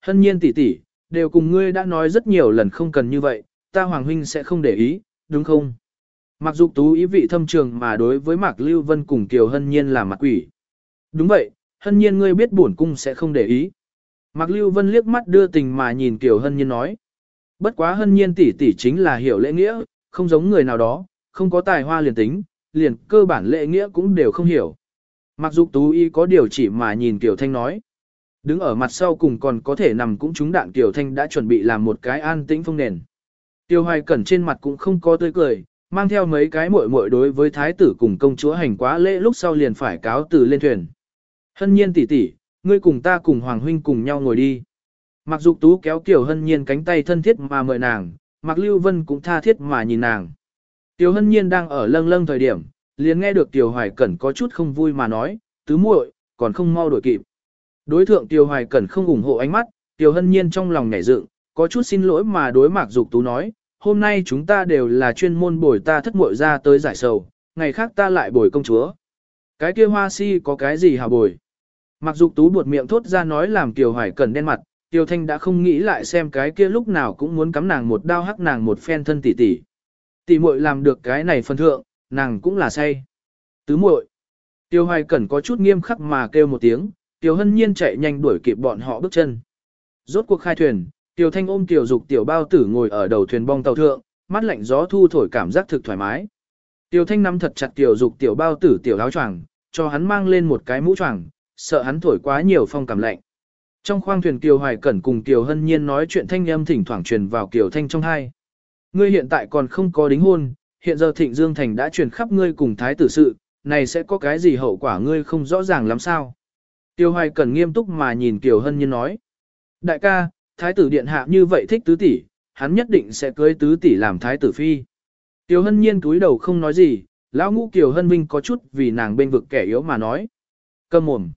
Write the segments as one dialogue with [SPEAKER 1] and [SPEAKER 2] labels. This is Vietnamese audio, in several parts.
[SPEAKER 1] Hân nhiên tỷ tỷ, đều cùng ngươi đã nói rất nhiều lần không cần như vậy, ta Hoàng Huynh sẽ không để ý, đúng không? Mặc dục tú ý vị thâm trường mà đối với Mạc Lưu Vân cùng Kiều Hân Nhiên là mặt quỷ. Đúng vậy, Hân Nhiên ngươi biết bổn cung sẽ không để ý. Mạc Lưu Vân liếc mắt đưa tình mà nhìn Kiều Hân Nhiên nói. Bất quá Hân Nhiên tỷ tỷ chính là hiểu lễ nghĩa, không giống người nào đó, không có tài hoa liền tính, liền cơ bản lễ nghĩa cũng đều không hiểu. Mặc dục tú ý có điều chỉ mà nhìn Kiều Thanh nói. Đứng ở mặt sau cùng còn có thể nằm cũng trúng đạn Kiều Thanh đã chuẩn bị làm một cái an tĩnh phong nền. Tiêu hoài cẩn trên mặt cũng không có tươi cười, mang theo mấy cái muội muội đối với thái tử cùng công chúa hành quá lễ lúc sau liền phải cáo từ lên thuyền. Hân nhiên tỷ tỷ, ngươi cùng ta cùng Hoàng Huynh cùng nhau ngồi đi. Mặc dục tú kéo Kiều Hân nhiên cánh tay thân thiết mà mời nàng, Mặc Lưu Vân cũng tha thiết mà nhìn nàng. Tiểu Hân nhiên đang ở lâng lâng thời điểm, liền nghe được Tiểu Hoài Cẩn có chút không vui mà nói, tứ muội, còn không mau đổi kịp. Đối thượng Tiêu Hoài Cẩn không ủng hộ ánh mắt, Tiêu Hân nhiên trong lòng nhảy dựng, có chút xin lỗi mà đối Mạc Dục Tú nói, hôm nay chúng ta đều là chuyên môn bồi ta thất muội ra tới giải sầu, ngày khác ta lại bồi công chúa. Cái kia hoa si có cái gì hả bồi? Mặc dục tú buột miệng thốt ra nói làm Tiêu Hoài Cẩn đen mặt, Tiêu Thanh đã không nghĩ lại xem cái kia lúc nào cũng muốn cắm nàng một đao hắc nàng một phen thân tỷ tỷ. Tỷ muội làm được cái này phân thượng, nàng cũng là say. Tứ muội. Tiêu Hoài Cẩn có chút nghiêm khắc mà kêu một tiếng, Tiêu Hân Nhiên chạy nhanh đuổi kịp bọn họ bước chân. Rốt cuộc khai thuyền, Tiêu Thanh ôm Tiểu Dục Tiểu Bao Tử ngồi ở đầu thuyền bong tàu thượng, mắt lạnh gió thu thổi cảm giác thực thoải mái. Tiêu Thanh nắm thật chặt Tiểu Dục Tiểu Bao Tử tiểu áo choàng, cho hắn mang lên một cái mũ choàng, sợ hắn thổi quá nhiều phong cảm lạnh. Trong khoang thuyền Kiều Hoài Cẩn cùng Kiều Hân Nhiên nói chuyện thanh âm thỉnh thoảng truyền vào Kiều Thanh trong hai. Ngươi hiện tại còn không có đính hôn, hiện giờ Thịnh Dương Thành đã truyền khắp ngươi cùng thái tử sự, này sẽ có cái gì hậu quả ngươi không rõ ràng lắm sao. Tiêu Hoài Cẩn nghiêm túc mà nhìn Kiều Hân Nhiên nói. Đại ca, thái tử điện hạ như vậy thích tứ tỷ, hắn nhất định sẽ cưới tứ tỷ làm thái tử phi. Tiêu Hân Nhiên cúi đầu không nói gì, lão ngũ Kiều Hân Vinh có chút vì nàng bên vực kẻ yếu mà nói. Cầm mồm.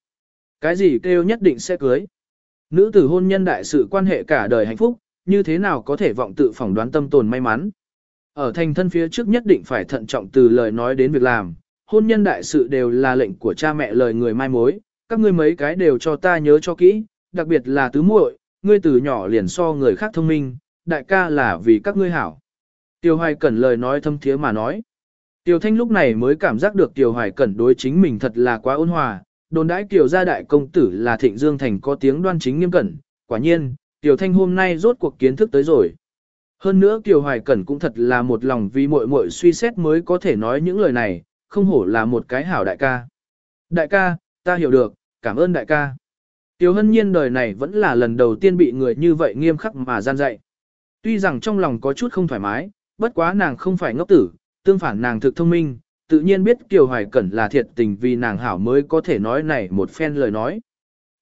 [SPEAKER 1] Cái gì kêu nhất định sẽ cưới. Nữ tử hôn nhân đại sự quan hệ cả đời hạnh phúc, như thế nào có thể vọng tự phỏng đoán tâm tồn may mắn. Ở thành thân phía trước nhất định phải thận trọng từ lời nói đến việc làm, hôn nhân đại sự đều là lệnh của cha mẹ lời người mai mối, các ngươi mấy cái đều cho ta nhớ cho kỹ, đặc biệt là tứ muội, ngươi từ nhỏ liền so người khác thông minh, đại ca là vì các ngươi hảo. Tiêu Hoài Cẩn lời nói thâm thiế mà nói. Tiêu Thanh lúc này mới cảm giác được Tiêu Hoài Cẩn đối chính mình thật là quá ôn hòa, đồn đãi Kiều gia đại công tử là Thịnh Dương Thành có tiếng đoan chính nghiêm cẩn, quả nhiên, Tiêu Thanh hôm nay rốt cuộc kiến thức tới rồi. Hơn nữa Kiều Hoài Cẩn cũng thật là một lòng vì muội muội suy xét mới có thể nói những lời này, không hổ là một cái hảo đại ca. Đại ca, ta hiểu được, cảm ơn đại ca. Tiêu hân nhiên đời này vẫn là lần đầu tiên bị người như vậy nghiêm khắc mà gian dạy. Tuy rằng trong lòng có chút không thoải mái, bất quá nàng không phải ngốc tử, tương phản nàng thực thông minh, tự nhiên biết Kiều Hoài Cẩn là thiệt tình vì nàng hảo mới có thể nói này một phen lời nói.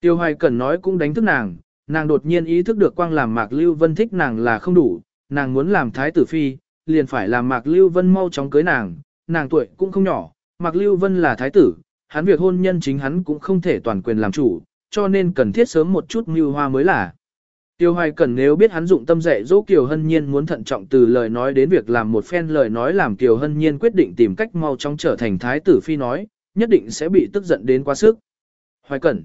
[SPEAKER 1] tiểu Hoài Cẩn nói cũng đánh thức nàng, nàng đột nhiên ý thức được quang làm Mạc Lưu Vân thích nàng là không đủ, nàng muốn làm thái tử phi, liền phải làm Mạc Lưu Vân mau chóng cưới nàng, nàng tuổi cũng không nhỏ, Mạc Lưu Vân là thái tử, hắn việc hôn nhân chính hắn cũng không thể toàn quyền làm chủ, cho nên cần thiết sớm một chút mưu hoa mới là. Tiêu Hoài Cẩn nếu biết hắn dụng tâm dạy dỗ Kiều Hân Nhiên muốn thận trọng từ lời nói đến việc làm một phen lời nói làm Kiều Hân Nhiên quyết định tìm cách mau chóng trở thành thái tử phi nói, nhất định sẽ bị tức giận đến quá sức. Hoài Cẩn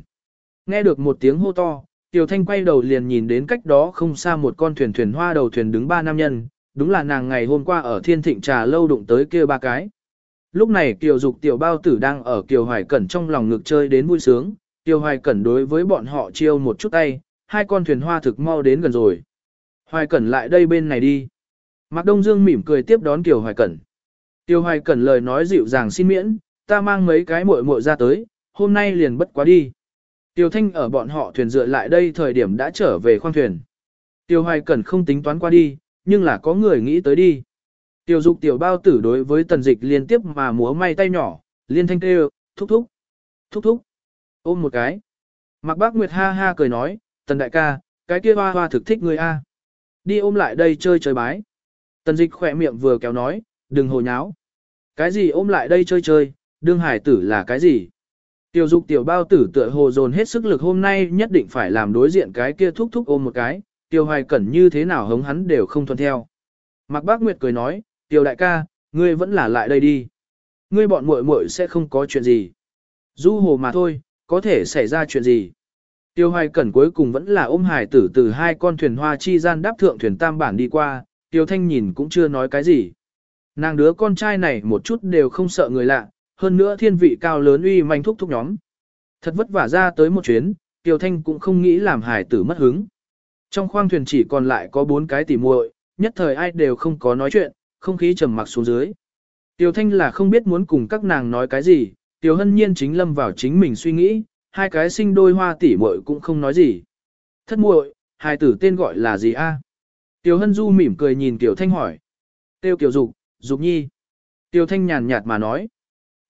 [SPEAKER 1] nghe được một tiếng hô to, Tiêu Thanh quay đầu liền nhìn đến cách đó không xa một con thuyền thuyền hoa đầu thuyền đứng ba nam nhân, đúng là nàng ngày hôm qua ở Thiên Thịnh trà lâu đụng tới kia ba cái. Lúc này Kiều Dục tiểu bao tử đang ở Kiều Hoài Cẩn trong lòng ngực chơi đến vui sướng, Kiều Hoài Cẩn đối với bọn họ chiêu một chút tay, hai con thuyền hoa thực mau đến gần rồi. Hoài Cẩn lại đây bên này đi. Mạc Đông Dương mỉm cười tiếp đón Kiều Hoài Cẩn. Kiều Hoài Cẩn lời nói dịu dàng xin miễn, ta mang mấy cái muội muội ra tới, hôm nay liền bất quá đi. Tiêu Thanh ở bọn họ thuyền dựa lại đây thời điểm đã trở về khoang thuyền. Tiêu Hoài Cẩn không tính toán qua đi, nhưng là có người nghĩ tới đi. Tiêu dục tiểu bao tử đối với tần dịch liên tiếp mà múa may tay nhỏ, liên thanh kêu, thúc thúc, thúc thúc, ôm một cái. Mạc Bác Nguyệt ha ha cười nói, tần đại ca, cái kia hoa hoa thực thích người a. Đi ôm lại đây chơi chơi bái. Tần dịch khỏe miệng vừa kéo nói, đừng hồ nháo. Cái gì ôm lại đây chơi chơi, đương hải tử là cái gì? Tiểu dục tiểu bao tử tựa hồ dồn hết sức lực hôm nay nhất định phải làm đối diện cái kia thúc thúc ôm một cái, tiểu hoài cẩn như thế nào hống hắn đều không thuận theo. Mạc Bác Nguyệt cười nói, tiểu đại ca, ngươi vẫn là lại đây đi. Ngươi bọn muội muội sẽ không có chuyện gì. Du hồ mà thôi, có thể xảy ra chuyện gì. Tiêu hoài cẩn cuối cùng vẫn là ôm hải tử từ hai con thuyền hoa chi gian đáp thượng thuyền tam bản đi qua, Tiêu thanh nhìn cũng chưa nói cái gì. Nàng đứa con trai này một chút đều không sợ người lạ, hơn nữa thiên vị cao lớn uy manh thúc thúc nhóm. Thật vất vả ra tới một chuyến, Tiêu thanh cũng không nghĩ làm hải tử mất hứng. Trong khoang thuyền chỉ còn lại có bốn cái tỉ muội, nhất thời ai đều không có nói chuyện, không khí trầm mặc xuống dưới. Tiêu Thanh là không biết muốn cùng các nàng nói cái gì, Tiêu Hân Nhiên chính lâm vào chính mình suy nghĩ, hai cái sinh đôi hoa tỷ muội cũng không nói gì. Thất muội, hai tử tên gọi là gì a? Tiêu Hân Du mỉm cười nhìn Tiêu Thanh hỏi. Tiêu Kiều Dục, Dục Nhi. Tiêu Thanh nhàn nhạt mà nói.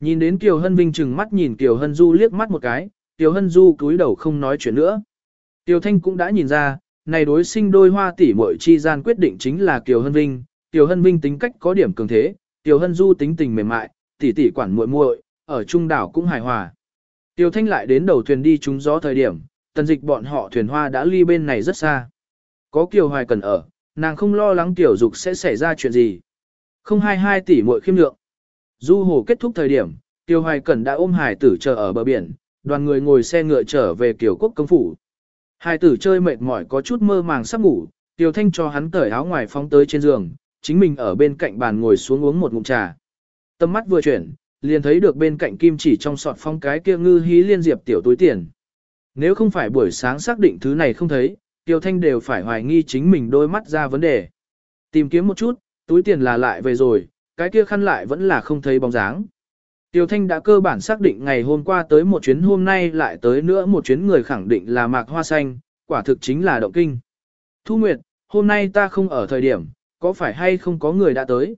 [SPEAKER 1] Nhìn đến Tiêu Hân Vinh chừng mắt nhìn Tiêu Hân Du liếc mắt một cái, Tiêu Hân Du cúi đầu không nói chuyện nữa. Tiêu Thanh cũng đã nhìn ra, này đối sinh đôi hoa tỷ muội chi gian quyết định chính là Kiều Hân Vinh, Tiểu Hân Vinh tính cách có điểm cường thế, Tiểu Hân Du tính tình mềm mại, tỷ tỷ quản muội muội, ở trung đảo cũng hài hòa. Tiểu Thanh lại đến đầu thuyền đi trúng gió thời điểm, tần dịch bọn họ thuyền hoa đã ly bên này rất xa. Có Kiều Hoài cần ở, nàng không lo lắng Tiểu Dục sẽ xảy ra chuyện gì. Không hai hai tỷ muội khiêm lượng. Du hồ kết thúc thời điểm, Tiêu Hoài Cẩn đã ôm hải tử chờ ở bờ biển, đoàn người ngồi xe ngựa trở về Kiều Quốc công phủ. Hải tử chơi mệt mỏi có chút mơ màng sắp ngủ, Tiêu Thanh cho hắn cởi áo ngoài phóng tới trên giường, chính mình ở bên cạnh bàn ngồi xuống uống một ngụm trà. Tâm mắt vừa chuyển, liền thấy được bên cạnh kim chỉ trong sọt phong cái kia ngư hí liên diệp tiểu túi tiền. Nếu không phải buổi sáng xác định thứ này không thấy, Tiêu Thanh đều phải hoài nghi chính mình đôi mắt ra vấn đề. Tìm kiếm một chút, túi tiền là lại về rồi, cái kia khăn lại vẫn là không thấy bóng dáng. Tiêu Thanh đã cơ bản xác định ngày hôm qua tới một chuyến hôm nay lại tới nữa một chuyến người khẳng định là mạc hoa xanh, quả thực chính là động kinh. Thu Nguyệt, hôm nay ta không ở thời điểm, có phải hay không có người đã tới?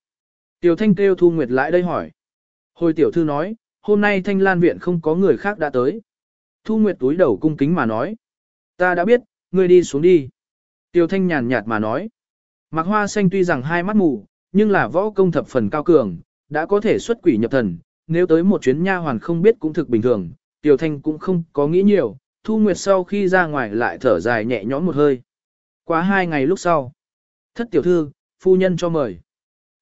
[SPEAKER 1] Tiểu Thanh kêu Thu Nguyệt lại đây hỏi. Hồi tiểu thư nói, hôm nay Thanh Lan Viện không có người khác đã tới. Thu Nguyệt túi đầu cung kính mà nói. Ta đã biết, ngươi đi xuống đi. Tiểu Thanh nhàn nhạt mà nói. Mạc Hoa Xanh tuy rằng hai mắt mù, nhưng là võ công thập phần cao cường, đã có thể xuất quỷ nhập thần, nếu tới một chuyến nha hoàn không biết cũng thực bình thường, Tiểu Thanh cũng không có nghĩ nhiều, Thu Nguyệt sau khi ra ngoài lại thở dài nhẹ nhõm một hơi. Quá hai ngày lúc sau, thất tiểu thư, phu nhân cho mời.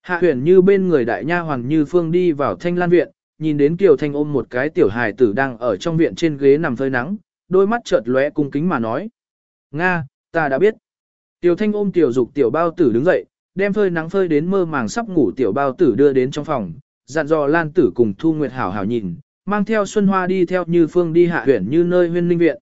[SPEAKER 1] Hạ huyền như bên người đại nha Hoàng như phương đi vào thanh lan viện, nhìn đến Kiều Thanh ôm một cái tiểu hài tử đang ở trong viện trên ghế nằm phơi nắng, đôi mắt chợt lóe cung kính mà nói. Nga, ta đã biết. Tiểu Thanh ôm tiểu dục tiểu bao tử đứng dậy, đem phơi nắng phơi đến mơ màng sắp ngủ tiểu bao tử đưa đến trong phòng, dặn dò Lan Tử cùng Thu Nguyệt hảo hảo nhìn, mang theo Xuân Hoa đi theo Như Phương đi hạ Huyền như nơi huyên linh viện.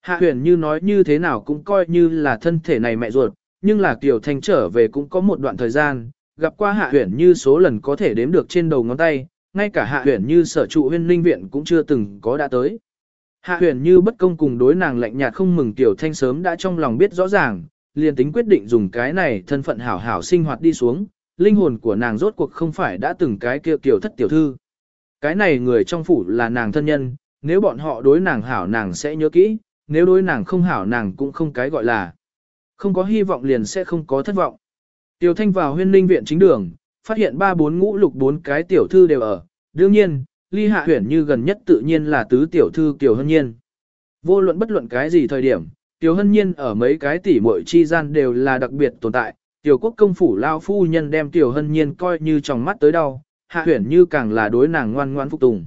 [SPEAKER 1] Hạ Huyền như nói như thế nào cũng coi như là thân thể này mẹ ruột, nhưng là Kiều Thanh trở về cũng có một đoạn thời gian, gặp qua hạ huyền như số lần có thể đếm được trên đầu ngón tay, ngay cả hạ huyền như sở trụ huyên linh viện cũng chưa từng có đã tới. Hạ huyền như bất công cùng đối nàng lạnh nhạt không mừng Kiều Thanh sớm đã trong lòng biết rõ ràng, liền tính quyết định dùng cái này thân phận hảo hảo sinh hoạt đi xuống, linh hồn của nàng rốt cuộc không phải đã từng cái kia tiểu thất tiểu thư. Cái này người trong phủ là nàng thân nhân, nếu bọn họ đối nàng hảo nàng sẽ nhớ kỹ, nếu đối nàng không hảo nàng cũng không cái gọi là. Không có hy vọng liền sẽ không có thất vọng. Tiểu thanh vào huyên linh viện chính đường, phát hiện ba bốn ngũ lục bốn cái tiểu thư đều ở. Đương nhiên, ly hạ huyển như gần nhất tự nhiên là tứ tiểu thư Kiều Hân Nhiên. Vô luận bất luận cái gì thời điểm, Kiều Hân Nhiên ở mấy cái tỷ muội chi gian đều là đặc biệt tồn tại, tiểu quốc công phủ lao phu nhân đem tiểu hân nhiên coi như trong mắt tới đau, hạ huyển như càng là đối nàng ngoan ngoan phục tùng.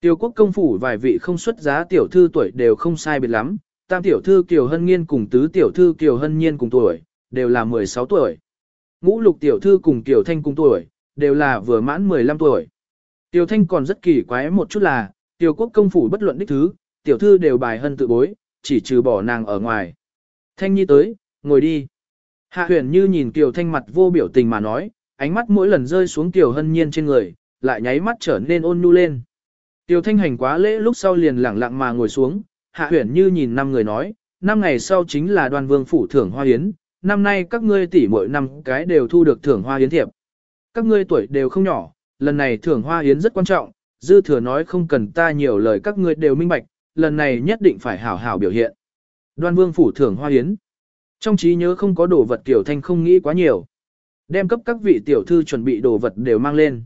[SPEAKER 1] Tiểu quốc công phủ vài vị không xuất giá tiểu thư tuổi đều không sai biệt lắm, tam tiểu thư kiều hân nhiên cùng tứ tiểu thư kiều hân nhiên cùng tuổi, đều là 16 tuổi. Ngũ lục tiểu thư cùng kiều thanh cùng tuổi, đều là vừa mãn 15 tuổi. Tiểu thanh còn rất kỳ quái một chút là, tiểu quốc công phủ bất luận đích thứ, tiểu thư đều bài hân tự bối, chỉ trừ bỏ nàng ở ngoài. Thanh nhi tới, ngồi đi. Hạ huyền như nhìn Kiều Thanh mặt vô biểu tình mà nói, ánh mắt mỗi lần rơi xuống Kiều Hân Nhiên trên người, lại nháy mắt trở nên ôn nhu lên. Kiều Thanh hành quá lễ lúc sau liền lẳng lặng mà ngồi xuống, Hạ huyền như nhìn năm người nói, năm ngày sau chính là đoàn vương phủ thưởng hoa yến. năm nay các ngươi tỷ mỗi năm cái đều thu được thưởng hoa yến thiệp. Các ngươi tuổi đều không nhỏ, lần này thưởng hoa yến rất quan trọng, dư thừa nói không cần ta nhiều lời các ngươi đều minh bạch, lần này nhất định phải hảo hảo biểu hiện. Đoan vương phủ thưởng hoa yến. Trong trí nhớ không có đồ vật Tiểu Thanh không nghĩ quá nhiều. Đem cấp các vị tiểu thư chuẩn bị đồ vật đều mang lên.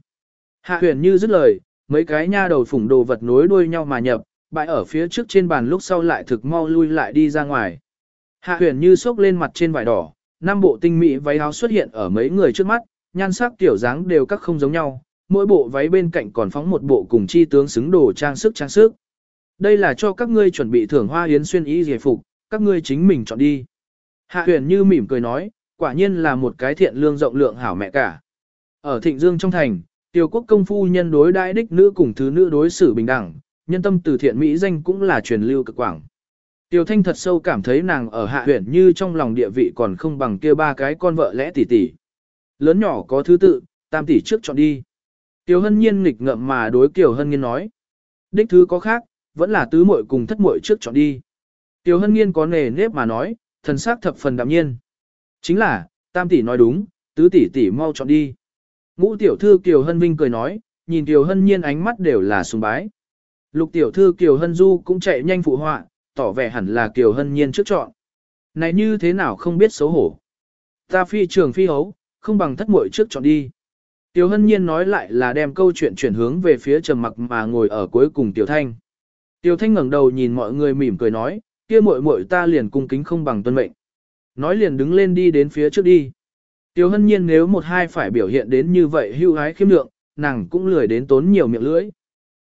[SPEAKER 1] Hạ huyền như dứt lời, mấy cái nha đầu phủng đồ vật nối đuôi nhau mà nhập, bại ở phía trước trên bàn lúc sau lại thực mau lui lại đi ra ngoài. Hạ huyền như sốc lên mặt trên vải đỏ, năm bộ tinh mỹ váy áo xuất hiện ở mấy người trước mắt, nhan sắc tiểu dáng đều các không giống nhau, mỗi bộ váy bên cạnh còn phóng một bộ cùng chi tướng xứng đồ trang sức trang sức. đây là cho các ngươi chuẩn bị thưởng hoa yến xuyên y giải phục, các ngươi chính mình chọn đi. Hạ huyền như mỉm cười nói, quả nhiên là một cái thiện lương rộng lượng hảo mẹ cả. Ở thịnh dương trong thành, tiêu quốc công phu nhân đối đại đích nữ cùng thứ nữ đối xử bình đẳng, nhân tâm từ thiện Mỹ danh cũng là truyền lưu cực quảng. tiểu Thanh thật sâu cảm thấy nàng ở hạ huyện như trong lòng địa vị còn không bằng kia ba cái con vợ lẽ tỷ tỷ. Lớn nhỏ có thứ tự, tam tỷ trước chọn đi. tiểu Hân Nhiên nghịch ngợm mà đối Kiều Hân Nhiên nói. Đích thứ có khác, vẫn là tứ muội cùng thất muội trước chọn đi. tiểu Hân Nhiên có nề nếp mà nói, thần sắc thập phần đạm nhiên. Chính là, tam tỷ nói đúng, tứ tỷ tỷ mau chọn đi. Ngũ tiểu thư Kiều Hân Vinh cười nói, nhìn Kiều Hân Nhiên ánh mắt đều là sùng bái. Lục tiểu thư Kiều Hân Du cũng chạy nhanh phụ họa, tỏ vẻ hẳn là Kiều Hân Nhiên trước chọn. Này như thế nào không biết xấu hổ. Ta phi trường phi hấu, không bằng thất muội trước chọn đi. Tiểu Hân Nhiên nói lại là đem câu chuyện chuyển hướng về phía trầm mặc mà ngồi ở cuối cùng Tiểu Thanh. Tiểu Thanh ngẩng đầu nhìn mọi người mỉm cười nói, kia muội muội ta liền cung kính không bằng tuân mệnh. Nói liền đứng lên đi đến phía trước đi. Tiểu Hân Nhiên nếu một hai phải biểu hiện đến như vậy hưu hái khiêm lượng, nàng cũng lười đến tốn nhiều miệng lưỡi.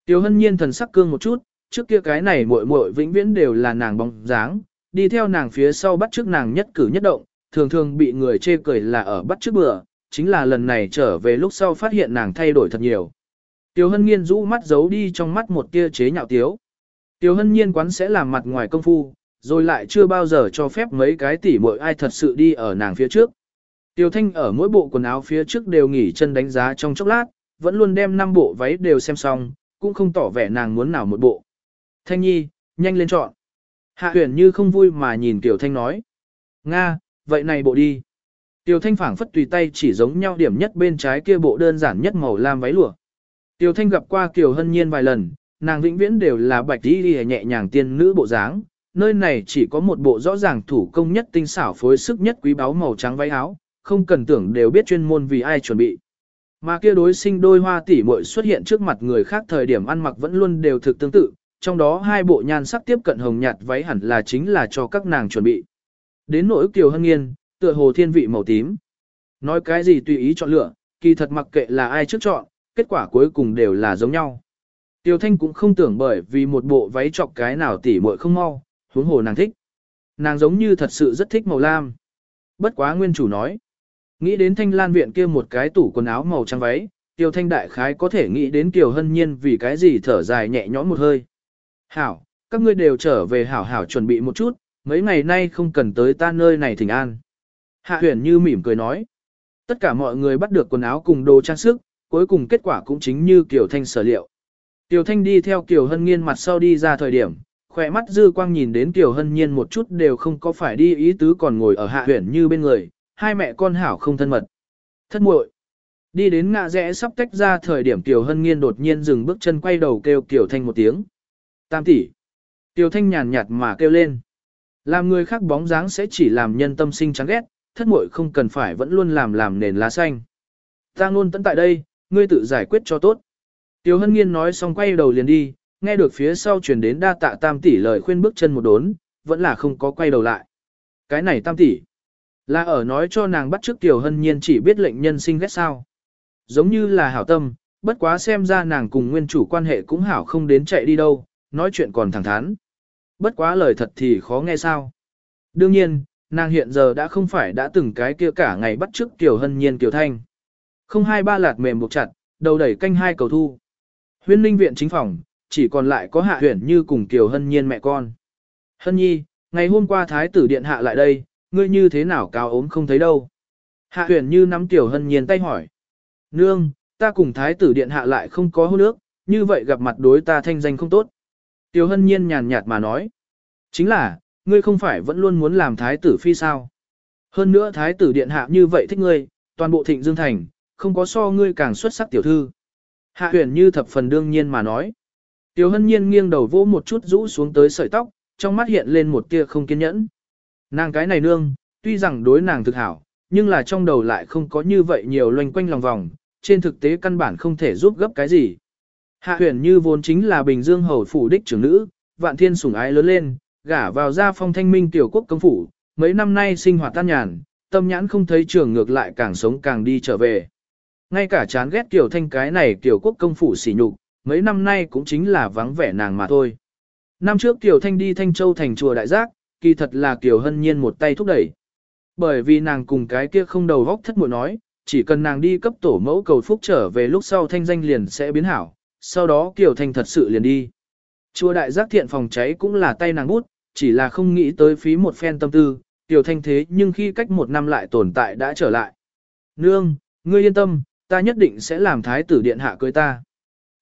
[SPEAKER 1] Tiểu Hân Nhiên thần sắc cương một chút, trước kia cái này muội muội vĩnh viễn đều là nàng bóng dáng, đi theo nàng phía sau bắt trước nàng nhất cử nhất động, thường thường bị người chê cười là ở bắt trước bữa, chính là lần này trở về lúc sau phát hiện nàng thay đổi thật nhiều. Tiểu Hân Nhiên rũ mắt giấu đi trong mắt một tia chế nhạo tiếu. Tiểu Hân Nhiên quán sẽ làm mặt ngoài công phu, rồi lại chưa bao giờ cho phép mấy cái tỉ muội ai thật sự đi ở nàng phía trước. Tiểu Thanh ở mỗi bộ quần áo phía trước đều nghỉ chân đánh giá trong chốc lát, vẫn luôn đem năm bộ váy đều xem xong, cũng không tỏ vẻ nàng muốn nào một bộ. Thanh Nhi, nhanh lên chọn. Hạ huyền như không vui mà nhìn Tiểu Thanh nói. Nga, vậy này bộ đi. Tiểu Thanh phảng phất tùy tay chỉ giống nhau điểm nhất bên trái kia bộ đơn giản nhất màu lam váy lụa. Tiểu Thanh gặp qua Kiều Hân Nhiên vài lần, nàng vĩnh viễn đều là bạch đi đi nhẹ nhàng tiên nữ bộ dáng. Nơi này chỉ có một bộ rõ ràng thủ công nhất tinh xảo phối sức nhất quý báu màu trắng váy áo, không cần tưởng đều biết chuyên môn vì ai chuẩn bị. Mà kia đối sinh đôi hoa tỷ muội xuất hiện trước mặt người khác thời điểm ăn mặc vẫn luôn đều thực tương tự, trong đó hai bộ nhan sắc tiếp cận hồng nhạt váy hẳn là chính là cho các nàng chuẩn bị. Đến nỗi Kiều Hân Nghiên, tựa hồ thiên vị màu tím. Nói cái gì tùy ý chọn lựa, kỳ thật mặc kệ là ai trước chọn, kết quả cuối cùng đều là giống nhau. Tiêu Thanh cũng không tưởng bởi vì một bộ váy chọc cái nào tỉ muội không mau, huống hồ nàng thích. Nàng giống như thật sự rất thích màu lam. Bất quá nguyên chủ nói. Nghĩ đến thanh lan viện kia một cái tủ quần áo màu trắng váy, Tiêu Thanh đại khái có thể nghĩ đến Kiều Hân Nhiên vì cái gì thở dài nhẹ nhõm một hơi. Hảo, các ngươi đều trở về hảo hảo chuẩn bị một chút, mấy ngày nay không cần tới ta nơi này thỉnh an. Hạ huyền như mỉm cười nói. Tất cả mọi người bắt được quần áo cùng đồ trang sức, cuối cùng kết quả cũng chính như Kiều Thanh sở liệu. Kiều Thanh đi theo Kiều Hân Nhiên mặt sau đi ra thời điểm, khỏe mắt dư quang nhìn đến Kiều Hân Nhiên một chút đều không có phải đi ý tứ còn ngồi ở hạ huyền như bên người, hai mẹ con hảo không thân mật. Thất muội Đi đến ngã rẽ sắp tách ra thời điểm tiểu Hân nghiên đột nhiên dừng bước chân quay đầu kêu tiểu Thanh một tiếng. Tam tỷ. tiểu Thanh nhàn nhạt mà kêu lên. Làm người khác bóng dáng sẽ chỉ làm nhân tâm sinh chán ghét, thất muội không cần phải vẫn luôn làm làm nền lá xanh. Ta luôn tận tại đây, ngươi tự giải quyết cho tốt. tiểu Hân Nghiên nói xong quay đầu liền đi, nghe được phía sau truyền đến đa tạ tam tỷ lời khuyên bước chân một đốn, vẫn là không có quay đầu lại. Cái này tam tỷ, là ở nói cho nàng bắt trước Tiểu Hân Nhiên chỉ biết lệnh nhân sinh ghét sao. Giống như là hảo tâm, bất quá xem ra nàng cùng nguyên chủ quan hệ cũng hảo không đến chạy đi đâu, nói chuyện còn thẳng thắn. Bất quá lời thật thì khó nghe sao. Đương nhiên, nàng hiện giờ đã không phải đã từng cái kia cả ngày bắt trước tiểu Hân Nhiên tiểu Thanh. Không hai ba lạt mềm buộc chặt, đầu đẩy canh hai cầu thu. Huyên linh viện chính phòng, chỉ còn lại có hạ huyển như cùng Kiều Hân Nhiên mẹ con. Hân Nhi, ngày hôm qua Thái tử Điện hạ lại đây, ngươi như thế nào cao ốm không thấy đâu. Hạ Tuyển như nắm Tiểu Hân Nhiên tay hỏi. Nương, ta cùng Thái tử Điện hạ lại không có hôn nước, như vậy gặp mặt đối ta thanh danh không tốt. Tiểu Hân Nhiên nhàn nhạt mà nói. Chính là, ngươi không phải vẫn luôn muốn làm thái tử phi sao. Hơn nữa thái tử điện hạ như vậy thích ngươi, toàn bộ thịnh dương thành, không có so ngươi càng xuất sắc tiểu thư. Hạ huyền như thập phần đương nhiên mà nói. Tiểu hân nhiên nghiêng đầu vỗ một chút rũ xuống tới sợi tóc, trong mắt hiện lên một tia không kiên nhẫn. Nàng cái này nương, tuy rằng đối nàng thực hảo, nhưng là trong đầu lại không có như vậy nhiều loanh quanh lòng vòng, trên thực tế căn bản không thể giúp gấp cái gì. Hạ huyền như vốn chính là Bình Dương hầu phủ đích trưởng nữ, vạn thiên sủng ái lớn lên, gả vào gia phong thanh minh tiểu quốc công phủ, mấy năm nay sinh hoạt tan nhàn, tâm nhãn không thấy trường ngược lại càng sống càng đi trở về. Ngay cả chán ghét tiểu thanh cái này tiểu quốc công phủ xỉ nhục, mấy năm nay cũng chính là vắng vẻ nàng mà thôi. Năm trước tiểu Thanh đi Thanh Châu thành chùa Đại Giác, kỳ thật là Kiều Hân Nhiên một tay thúc đẩy. Bởi vì nàng cùng cái kia không đầu góc thất muội nói, chỉ cần nàng đi cấp tổ mẫu cầu phúc trở về lúc sau thanh danh liền sẽ biến hảo, sau đó Kiều Thanh thật sự liền đi. Chùa Đại Giác thiện phòng cháy cũng là tay nàng bút, chỉ là không nghĩ tới phí một phen tâm tư, Kiều Thanh thế nhưng khi cách một năm lại tồn tại đã trở lại. Nương, ngươi yên tâm, ta nhất định sẽ làm thái tử điện hạ cưới ta.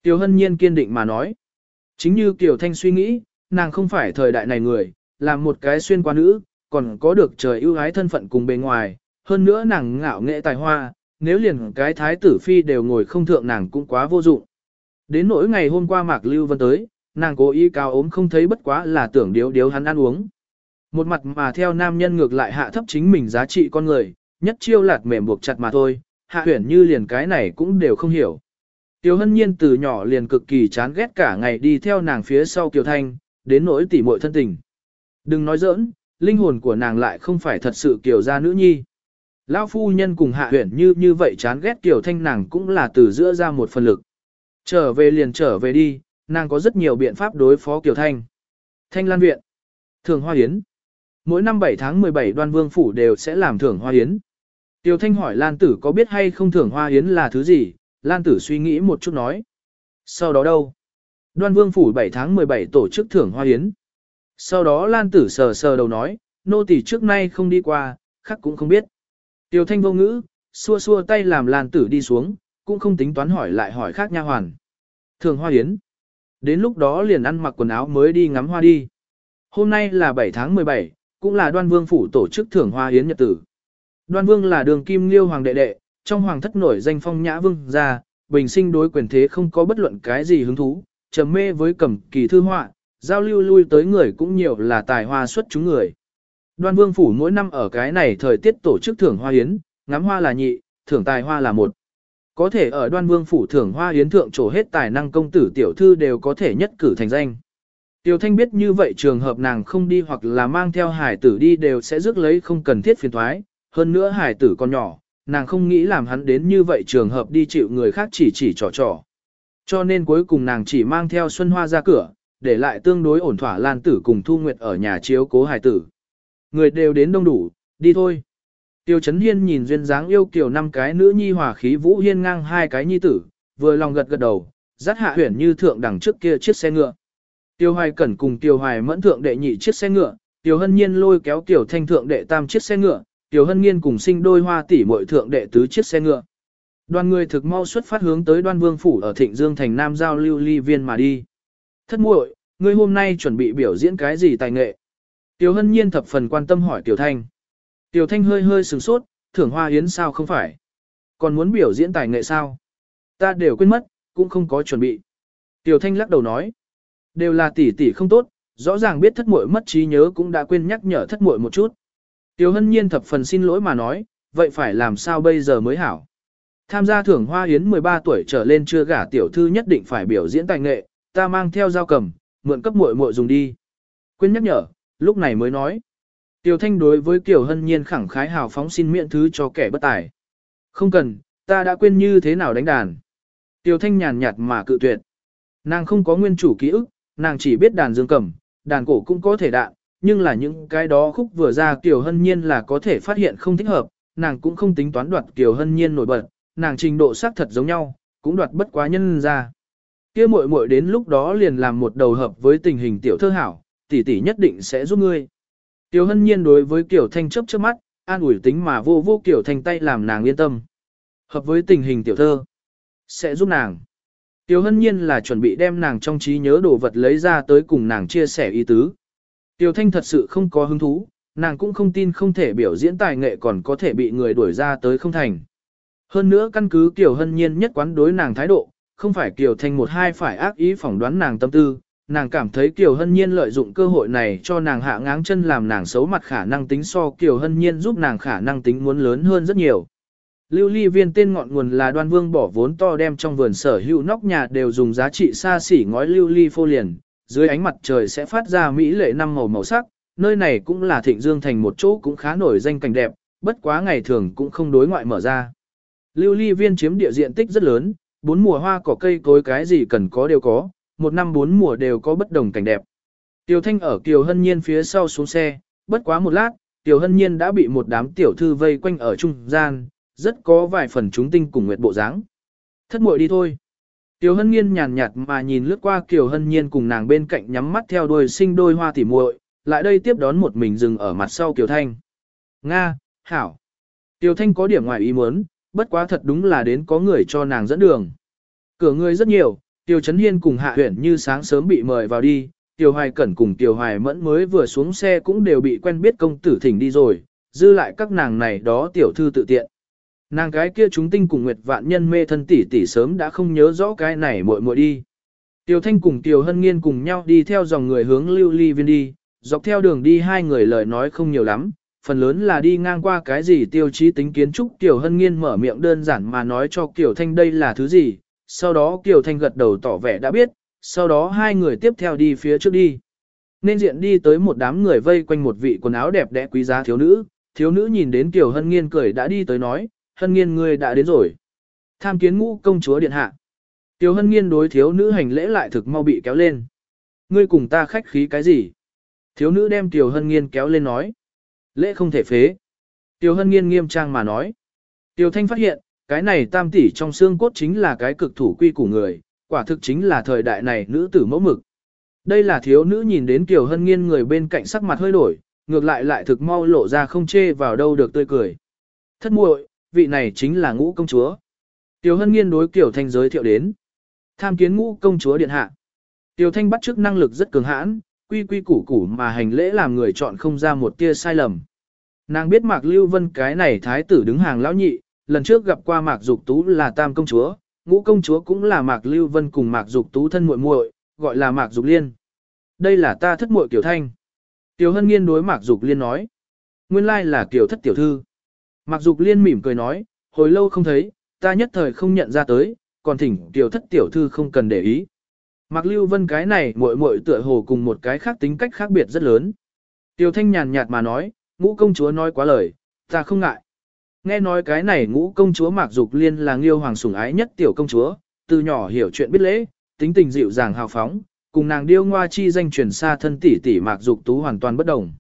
[SPEAKER 1] Kiều Hân Nhiên kiên định mà nói. Chính như Kiều Thanh suy nghĩ, nàng không phải thời đại này người, làm một cái xuyên qua nữ, còn có được trời ưu ái thân phận cùng bề ngoài, hơn nữa nàng ngạo nghệ tài hoa, nếu liền cái thái tử phi đều ngồi không thượng nàng cũng quá vô dụng. Đến nỗi ngày hôm qua Mạc Lưu Vân tới, nàng cố ý cao ốm không thấy bất quá là tưởng điếu điếu hắn ăn uống. Một mặt mà theo nam nhân ngược lại hạ thấp chính mình giá trị con người, nhất chiêu lạt mềm buộc chặt mà thôi, hạ huyển như liền cái này cũng đều không hiểu. Tiêu hân nhiên từ nhỏ liền cực kỳ chán ghét cả ngày đi theo nàng phía sau Kiều Thanh, đến nỗi tỉ muội thân tình. Đừng nói giỡn, linh hồn của nàng lại không phải thật sự Kiều gia nữ nhi. Lão phu nhân cùng hạ huyển như như vậy chán ghét Kiều Thanh nàng cũng là từ giữa ra một phần lực. Trở về liền trở về đi, nàng có rất nhiều biện pháp đối phó Kiều Thanh. Thanh Lan Viện, Thường Hoa Yến. Mỗi năm 7 tháng 17 đoan vương phủ đều sẽ làm thưởng Hoa Yến. Kiều Thanh hỏi Lan Tử có biết hay không thưởng Hoa Yến là thứ gì, Lan Tử suy nghĩ một chút nói. Sau đó đâu? Đoan Vương Phủ 7 tháng 17 tổ chức thưởng Hoa Yến. Sau đó Lan Tử sờ sờ đầu nói, nô tỳ trước nay không đi qua, khác cũng không biết. Tiêu Thanh vô ngữ, xua xua tay làm Lan Tử đi xuống, cũng không tính toán hỏi lại hỏi khác nha hoàn. Thưởng Hoa Yến. Đến lúc đó liền ăn mặc quần áo mới đi ngắm hoa đi. Hôm nay là 7 tháng 17, cũng là Đoan Vương Phủ tổ chức thưởng Hoa Yến nhật tử. Đoan Vương là đường kim liêu hoàng đệ đệ, trong hoàng thất nổi danh phong nhã vương gia, bình sinh đối quyền thế không có bất luận cái gì hứng thú, trầm mê với cầm kỳ thư họa, giao lưu lui tới người cũng nhiều là tài hoa xuất chúng người. Đoan vương phủ mỗi năm ở cái này thời tiết tổ chức thưởng hoa hiến, ngắm hoa là nhị, thưởng tài hoa là một. Có thể ở đoan vương phủ thưởng hoa hiến thượng trổ hết tài năng công tử tiểu thư đều có thể nhất cử thành danh. Tiểu thanh biết như vậy trường hợp nàng không đi hoặc là mang theo hải tử đi đều sẽ rước lấy không cần thiết phiền thoái, hơn nữa hải tử còn nhỏ, nàng không nghĩ làm hắn đến như vậy trường hợp đi chịu người khác chỉ chỉ trò trò. Cho nên cuối cùng nàng chỉ mang theo Xuân Hoa ra cửa, để lại tương đối ổn thỏa Lan Tử cùng Thu Nguyệt ở nhà chiếu cố hài tử. Người đều đến đông đủ, đi thôi. Tiêu Chấn Hiên nhìn duyên dáng yêu kiều năm cái nữ nhi hòa khí vũ hiên ngang hai cái nhi tử, vừa lòng gật gật đầu, dắt hạ huyển như thượng đằng trước kia chiếc xe ngựa. Tiêu Hoài Cẩn cùng Tiêu Hoài Mẫn thượng đệ nhị chiếc xe ngựa, Tiêu Hân Nhiên lôi kéo Tiêu Thanh thượng đệ tam chiếc xe ngựa, Tiểu Hân Nhiên cùng sinh đôi hoa tỷ muội thượng đệ tứ chiếc xe ngựa. Đoàn người thực mau xuất phát hướng tới Đoan Vương phủ ở Thịnh Dương thành Nam giao lưu ly viên mà đi. Thất muội, ngươi hôm nay chuẩn bị biểu diễn cái gì tài nghệ? Tiểu Hân Nhiên thập phần quan tâm hỏi Tiểu Thanh. Tiểu Thanh hơi hơi sửng sốt, thưởng hoa yến sao không phải? Còn muốn biểu diễn tài nghệ sao? Ta đều quên mất, cũng không có chuẩn bị. Tiểu Thanh lắc đầu nói. Đều là tỷ tỷ không tốt, rõ ràng biết thất muội mất trí nhớ cũng đã quên nhắc nhở thất muội một chút. Tiểu hân nhiên thập phần xin lỗi mà nói, vậy phải làm sao bây giờ mới hảo. Tham gia thưởng hoa yến 13 tuổi trở lên chưa gả tiểu thư nhất định phải biểu diễn tài nghệ, ta mang theo dao cầm, mượn cấp muội muội dùng đi. Quyên nhắc nhở, lúc này mới nói. Tiêu thanh đối với Kiều hân nhiên khẳng khái hào phóng xin miễn thứ cho kẻ bất tài. Không cần, ta đã quên như thế nào đánh đàn. Tiêu thanh nhàn nhạt mà cự tuyệt. Nàng không có nguyên chủ ký ức, nàng chỉ biết đàn dương cầm, đàn cổ cũng có thể đạn, nhưng là những cái đó khúc vừa ra Kiều Hân Nhiên là có thể phát hiện không thích hợp, nàng cũng không tính toán đoạt Kiều Hân Nhiên nổi bật, nàng trình độ xác thật giống nhau, cũng đoạt bất quá nhân ra. Kia muội muội đến lúc đó liền làm một đầu hợp với tình hình tiểu thơ hảo, tỷ tỷ nhất định sẽ giúp ngươi. tiểu Hân Nhiên đối với Kiều Thanh chớp chớp mắt, an ủi tính mà vô vô Kiều Thanh tay làm nàng yên tâm. Hợp với tình hình tiểu thơ, sẽ giúp nàng. tiểu Hân Nhiên là chuẩn bị đem nàng trong trí nhớ đồ vật lấy ra tới cùng nàng chia sẻ ý tứ. Tiểu Thanh thật sự không có hứng thú, nàng cũng không tin không thể biểu diễn tài nghệ còn có thể bị người đuổi ra tới không thành. Hơn nữa căn cứ Kiều Hân Nhiên nhất quán đối nàng thái độ, không phải Kiều Thanh một hai phải ác ý phỏng đoán nàng tâm tư, nàng cảm thấy Kiều Hân Nhiên lợi dụng cơ hội này cho nàng hạ ngáng chân làm nàng xấu mặt khả năng tính so Kiều Hân Nhiên giúp nàng khả năng tính muốn lớn hơn rất nhiều. Lưu ly viên tên ngọn nguồn là đoan vương bỏ vốn to đem trong vườn sở hữu nóc nhà đều dùng giá trị xa xỉ ngói lưu ly phô liền, dưới ánh mặt trời sẽ phát ra mỹ lệ năm màu màu sắc, nơi này cũng là thịnh dương thành một chỗ cũng khá nổi danh cảnh đẹp, bất quá ngày thường cũng không đối ngoại mở ra. Lưu ly viên chiếm địa diện tích rất lớn, bốn mùa hoa cỏ cây cối cái gì cần có đều có, một năm bốn mùa đều có bất đồng cảnh đẹp. Tiểu Thanh ở Kiều Hân Nhiên phía sau xuống xe, bất quá một lát, Tiểu Hân Nhiên đã bị một đám tiểu thư vây quanh ở trung gian, rất có vài phần chúng tinh cùng nguyệt bộ dáng. Thất muội đi thôi. Tiểu Hân Nhiên nhàn nhạt mà nhìn lướt qua Kiều Hân Nhiên cùng nàng bên cạnh nhắm mắt theo đuôi sinh đôi hoa tỉ muội, lại đây tiếp đón một mình dừng ở mặt sau Kiều Thanh. Nga, Hảo. Tiểu Thanh có điểm ngoài ý muốn, bất quá thật đúng là đến có người cho nàng dẫn đường. Cửa người rất nhiều, Tiểu Trấn Hiên cùng Hạ Huyển như sáng sớm bị mời vào đi, Tiểu Hoài Cẩn cùng Tiểu Hoài Mẫn mới vừa xuống xe cũng đều bị quen biết công tử thỉnh đi rồi, dư lại các nàng này đó tiểu thư tự tiện. Nàng cái kia chúng tinh cùng Nguyệt Vạn Nhân mê thân tỷ tỷ sớm đã không nhớ rõ cái này muội muội đi. Tiểu Thanh cùng Tiểu Hân Nghiên cùng nhau đi theo dòng người hướng Lưu Ly Viên đi, dọc theo đường đi hai người lời nói không nhiều lắm, phần lớn là đi ngang qua cái gì tiêu chí tính kiến trúc Tiểu Hân Nghiên mở miệng đơn giản mà nói cho Tiểu Thanh đây là thứ gì, sau đó Tiểu Thanh gật đầu tỏ vẻ đã biết, sau đó hai người tiếp theo đi phía trước đi. Nên diện đi tới một đám người vây quanh một vị quần áo đẹp đẽ quý giá thiếu nữ, thiếu nữ nhìn đến Tiểu Hân Nghiên cười đã đi tới nói, Hân Nghiên ngươi đã đến rồi. Tham kiến ngũ công chúa điện hạ. Tiểu Hân Nghiên đối thiếu nữ hành lễ lại thực mau bị kéo lên. Ngươi cùng ta khách khí cái gì? Thiếu nữ đem Tiểu Hân Nghiên kéo lên nói. Lễ không thể phế. Tiêu Hân Nghiên nghiêm trang mà nói. Tiêu Thanh phát hiện, cái này tam tỷ trong xương cốt chính là cái cực thủ quy của người, quả thực chính là thời đại này nữ tử mẫu mực. Đây là thiếu nữ nhìn đến Tiêu Hân Nghiên người bên cạnh sắc mặt hơi đổi, ngược lại lại thực mau lộ ra không chê vào đâu được tươi cười. Thất muội, vị này chính là ngũ công chúa. Tiểu Hân Nghiên đối Tiêu Thanh giới thiệu đến. Tham kiến ngũ công chúa điện hạ. Tiểu Thanh bắt trước năng lực rất cường hãn, quy quy củ củ mà hành lễ làm người chọn không ra một tia sai lầm. Nàng biết Mạc Lưu Vân cái này thái tử đứng hàng lão nhị, lần trước gặp qua Mạc Dục Tú là tam công chúa, ngũ công chúa cũng là Mạc Lưu Vân cùng Mạc Dục Tú thân muội muội, gọi là Mạc Dục Liên. Đây là ta thất muội Tiểu Thanh. Tiểu Hân Nghiên đối Mạc Dục Liên nói. Nguyên lai là Tiểu thất tiểu thư. Mạc Dục Liên mỉm cười nói, hồi lâu không thấy, ta nhất thời không nhận ra tới, còn thỉnh Tiểu thất tiểu thư không cần để ý. Mạc Lưu Vân cái này muội muội tựa hồ cùng một cái khác tính cách khác biệt rất lớn. Tiểu Thanh nhàn nhạt mà nói, ngũ công chúa nói quá lời, ta không ngại. Nghe nói cái này ngũ công chúa Mạc Dục Liên là nghiêu hoàng sủng ái nhất tiểu công chúa, từ nhỏ hiểu chuyện biết lễ, tính tình dịu dàng hào phóng, cùng nàng điêu ngoa chi danh truyền xa thân tỷ tỷ Mạc Dục Tú hoàn toàn bất đồng.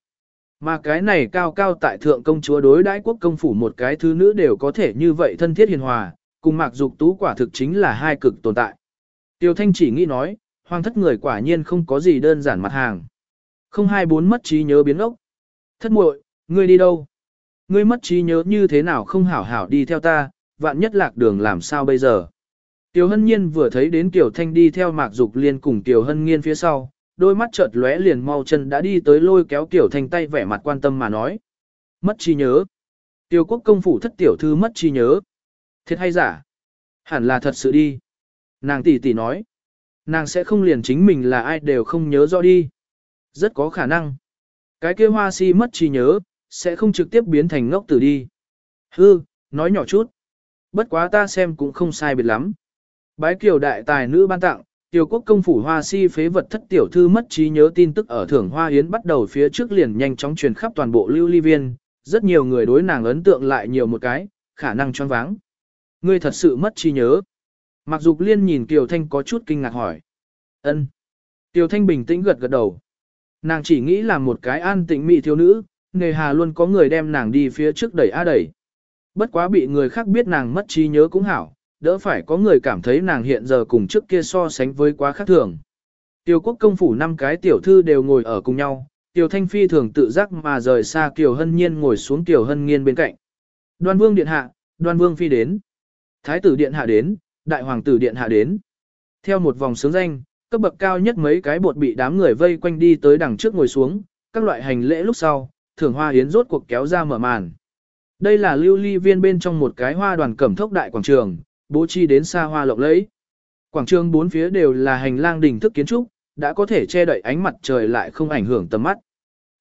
[SPEAKER 1] Mà cái này cao cao tại thượng công chúa đối đãi quốc công phủ một cái thứ nữ đều có thể như vậy thân thiết hiền hòa, cùng Mạc Dục Tú quả thực chính là hai cực tồn tại. Tiêu Thanh chỉ nghĩ nói, hoàng thất người quả nhiên không có gì đơn giản mặt hàng. Không hai bốn mất trí nhớ biến ốc. Thất muội, ngươi đi đâu? Ngươi mất trí nhớ như thế nào không hảo hảo đi theo ta, vạn nhất lạc đường làm sao bây giờ? Tiêu Hân Nhiên vừa thấy đến Tiểu Thanh đi theo Mạc Dục Liên cùng Tiểu Hân Nhiên phía sau, đôi mắt chợt lóe liền mau chân đã đi tới lôi kéo Tiểu Thanh tay vẻ mặt quan tâm mà nói. Mất trí nhớ. Tiêu quốc công phủ thất tiểu thư mất trí nhớ. Thiệt hay giả? Hẳn là thật sự đi. Nàng tỷ tỷ nói. Nàng sẽ không liền chính mình là ai đều không nhớ rõ đi. Rất có khả năng. Cái kia hoa si mất trí nhớ, sẽ không trực tiếp biến thành ngốc tử đi. Hư, nói nhỏ chút. Bất quá ta xem cũng không sai biệt lắm. Bái kiều đại tài nữ ban tặng, tiểu quốc công phủ hoa si phế vật thất tiểu thư mất trí nhớ tin tức ở thưởng hoa yến bắt đầu phía trước liền nhanh chóng truyền khắp toàn bộ lưu ly viên. Rất nhiều người đối nàng ấn tượng lại nhiều một cái, khả năng choáng váng. Ngươi thật sự mất trí nhớ. Mặc dục liên nhìn Kiều Thanh có chút kinh ngạc hỏi. ân Kiều Thanh bình tĩnh gật gật đầu. Nàng chỉ nghĩ là một cái an tĩnh mị thiếu nữ, nề hà luôn có người đem nàng đi phía trước đẩy a đẩy. Bất quá bị người khác biết nàng mất trí nhớ cũng hảo, đỡ phải có người cảm thấy nàng hiện giờ cùng trước kia so sánh với quá khác thường. Tiêu quốc công phủ năm cái tiểu thư đều ngồi ở cùng nhau, Tiêu Thanh Phi thường tự giác mà rời xa Kiều Hân Nhiên ngồi xuống Kiều Hân Nghiên bên cạnh. Đoan Vương Điện Hạ, Đoan Vương Phi đến. Thái tử Điện Hạ đến, Đại Hoàng tử Điện Hạ đến. Theo một vòng sướng danh, cấp bậc cao nhất mấy cái bột bị đám người vây quanh đi tới đằng trước ngồi xuống, các loại hành lễ lúc sau, thưởng hoa hiến rốt cuộc kéo ra mở màn. Đây là lưu ly viên bên trong một cái hoa đoàn cẩm thốc đại quảng trường, bố trí đến xa hoa lộng lẫy. Quảng trường bốn phía đều là hành lang đình thức kiến trúc, đã có thể che đậy ánh mặt trời lại không ảnh hưởng tầm mắt.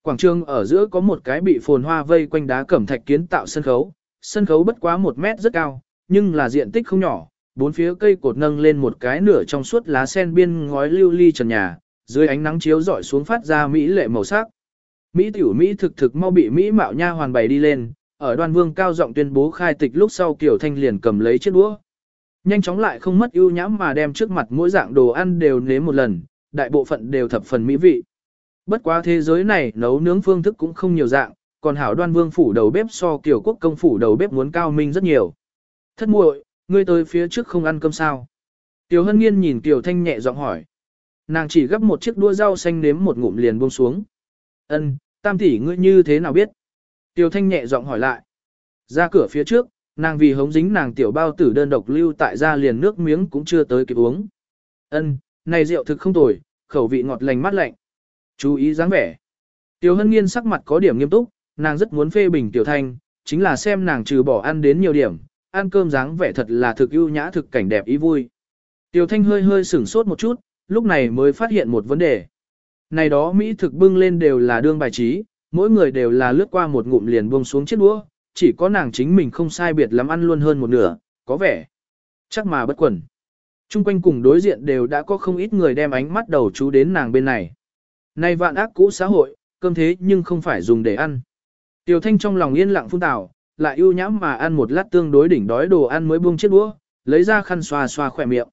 [SPEAKER 1] Quảng trường ở giữa có một cái bị phồn hoa vây quanh đá cẩm thạch kiến tạo sân khấu, sân khấu bất quá một mét rất cao, nhưng là diện tích không nhỏ, bốn phía cây cột nâng lên một cái nửa trong suốt lá sen biên ngói lưu ly trần nhà, dưới ánh nắng chiếu rọi xuống phát ra mỹ lệ màu sắc. Mỹ tiểu Mỹ thực thực mau bị Mỹ mạo nha hoàn bày đi lên, ở đoan vương cao giọng tuyên bố khai tịch lúc sau Kiều Thanh liền cầm lấy chiếc đũa. Nhanh chóng lại không mất ưu nhãm mà đem trước mặt mỗi dạng đồ ăn đều nếm một lần, đại bộ phận đều thập phần mỹ vị. Bất quá thế giới này nấu nướng phương thức cũng không nhiều dạng, còn hảo đoan vương phủ đầu bếp so kiểu quốc công phủ đầu bếp muốn cao minh rất nhiều. Thất muội, ngươi tới phía trước không ăn cơm sao? Tiểu Hân Nghiên nhìn Tiểu Thanh nhẹ giọng hỏi. Nàng chỉ gấp một chiếc đũa rau xanh nếm một ngụm liền buông xuống. Ân, tam tỷ ngươi như thế nào biết? Tiểu Thanh nhẹ giọng hỏi lại. Ra cửa phía trước, nàng vì hống dính nàng tiểu bao tử đơn độc lưu tại ra liền nước miếng cũng chưa tới kịp uống. Ân, này rượu thực không tồi, khẩu vị ngọt lành mát lạnh. Chú ý dáng vẻ. Tiểu Hân Nghiên sắc mặt có điểm nghiêm túc, nàng rất muốn phê bình Tiểu Thanh, chính là xem nàng trừ bỏ ăn đến nhiều điểm, ăn cơm dáng vẻ thật là thực ưu nhã thực cảnh đẹp ý vui. Tiểu Thanh hơi hơi sửng sốt một chút, lúc này mới phát hiện một vấn đề. Này đó Mỹ thực bưng lên đều là đương bài trí, mỗi người đều là lướt qua một ngụm liền buông xuống chiếc đũa, chỉ có nàng chính mình không sai biệt lắm ăn luôn hơn một nửa, có vẻ. Chắc mà bất quẩn. Trung quanh cùng đối diện đều đã có không ít người đem ánh mắt đầu chú đến nàng bên này. Này vạn ác cũ xã hội, cơm thế nhưng không phải dùng để ăn. Tiểu Thanh trong lòng yên lặng phun tào, lại ưu nhãm mà ăn một lát tương đối đỉnh đói đồ ăn mới buông chiếc đũa, lấy ra khăn xoa xoa khỏe miệng.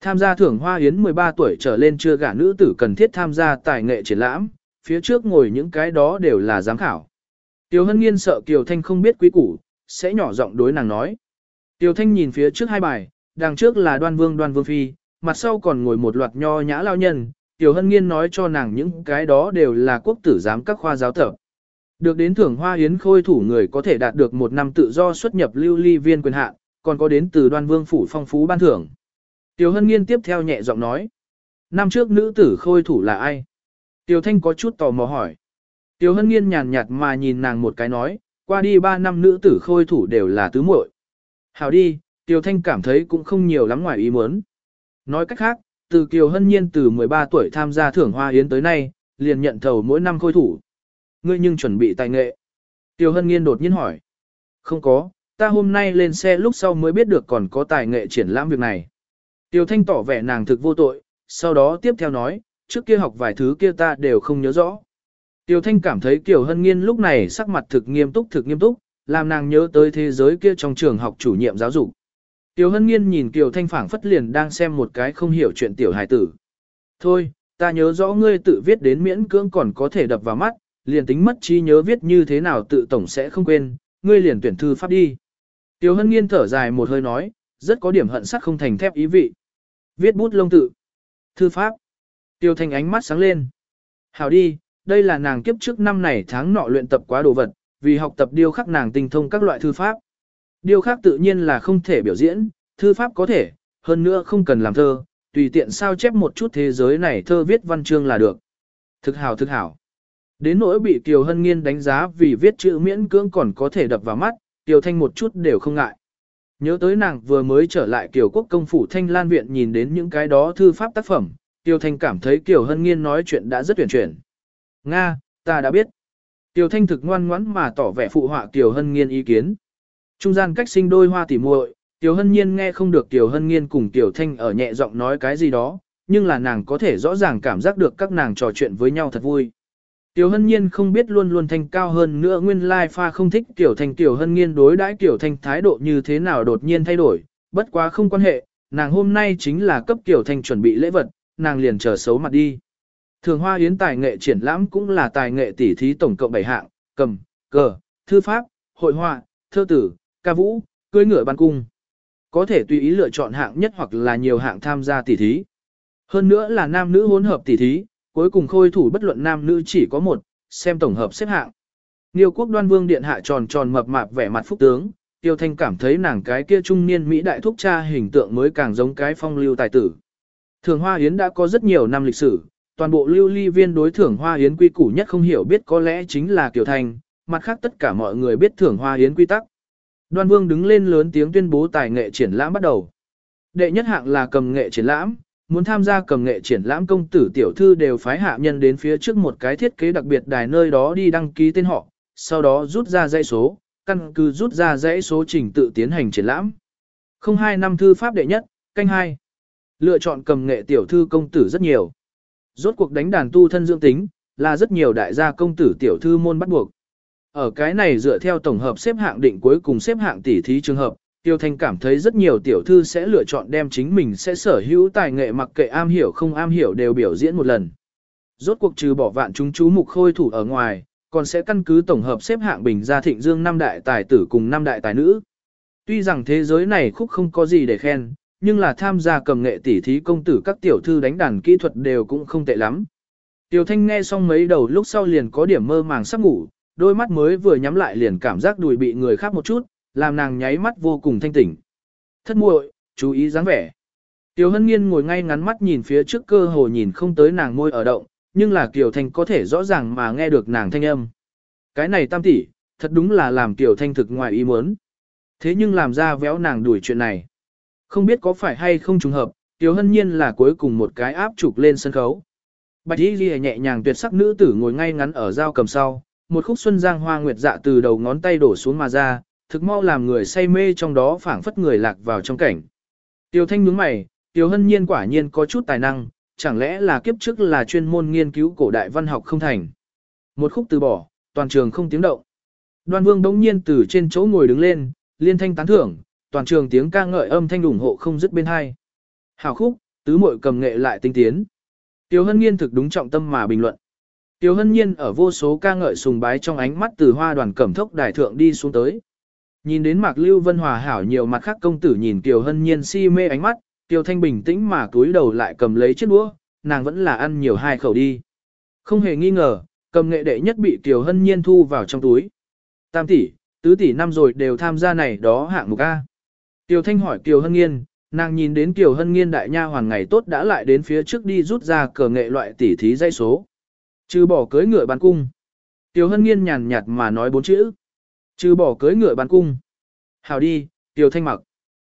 [SPEAKER 1] Tham gia thưởng hoa yến 13 tuổi trở lên chưa gả nữ tử cần thiết tham gia tài nghệ triển lãm, phía trước ngồi những cái đó đều là giám khảo. Tiêu Hân Nghiên sợ Kiều Thanh không biết quý củ, sẽ nhỏ giọng đối nàng nói. Tiêu Thanh nhìn phía trước hai bài, đằng trước là đoan vương đoan vương phi, mặt sau còn ngồi một loạt nho nhã lao nhân. Tiểu Hân Nghiên nói cho nàng những cái đó đều là quốc tử giám các khoa giáo tập. Được đến thưởng hoa yến khôi thủ người có thể đạt được một năm tự do xuất nhập lưu ly viên quyền hạn, còn có đến từ đoan vương phủ phong phú ban thưởng. tiểu Hân Nghiên tiếp theo nhẹ giọng nói. Năm trước nữ tử khôi thủ là ai? tiểu Thanh có chút tò mò hỏi. tiểu Hân Nghiên nhàn nhạt mà nhìn nàng một cái nói, qua đi ba năm nữ tử khôi thủ đều là tứ muội. Hảo đi, tiểu Thanh cảm thấy cũng không nhiều lắm ngoài ý muốn. Nói cách khác, từ Kiều Hân Nhiên từ 13 tuổi tham gia thưởng hoa yến tới nay, liền nhận thầu mỗi năm khôi thủ. Ngươi nhưng chuẩn bị tài nghệ. Tiêu Hân Nghiên đột nhiên hỏi. Không có, ta hôm nay lên xe lúc sau mới biết được còn có tài nghệ triển lãm việc này. Tiêu Thanh tỏ vẻ nàng thực vô tội, sau đó tiếp theo nói, trước kia học vài thứ kia ta đều không nhớ rõ. Tiêu Thanh cảm thấy Kiều Hân Nghiên lúc này sắc mặt thực nghiêm túc thực nghiêm túc, làm nàng nhớ tới thế giới kia trong trường học chủ nhiệm giáo dục. Tiêu Hân Nghiên nhìn Kiều Thanh phảng phất liền đang xem một cái không hiểu chuyện tiểu hài tử. Thôi, ta nhớ rõ ngươi tự viết đến miễn cưỡng còn có thể đập vào mắt, liền tính mất trí nhớ viết như thế nào tự tổng sẽ không quên, ngươi liền tuyển thư pháp đi. Tiêu Hân Nghiên thở dài một hơi nói, rất có điểm hận sắc không thành thép ý vị. Viết bút lông tự. Thư pháp. Tiêu Thanh ánh mắt sáng lên. Hảo đi, đây là nàng kiếp trước năm này tháng nọ luyện tập quá đồ vật, vì học tập điêu khắc nàng tinh thông các loại thư pháp. Điêu khắc tự nhiên là không thể biểu diễn, thư pháp có thể, hơn nữa không cần làm thơ, tùy tiện sao chép một chút thế giới này thơ viết văn chương là được. Thực hảo thực hảo. Đến nỗi bị Kiều Hân Nghiên đánh giá vì viết chữ miễn cưỡng còn có thể đập vào mắt, Kiều Thanh một chút đều không ngại. Nhớ tới nàng vừa mới trở lại Kiều Quốc công phủ Thanh Lan Viện nhìn đến những cái đó thư pháp tác phẩm, Kiều Thanh cảm thấy Kiều Hân Nghiên nói chuyện đã rất tuyển chuyển. Nga, ta đã biết. Kiều Thanh thực ngoan ngoãn mà tỏ vẻ phụ họa Kiều Hân Nghiên ý kiến. Trung gian cách sinh đôi hoa tỉ muội, Kiều Hân Nhiên nghe không được Kiều Hân Nghiên cùng Kiều Thanh ở nhẹ giọng nói cái gì đó, nhưng là nàng có thể rõ ràng cảm giác được các nàng trò chuyện với nhau thật vui. Tiểu Hân Nhiên không biết luôn luôn thanh cao hơn nữa nguyên lai pha không thích Tiểu Thanh Tiểu Hân Nhiên đối đãi Tiểu Thanh thái độ như thế nào đột nhiên thay đổi, bất quá không quan hệ, nàng hôm nay chính là cấp Tiểu Thanh chuẩn bị lễ vật, nàng liền chờ xấu mặt đi. Thường Hoa Yến tài nghệ triển lãm cũng là tài nghệ tỉ thí tổng cộng 7 hạng, cầm, cờ, thư pháp, hội họa, thơ tử, ca vũ, cưới ngựa ban cung. Có thể tùy ý lựa chọn hạng nhất hoặc là nhiều hạng tham gia tỉ thí. Hơn nữa là nam nữ hỗn hợp tỉ thí, cuối cùng khôi thủ bất luận nam nữ chỉ có một, xem tổng hợp xếp hạng. Niêu quốc đoan vương điện hạ tròn tròn mập mạp vẻ mặt phúc tướng, tiêu thanh cảm thấy nàng cái kia trung niên Mỹ đại thúc cha hình tượng mới càng giống cái phong lưu tài tử. Thường Hoa Yến đã có rất nhiều năm lịch sử, toàn bộ lưu ly viên đối thưởng Hoa Yến quy củ nhất không hiểu biết có lẽ chính là Kiều Thanh, mặt khác tất cả mọi người biết thưởng Hoa Yến quy tắc. Đoan Vương đứng lên lớn tiếng tuyên bố tài nghệ triển lãm bắt đầu. Đệ nhất hạng là cầm nghệ triển lãm, muốn tham gia cầm nghệ triển lãm công tử tiểu thư đều phái hạ nhân đến phía trước một cái thiết kế đặc biệt đài nơi đó đi đăng ký tên họ, sau đó rút ra dãy số, căn cứ rút ra dãy số trình tự tiến hành triển lãm. Không hai năm thư pháp đệ nhất, canh hai. Lựa chọn cầm nghệ tiểu thư công tử rất nhiều. Rốt cuộc đánh đàn tu thân dưỡng tính, là rất nhiều đại gia công tử tiểu thư môn bắt buộc. Ở cái này dựa theo tổng hợp xếp hạng định cuối cùng xếp hạng tỷ thí trường hợp, Tiêu Thanh cảm thấy rất nhiều tiểu thư sẽ lựa chọn đem chính mình sẽ sở hữu tài nghệ mặc kệ am hiểu không am hiểu đều biểu diễn một lần. rốt cuộc trừ bỏ vạn chúng chú mục khôi thủ ở ngoài, còn sẽ căn cứ tổng hợp xếp hạng bình ra thịnh dương năm đại tài tử cùng năm đại tài nữ. Tuy rằng thế giới này khúc không có gì để khen, nhưng là tham gia cầm nghệ tỉ thí công tử các tiểu thư đánh đàn kỹ thuật đều cũng không tệ lắm. Tiểu Thanh nghe xong mấy đầu lúc sau liền có điểm mơ màng sắp ngủ, đôi mắt mới vừa nhắm lại liền cảm giác đùi bị người khác một chút, làm nàng nháy mắt vô cùng thanh tỉnh. Thất muội, chú ý dáng vẻ. Tiểu Hân Nghiên ngồi ngay ngắn mắt nhìn phía trước cơ hồ nhìn không tới nàng môi ở động, nhưng là Kiều Thanh có thể rõ ràng mà nghe được nàng thanh âm. Cái này tam tỷ, thật đúng là làm Kiều Thanh thực ngoài ý muốn. Thế nhưng làm ra véo nàng đuổi chuyện này. Không biết có phải hay không trùng hợp, Tiểu Hân Nhiên là cuối cùng một cái áp trục lên sân khấu. Bạch Y lìa nhẹ nhàng tuyệt sắc nữ tử ngồi ngay ngắn ở dao cầm sau, một khúc xuân giang hoa nguyệt dạ từ đầu ngón tay đổ xuống mà ra, thực mau làm người say mê trong đó phảng phất người lạc vào trong cảnh. Tiêu Thanh nhướng mày, Tiêu Hân Nhiên quả nhiên có chút tài năng, chẳng lẽ là kiếp trước là chuyên môn nghiên cứu cổ đại văn học không thành. Một khúc từ bỏ, toàn trường không tiếng động. Đoan Vương đống nhiên từ trên chỗ ngồi đứng lên, liên thanh tán thưởng, toàn trường tiếng ca ngợi âm thanh ủng hộ không dứt bên hai. Hào khúc, tứ muội cầm nghệ lại tinh tiến. Tiêu Hân Nhiên thực đúng trọng tâm mà bình luận. Tiêu Hân Nhiên ở vô số ca ngợi sùng bái trong ánh mắt từ hoa đoàn cẩm thốc đài thượng đi xuống tới. Nhìn đến Mạc Lưu Vân Hòa hảo nhiều mặt khác công tử nhìn Kiều Hân Nhiên si mê ánh mắt, Kiều Thanh bình tĩnh mà túi đầu lại cầm lấy chiếc đũa, nàng vẫn là ăn nhiều hai khẩu đi. Không hề nghi ngờ, cầm nghệ đệ nhất bị Kiều Hân Nhiên thu vào trong túi. Tam tỷ, tứ tỷ năm rồi đều tham gia này đó hạng mục A. Kiều Thanh hỏi Kiều Hân Nhiên, nàng nhìn đến Kiều Hân Nhiên đại nha hoàn ngày tốt đã lại đến phía trước đi rút ra cờ nghệ loại tỷ thí dây số. Trừ bỏ cưới ngựa bán cung. Tiêu Hân Nhiên nhàn nhạt mà nói bốn chữ. Trừ bỏ cưới ngựa bán cung. Hào đi, Tiêu Thanh mặc.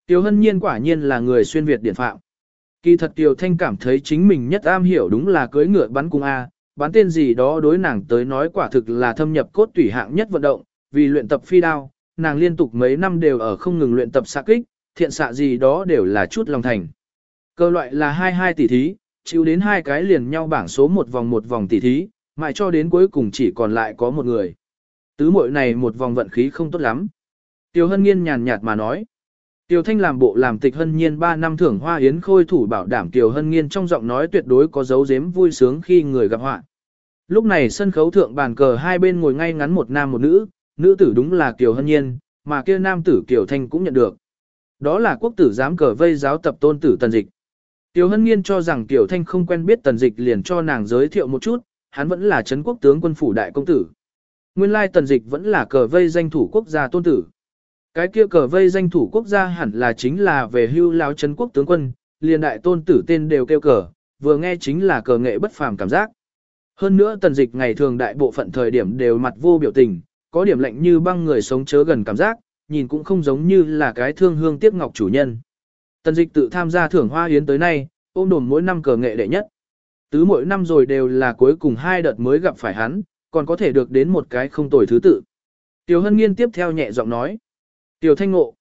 [SPEAKER 1] Tiêu Hân Nhiên quả nhiên là người xuyên Việt điển phạm. Kỳ thật Tiêu Thanh cảm thấy chính mình nhất am hiểu đúng là cưới ngựa bắn cung A, bán tên gì đó đối nàng tới nói quả thực là thâm nhập cốt tủy hạng nhất vận động, vì luyện tập phi đao, nàng liên tục mấy năm đều ở không ngừng luyện tập xạ kích, thiện xạ gì đó đều là chút lòng thành. Cơ loại là 22 tỷ thí, chịu đến hai cái liền nhau bảng số một vòng một vòng tỷ thí, mãi cho đến cuối cùng chỉ còn lại có một người. Tứ muội này một vòng vận khí không tốt lắm. Tiêu Hân Nhiên nhàn nhạt mà nói. Tiêu Thanh làm bộ làm tịch hân nhiên 3 năm thưởng hoa yến khôi thủ bảo đảm Tiêu Hân Nhiên trong giọng nói tuyệt đối có dấu giếm vui sướng khi người gặp họa. Lúc này sân khấu thượng bàn cờ hai bên ngồi ngay ngắn một nam một nữ, nữ tử đúng là Kiều Hân Nhiên, mà kia nam tử Kiều Thanh cũng nhận được. Đó là quốc tử giám cờ vây giáo tập tôn tử Tần Dịch. Kiều Hân Nhiên cho rằng Kiều Thanh không quen biết Tần Dịch liền cho nàng giới thiệu một chút, hắn vẫn là Trấn quốc tướng quân phủ đại công tử. Nguyên lai Tần Dịch vẫn là cờ vây danh thủ quốc gia tôn tử. Cái kia cờ vây danh thủ quốc gia hẳn là chính là về hưu lao chân quốc tướng quân, liền đại tôn tử tên đều kêu cờ, vừa nghe chính là cờ nghệ bất phàm cảm giác. Hơn nữa Tần Dịch ngày thường đại bộ phận thời điểm đều mặt vô biểu tình, có điểm lạnh như băng người sống chớ gần cảm giác, nhìn cũng không giống như là cái thương hương tiếc ngọc chủ nhân. Tần dịch tự tham gia thưởng hoa yến tới nay, ôm đồn mỗi năm cờ nghệ đệ nhất. Tứ mỗi năm rồi đều là cuối cùng hai đợt mới gặp phải hắn, còn có thể được đến một cái không tồi thứ tự. Tiểu Hân Nghiên tiếp theo nhẹ giọng nói. Tiểu Thanh Ngộ.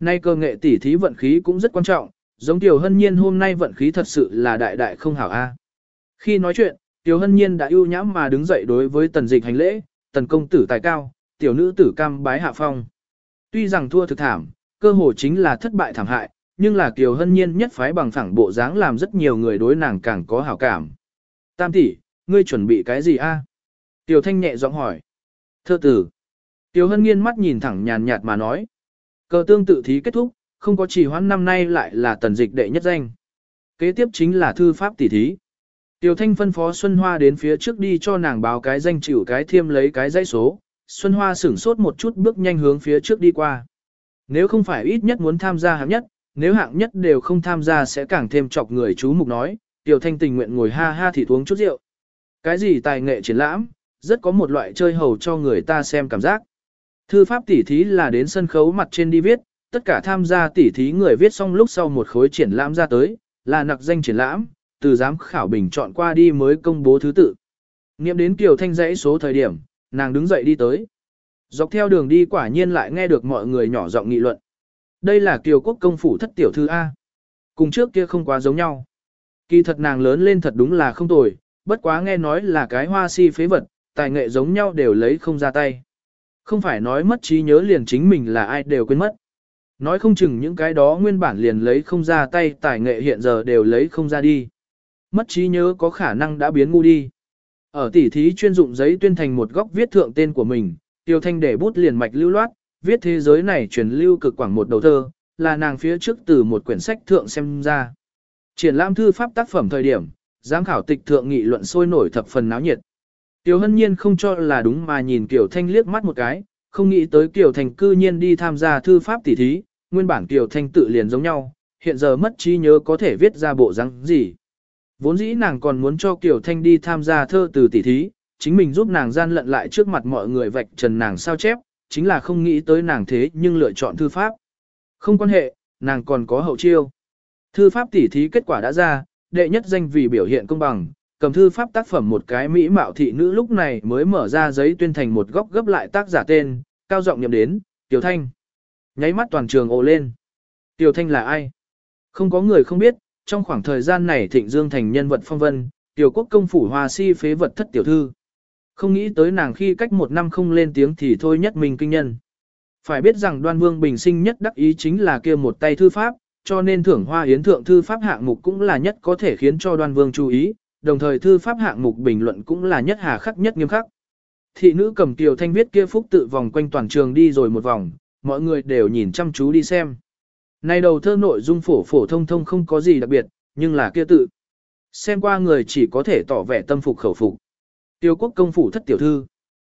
[SPEAKER 1] Nay cơ nghệ tỉ thí vận khí cũng rất quan trọng, giống Tiểu Hân Nhiên hôm nay vận khí thật sự là đại đại không hảo a. Khi nói chuyện, Tiểu Hân Nhiên đã ưu nhãm mà đứng dậy đối với tần dịch hành lễ, tần công tử tài cao, tiểu nữ tử cam bái hạ phong. Tuy rằng thua thực thảm, cơ hồ chính là thất bại thảm hại, nhưng là Kiều Hân Nhiên nhất phái bằng phẳng bộ dáng làm rất nhiều người đối nàng càng có hảo cảm. Tam tỷ, ngươi chuẩn bị cái gì a? Tiểu Thanh nhẹ giọng hỏi. Thơ tử. Tiểu Hân nghiên mắt nhìn thẳng nhàn nhạt mà nói. Cờ tương tự thí kết thúc, không có chỉ hoãn năm nay lại là tần dịch đệ nhất danh. Kế tiếp chính là thư pháp tỷ thí. Tiểu Thanh phân phó Xuân Hoa đến phía trước đi cho nàng báo cái danh chịu cái thiêm lấy cái dãy số, Xuân Hoa sửng sốt một chút bước nhanh hướng phía trước đi qua. Nếu không phải ít nhất muốn tham gia hạng nhất, nếu hạng nhất đều không tham gia sẽ càng thêm chọc người chú mục nói, Tiểu Thanh tình nguyện ngồi ha ha thì uống chút rượu. Cái gì tài nghệ triển lãm, rất có một loại chơi hầu cho người ta xem cảm giác. Thư pháp tỉ thí là đến sân khấu mặt trên đi viết, tất cả tham gia tỉ thí người viết xong lúc sau một khối triển lãm ra tới, là nặc danh triển lãm, từ giám khảo bình chọn qua đi mới công bố thứ tự. Nghiệm đến Kiều Thanh dãy số thời điểm, nàng đứng dậy đi tới. Dọc theo đường đi quả nhiên lại nghe được mọi người nhỏ giọng nghị luận. Đây là Kiều Quốc công phủ thất tiểu thư A. Cùng trước kia không quá giống nhau. Kỳ thật nàng lớn lên thật đúng là không tồi, bất quá nghe nói là cái hoa si phế vật, tài nghệ giống nhau đều lấy không ra tay. Không phải nói mất trí nhớ liền chính mình là ai đều quên mất. Nói không chừng những cái đó nguyên bản liền lấy không ra tay tài nghệ hiện giờ đều lấy không ra đi. mất trí nhớ có khả năng đã biến ngu đi. Ở tỉ thí chuyên dụng giấy tuyên thành một góc viết thượng tên của mình, Tiêu Thanh để bút liền mạch lưu loát, viết thế giới này truyền lưu cực quảng một đầu thơ, là nàng phía trước từ một quyển sách thượng xem ra. Triển lãm thư pháp tác phẩm thời điểm, giám khảo tịch thượng nghị luận sôi nổi thập phần náo nhiệt. Tiểu Hân Nhiên không cho là đúng mà nhìn Kiều Thanh liếc mắt một cái, không nghĩ tới Kiều Thanh cư nhiên đi tham gia thư pháp tỉ thí, nguyên bản Kiều Thanh tự liền giống nhau, hiện giờ mất trí nhớ có thể viết ra bộ răng gì. Vốn dĩ nàng còn muốn cho Kiều Thanh đi tham gia thơ từ tỉ thí, chính mình giúp nàng gian lận lại trước mặt mọi người vạch trần nàng sao chép, chính là không nghĩ tới nàng thế nhưng lựa chọn thư pháp. Không quan hệ, nàng còn có hậu chiêu. Thư pháp tỉ thí kết quả đã ra, đệ nhất danh vì biểu hiện công bằng, cầm thư pháp tác phẩm một cái mỹ mạo thị nữ lúc này mới mở ra giấy tuyên thành một góc gấp lại tác giả tên, cao giọng nhầm đến, Tiểu Thanh. Nháy mắt toàn trường ồ lên. Tiểu Thanh là ai? Không có người không biết, trong khoảng thời gian này Thịnh Dương thành nhân vật phong vân, Tiểu Quốc công phủ hoa si phế vật thất tiểu thư. Không nghĩ tới nàng khi cách một năm không lên tiếng thì thôi nhất mình kinh nhân. Phải biết rằng đoan vương bình sinh nhất đắc ý chính là kia một tay thư pháp, cho nên thưởng hoa hiến thượng thư pháp hạng mục cũng là nhất có thể khiến cho đoan vương chú ý, đồng thời thư pháp hạng mục bình luận cũng là nhất hà khắc nhất nghiêm khắc. Thị nữ cầm tiểu thanh viết kia phúc tự vòng quanh toàn trường đi rồi một vòng, mọi người đều nhìn chăm chú đi xem. Này đầu thơ nội dung phổ phổ thông thông không có gì đặc biệt, nhưng là kia tự. Xem qua người chỉ có thể tỏ vẻ tâm phục khẩu phục. Tiêu quốc công phủ thất tiểu thư.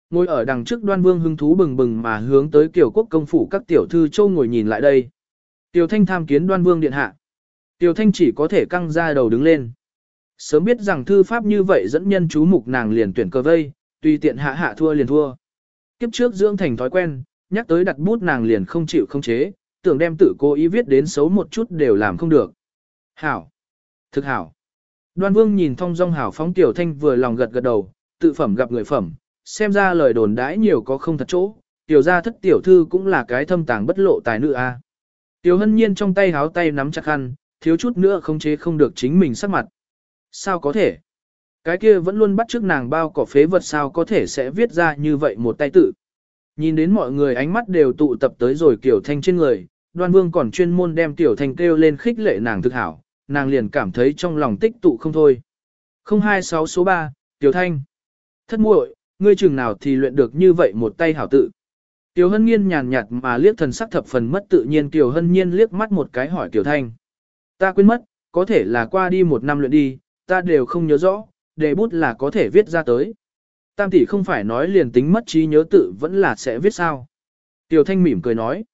[SPEAKER 1] Ngồi ở đằng trước đoan vương hứng thú bừng bừng mà hướng tới kiều quốc công phủ các tiểu thư châu ngồi nhìn lại đây. Tiểu thanh tham kiến đoan vương điện hạ. Tiểu thanh chỉ có thể căng ra đầu đứng lên. Sớm biết rằng thư pháp như vậy dẫn nhân chú mục nàng liền tuyển cơ vây, tùy tiện hạ hạ thua liền thua. Kiếp trước dưỡng thành thói quen, nhắc tới đặt bút nàng liền không chịu không chế, tưởng đem tự cố ý viết đến xấu một chút đều làm không được. Hảo! Thực hảo! Đoan vương nhìn thong dong hảo phóng tiểu thanh vừa lòng gật gật đầu, tự phẩm gặp người phẩm, xem ra lời đồn đãi nhiều có không thật chỗ, tiểu gia thất tiểu thư cũng là cái thâm tàng bất lộ tài nữ a. Tiểu hân nhiên trong tay háo tay nắm chặt khăn, thiếu chút nữa không chế không được chính mình sắc mặt. Sao có thể? Cái kia vẫn luôn bắt trước nàng bao cỏ phế vật sao có thể sẽ viết ra như vậy một tay tự. Nhìn đến mọi người ánh mắt đều tụ tập tới rồi kiều Thanh trên người, đoan vương còn chuyên môn đem Tiểu Thanh kêu lên khích lệ nàng thực hảo, nàng liền cảm thấy trong lòng tích tụ không thôi. 026 số 3, Tiểu Thanh. Thất muội, ngươi chừng nào thì luyện được như vậy một tay hảo tự. Tiểu Hân Nhiên nhàn nhạt mà liếc thần sắc thập phần mất tự nhiên Tiểu Hân Nhiên liếc mắt một cái hỏi Tiểu Thanh. Ta quên mất, có thể là qua đi một năm luyện đi, ta đều không nhớ rõ, đề bút là có thể viết ra tới. Tam tỷ không phải nói liền tính mất trí nhớ tự vẫn là sẽ viết sao. Tiểu Thanh mỉm cười nói.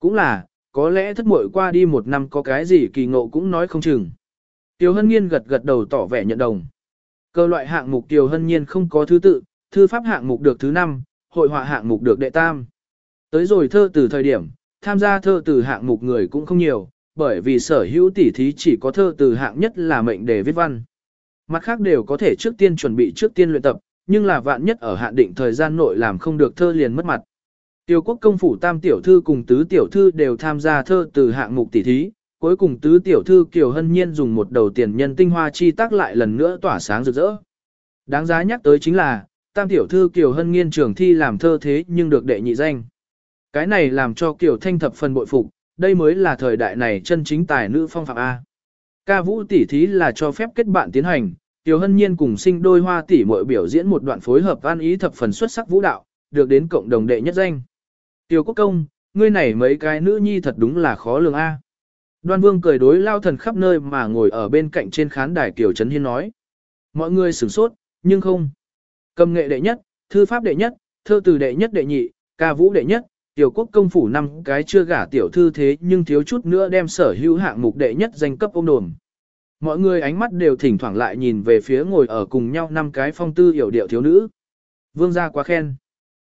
[SPEAKER 1] Cũng là, có lẽ thất muội qua đi một năm có cái gì kỳ ngộ cũng nói không chừng. Tiểu Hân Nhiên gật gật đầu tỏ vẻ nhận đồng. Cơ loại hạng mục Tiểu Hân Nhiên không có thứ tự, thư pháp hạng mục được thứ năm, hội họa hạng mục được đệ tam. Tới rồi thơ từ thời điểm, tham gia thơ từ hạng mục người cũng không nhiều, bởi vì sở hữu tỷ thí chỉ có thơ từ hạng nhất là mệnh đề viết văn. Mặt khác đều có thể trước tiên chuẩn bị trước tiên luyện tập, nhưng là vạn nhất ở hạn định thời gian nội làm không được thơ liền mất mặt. Tiêu quốc công phủ tam tiểu thư cùng tứ tiểu thư đều tham gia thơ từ hạng mục tỷ thí, cuối cùng tứ tiểu thư Kiều Hân Nhiên dùng một đầu tiền nhân tinh hoa chi tác lại lần nữa tỏa sáng rực rỡ. Đáng giá nhắc tới chính là, tam tiểu thư Kiều Hân Nhiên trường thi làm thơ thế nhưng được đệ nhị danh. Cái này làm cho Kiều Thanh thập phần bội phục, đây mới là thời đại này chân chính tài nữ phong phạm A. Ca vũ tỷ thí là cho phép kết bạn tiến hành, Tiểu Hân Nhiên cùng sinh đôi hoa tỷ muội biểu diễn một đoạn phối hợp an ý thập phần xuất sắc vũ đạo, được đến cộng đồng đệ nhất danh. Tiểu Quốc Công, ngươi này mấy cái nữ nhi thật đúng là khó lường A. Đoan Vương cười đối lao thần khắp nơi mà ngồi ở bên cạnh trên khán đài Kiều Trấn Hiên nói. Mọi người sửng sốt, nhưng không. Cầm nghệ đệ nhất, thư pháp đệ nhất, thơ từ đệ nhất đệ nhị, ca vũ đệ nhất, tiểu quốc công phủ năm cái chưa gả tiểu thư thế nhưng thiếu chút nữa đem sở hữu hạng mục đệ nhất danh cấp ôm đồn. Mọi người ánh mắt đều thỉnh thoảng lại nhìn về phía ngồi ở cùng nhau năm cái phong tư hiểu điệu thiếu nữ. Vương gia quá khen.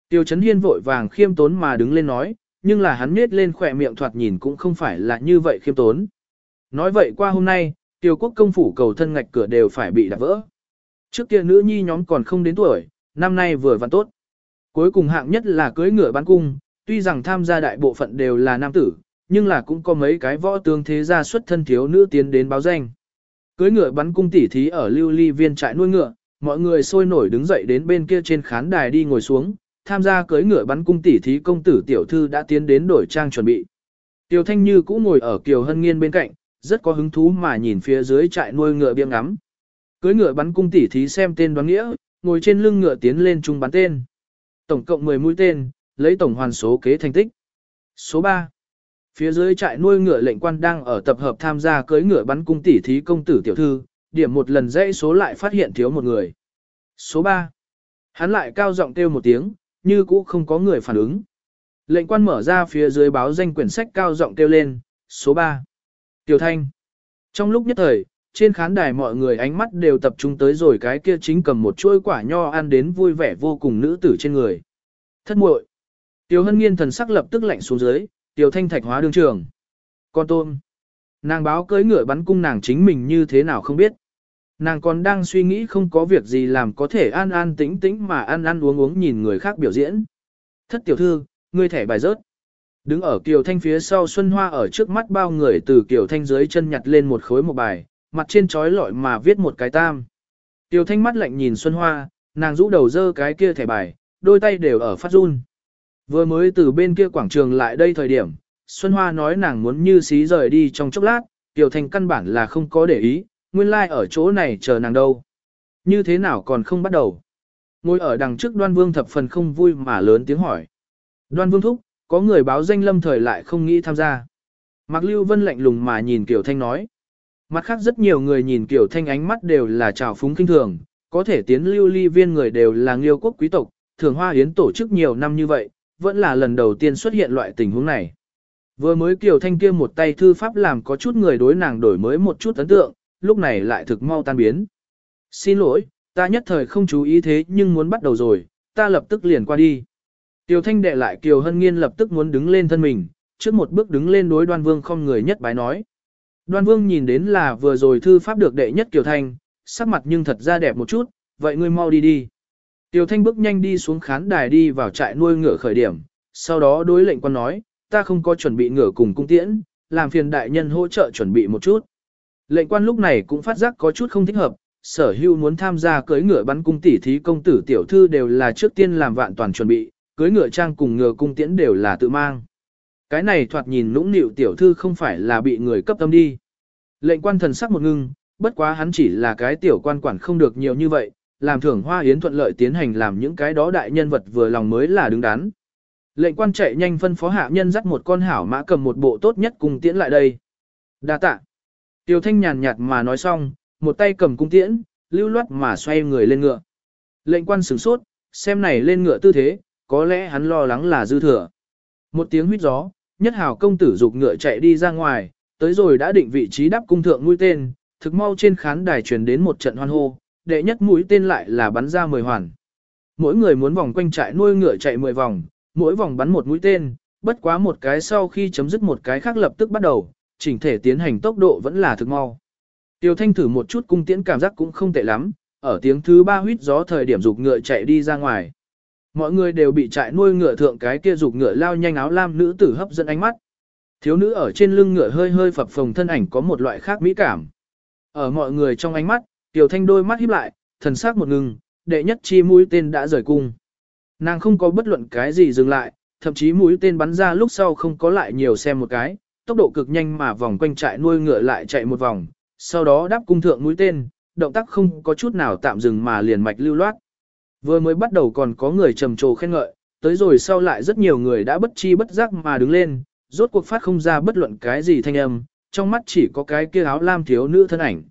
[SPEAKER 1] Tiêu Chấn Hiên vội vàng khiêm tốn mà đứng lên nói, nhưng là hắn nết lên khỏe miệng thoạt nhìn cũng không phải là như vậy khiêm tốn. Nói vậy qua hôm nay, tiêu quốc công phủ cầu thân ngạch cửa đều phải bị đạp vỡ. Trước kia nữ nhi nhóm còn không đến tuổi, năm nay vừa vặn tốt. Cuối cùng hạng nhất là cưới ngựa bán cung, tuy rằng tham gia đại bộ phận đều là nam tử, nhưng là cũng có mấy cái võ tướng thế gia xuất thân thiếu nữ tiến đến báo danh. Cưới ngựa bắn cung tỉ thí ở lưu ly viên trại nuôi ngựa, mọi người sôi nổi đứng dậy đến bên kia trên khán đài đi ngồi xuống, tham gia cưới ngựa bắn cung tỉ thí công tử tiểu thư đã tiến đến đổi trang chuẩn bị. Tiểu Thanh Như cũng ngồi ở Kiều Hân Nghiên bên cạnh, rất có hứng thú mà nhìn phía dưới trại nuôi ngựa biếng ngắm. Cưới ngựa bắn cung tỉ thí xem tên đoán nghĩa, ngồi trên lưng ngựa tiến lên trung bắn tên. Tổng cộng 10 mũi tên, lấy tổng hoàn số kế thành tích. Số 3. Phía dưới trại nuôi ngựa lệnh quan đang ở tập hợp tham gia cưới ngựa bắn cung tỉ thí công tử tiểu thư, điểm một lần dãy số lại phát hiện thiếu một người. Số 3. Hắn lại cao giọng kêu một tiếng, như cũ không có người phản ứng. Lệnh quan mở ra phía dưới báo danh quyển sách cao giọng kêu lên, số 3. Tiểu Thanh. Trong lúc nhất thời, trên khán đài mọi người ánh mắt đều tập trung tới rồi cái kia chính cầm một chuỗi quả nho ăn đến vui vẻ vô cùng nữ tử trên người. Thất muội. Tiểu Hân Nghiên thần sắc lập tức lạnh xuống dưới, Tiểu Thanh thạch hóa đương trường. Con tôm. Nàng báo cưới ngựa bắn cung nàng chính mình như thế nào không biết. Nàng còn đang suy nghĩ không có việc gì làm có thể an an tĩnh tĩnh mà ăn ăn uống uống nhìn người khác biểu diễn. Thất tiểu thư, ngươi thẻ bài rớt. Đứng ở Kiều Thanh phía sau Xuân Hoa ở trước mắt bao người từ Kiều Thanh dưới chân nhặt lên một khối một bài, mặt trên trói lọi mà viết một cái tam. Kiều Thanh mắt lạnh nhìn Xuân Hoa, nàng rũ đầu dơ cái kia thẻ bài, đôi tay đều ở phát run. Vừa mới từ bên kia quảng trường lại đây thời điểm, Xuân Hoa nói nàng muốn như xí rời đi trong chốc lát, Kiều Thanh căn bản là không có để ý, nguyên lai like ở chỗ này chờ nàng đâu. Như thế nào còn không bắt đầu? Ngồi ở đằng trước đoan vương thập phần không vui mà lớn tiếng hỏi. Đoan vương thúc, có người báo danh lâm thời lại không nghĩ tham gia. Mạc Lưu Vân lạnh lùng mà nhìn Kiều Thanh nói. Mặt khác rất nhiều người nhìn Kiều Thanh ánh mắt đều là trào phúng kinh thường, có thể tiến lưu ly viên người đều là nghiêu quốc quý tộc, thường hoa hiến tổ chức nhiều năm như vậy, vẫn là lần đầu tiên xuất hiện loại tình huống này. Vừa mới Kiều Thanh kia một tay thư pháp làm có chút người đối nàng đổi mới một chút ấn tượng, lúc này lại thực mau tan biến. Xin lỗi, ta nhất thời không chú ý thế nhưng muốn bắt đầu rồi, ta lập tức liền qua đi. Kiều Thanh đệ lại Kiều Hân Nghiên lập tức muốn đứng lên thân mình, trước một bước đứng lên đối đoan vương không người nhất bái nói. Đoan vương nhìn đến là vừa rồi thư pháp được đệ nhất Kiều Thanh, sắc mặt nhưng thật ra đẹp một chút, vậy ngươi mau đi đi. Tiêu Thanh bước nhanh đi xuống khán đài đi vào trại nuôi ngựa khởi điểm, sau đó đối lệnh quan nói, ta không có chuẩn bị ngựa cùng cung tiễn, làm phiền đại nhân hỗ trợ chuẩn bị một chút. Lệnh quan lúc này cũng phát giác có chút không thích hợp, sở hưu muốn tham gia cưới ngựa bắn cung tỷ thí công tử tiểu thư đều là trước tiên làm vạn toàn chuẩn bị, cưới ngựa trang cùng ngựa cung tiễn đều là tự mang. Cái này thoạt nhìn nũng nịu tiểu thư không phải là bị người cấp tâm đi. Lệnh quan thần sắc một ngưng, bất quá hắn chỉ là cái tiểu quan quản không được nhiều như vậy, làm thưởng hoa yến thuận lợi tiến hành làm những cái đó đại nhân vật vừa lòng mới là đứng đắn. Lệnh quan chạy nhanh phân phó hạ nhân dắt một con hảo mã cầm một bộ tốt nhất cùng tiễn lại đây. Đa tạ. Tiêu thanh nhàn nhạt mà nói xong, một tay cầm cung tiễn, lưu loát mà xoay người lên ngựa. Lệnh quan sửng sốt, xem này lên ngựa tư thế, có lẽ hắn lo lắng là dư thừa. Một tiếng huýt gió, nhất hào công tử dục ngựa chạy đi ra ngoài, tới rồi đã định vị trí đắp cung thượng mũi tên, thực mau trên khán đài truyền đến một trận hoan hô, đệ nhất mũi tên lại là bắn ra 10 hoàn. Mỗi người muốn vòng quanh trại nuôi ngựa chạy 10 vòng, mỗi vòng bắn một mũi tên, bất quá một cái sau khi chấm dứt một cái khác lập tức bắt đầu, chỉnh thể tiến hành tốc độ vẫn là thực mau. Tiêu Thanh thử một chút cung tiễn cảm giác cũng không tệ lắm, ở tiếng thứ ba huýt gió thời điểm dục ngựa chạy đi ra ngoài. Mọi người đều bị trại nuôi ngựa thượng cái kia dục ngựa lao nhanh áo lam nữ tử hấp dẫn ánh mắt. Thiếu nữ ở trên lưng ngựa hơi hơi phập phồng thân ảnh có một loại khác mỹ cảm. Ở mọi người trong ánh mắt, Tiểu Thanh đôi mắt híp lại, thần sắc một ngừng, đệ nhất chi mũi tên đã rời cung. Nàng không có bất luận cái gì dừng lại, thậm chí mũi tên bắn ra lúc sau không có lại nhiều xem một cái, tốc độ cực nhanh mà vòng quanh trại nuôi ngựa lại chạy một vòng, sau đó đáp cung thượng mũi tên, động tác không có chút nào tạm dừng mà liền mạch lưu loát. Vừa mới bắt đầu còn có người trầm trồ khen ngợi, tới rồi sau lại rất nhiều người đã bất chi bất giác mà đứng lên, rốt cuộc phát không ra bất luận cái gì thanh âm, trong mắt chỉ có cái kia áo lam thiếu nữ thân ảnh.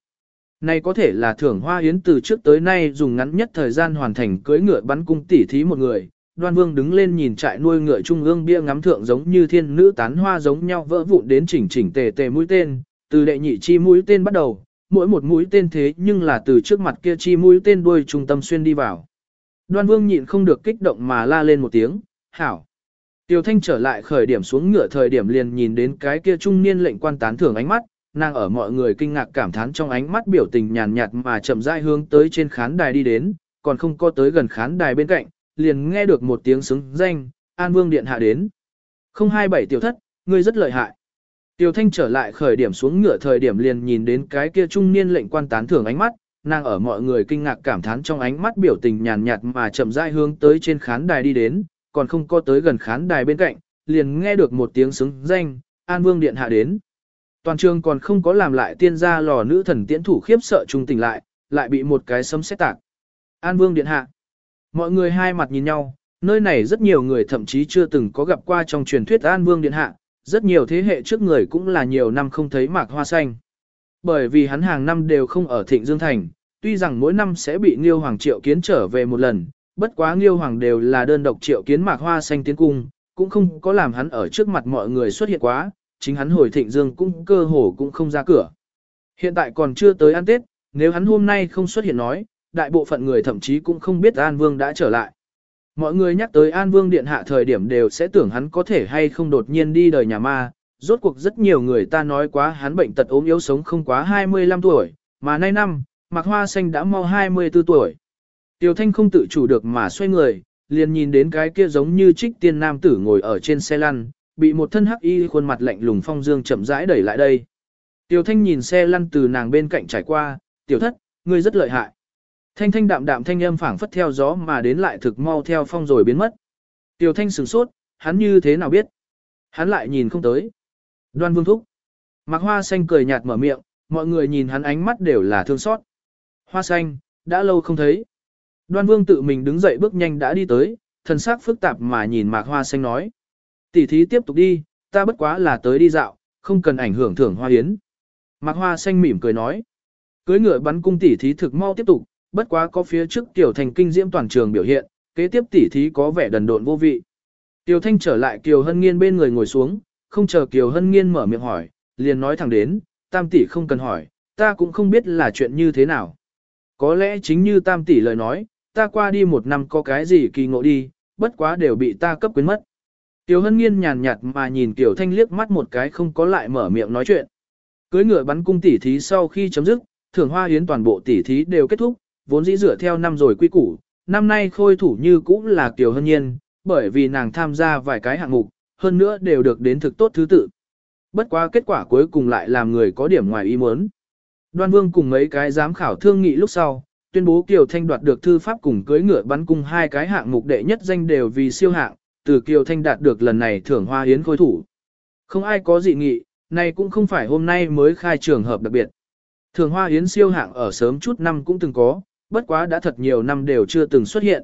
[SPEAKER 1] Này có thể là thưởng hoa yến từ trước tới nay dùng ngắn nhất thời gian hoàn thành cưới ngựa bắn cung tỉ thí một người. Đoan vương đứng lên nhìn trại nuôi ngựa trung ương bia ngắm thượng giống như thiên nữ tán hoa giống nhau vỡ vụn đến chỉnh chỉnh tề tề mũi tên, từ đệ nhị chi mũi tên bắt đầu, mỗi một mũi tên thế nhưng là từ trước mặt kia chi mũi tên đuôi trung tâm xuyên đi vào. Đoan vương nhịn không được kích động mà la lên một tiếng, hảo. Tiêu thanh trở lại khởi điểm xuống ngựa thời điểm liền nhìn đến cái kia trung niên lệnh quan tán thưởng ánh mắt, nàng ở mọi người kinh ngạc cảm thán trong ánh mắt biểu tình nhàn nhạt mà chậm rãi hướng tới trên khán đài đi đến, còn không có tới gần khán đài bên cạnh, liền nghe được một tiếng xứng danh, An Vương Điện hạ đến. Không hai bảy tiểu thất, ngươi rất lợi hại. Tiêu Thanh trở lại khởi điểm xuống ngựa thời điểm liền nhìn đến cái kia trung niên lệnh quan tán thưởng ánh mắt, nàng ở mọi người kinh ngạc cảm thán trong ánh mắt biểu tình nhàn nhạt mà chậm rãi hướng tới trên khán đài đi đến, còn không có tới gần khán đài bên cạnh, liền nghe được một tiếng xứng danh, An Vương Điện hạ đến. Toàn trường còn không có làm lại tiên gia lò nữ thần tiễn thủ khiếp sợ trung tỉnh lại, lại bị một cái sấm xét tạc. An Vương Điện Hạ. Mọi người hai mặt nhìn nhau, nơi này rất nhiều người thậm chí chưa từng có gặp qua trong truyền thuyết An Vương Điện Hạ, rất nhiều thế hệ trước người cũng là nhiều năm không thấy mạc hoa xanh. Bởi vì hắn hàng năm đều không ở Thịnh Dương Thành, tuy rằng mỗi năm sẽ bị Nghiêu Hoàng triệu kiến trở về một lần, bất quá Nghiêu Hoàng đều là đơn độc triệu kiến mạc hoa xanh tiến cung, cũng không có làm hắn ở trước mặt mọi người xuất hiện quá, chính hắn hồi Thịnh Dương cũng cơ hồ cũng không ra cửa. Hiện tại còn chưa tới ăn Tết, nếu hắn hôm nay không xuất hiện nói, đại bộ phận người thậm chí cũng không biết An Vương đã trở lại. Mọi người nhắc tới An Vương Điện Hạ thời điểm đều sẽ tưởng hắn có thể hay không đột nhiên đi đời nhà ma. Rốt cuộc rất nhiều người ta nói quá hắn bệnh tật ốm yếu sống không quá 25 tuổi, mà nay năm, Mạc Hoa Xanh đã mau 24 tuổi. Tiểu Thanh không tự chủ được mà xoay người, liền nhìn đến cái kia giống như trích tiên nam tử ngồi ở trên xe lăn, bị một thân hắc y khuôn mặt lạnh lùng phong dương chậm rãi đẩy lại đây. Tiểu Thanh nhìn xe lăn từ nàng bên cạnh trải qua, tiểu thất, ngươi rất lợi hại. Thanh thanh đạm đạm thanh âm phảng phất theo gió mà đến lại thực mau theo phong rồi biến mất. Tiểu thanh sửng sốt, hắn như thế nào biết? Hắn lại nhìn không tới. Đoan vương thúc. Mạc hoa xanh cười nhạt mở miệng, mọi người nhìn hắn ánh mắt đều là thương xót. Hoa xanh, đã lâu không thấy. Đoan vương tự mình đứng dậy bước nhanh đã đi tới, thần sắc phức tạp mà nhìn mạc hoa xanh nói. Tỷ thí tiếp tục đi, ta bất quá là tới đi dạo, không cần ảnh hưởng thưởng hoa hiến. Mạc hoa xanh mỉm cười nói. Cưới ngựa bắn cung tỷ thí thực mau tiếp tục, bất quá có phía trước Tiểu Thanh kinh diễm toàn trường biểu hiện, kế tiếp tỷ thí có vẻ đần độn vô vị. Tiểu Thanh trở lại Kiều Hân Nghiên bên người ngồi xuống, không chờ Kiều Hân Nghiên mở miệng hỏi, liền nói thẳng đến, tam tỷ không cần hỏi, ta cũng không biết là chuyện như thế nào. Có lẽ chính như tam tỷ lời nói, ta qua đi một năm có cái gì kỳ ngộ đi, bất quá đều bị ta cấp quyến mất. Tiểu Hân Nghiên nhàn nhạt mà nhìn Tiểu Thanh liếc mắt một cái không có lại mở miệng nói chuyện. Cưới ngựa bắn cung tỷ thí sau khi chấm dứt, thưởng hoa hiến toàn bộ tỷ thí đều kết thúc, vốn dĩ dựa theo năm rồi quy củ, năm nay khôi thủ như cũng là Tiểu Hân Nhiên, bởi vì nàng tham gia vài cái hạng mục, hơn nữa đều được đến thực tốt thứ tự. Bất quá kết quả cuối cùng lại làm người có điểm ngoài ý muốn. Đoan Vương cùng mấy cái giám khảo thương nghị lúc sau, tuyên bố Kiều Thanh đoạt được thư pháp cùng cưới ngựa bắn cung hai cái hạng mục đệ nhất danh đều vì siêu hạng, từ Kiều Thanh đạt được lần này thưởng hoa hiến khôi thủ. Không ai có dị nghị, này cũng không phải hôm nay mới khai trường hợp đặc biệt. Thưởng hoa hiến siêu hạng ở sớm chút năm cũng từng có, bất quá đã thật nhiều năm đều chưa từng xuất hiện.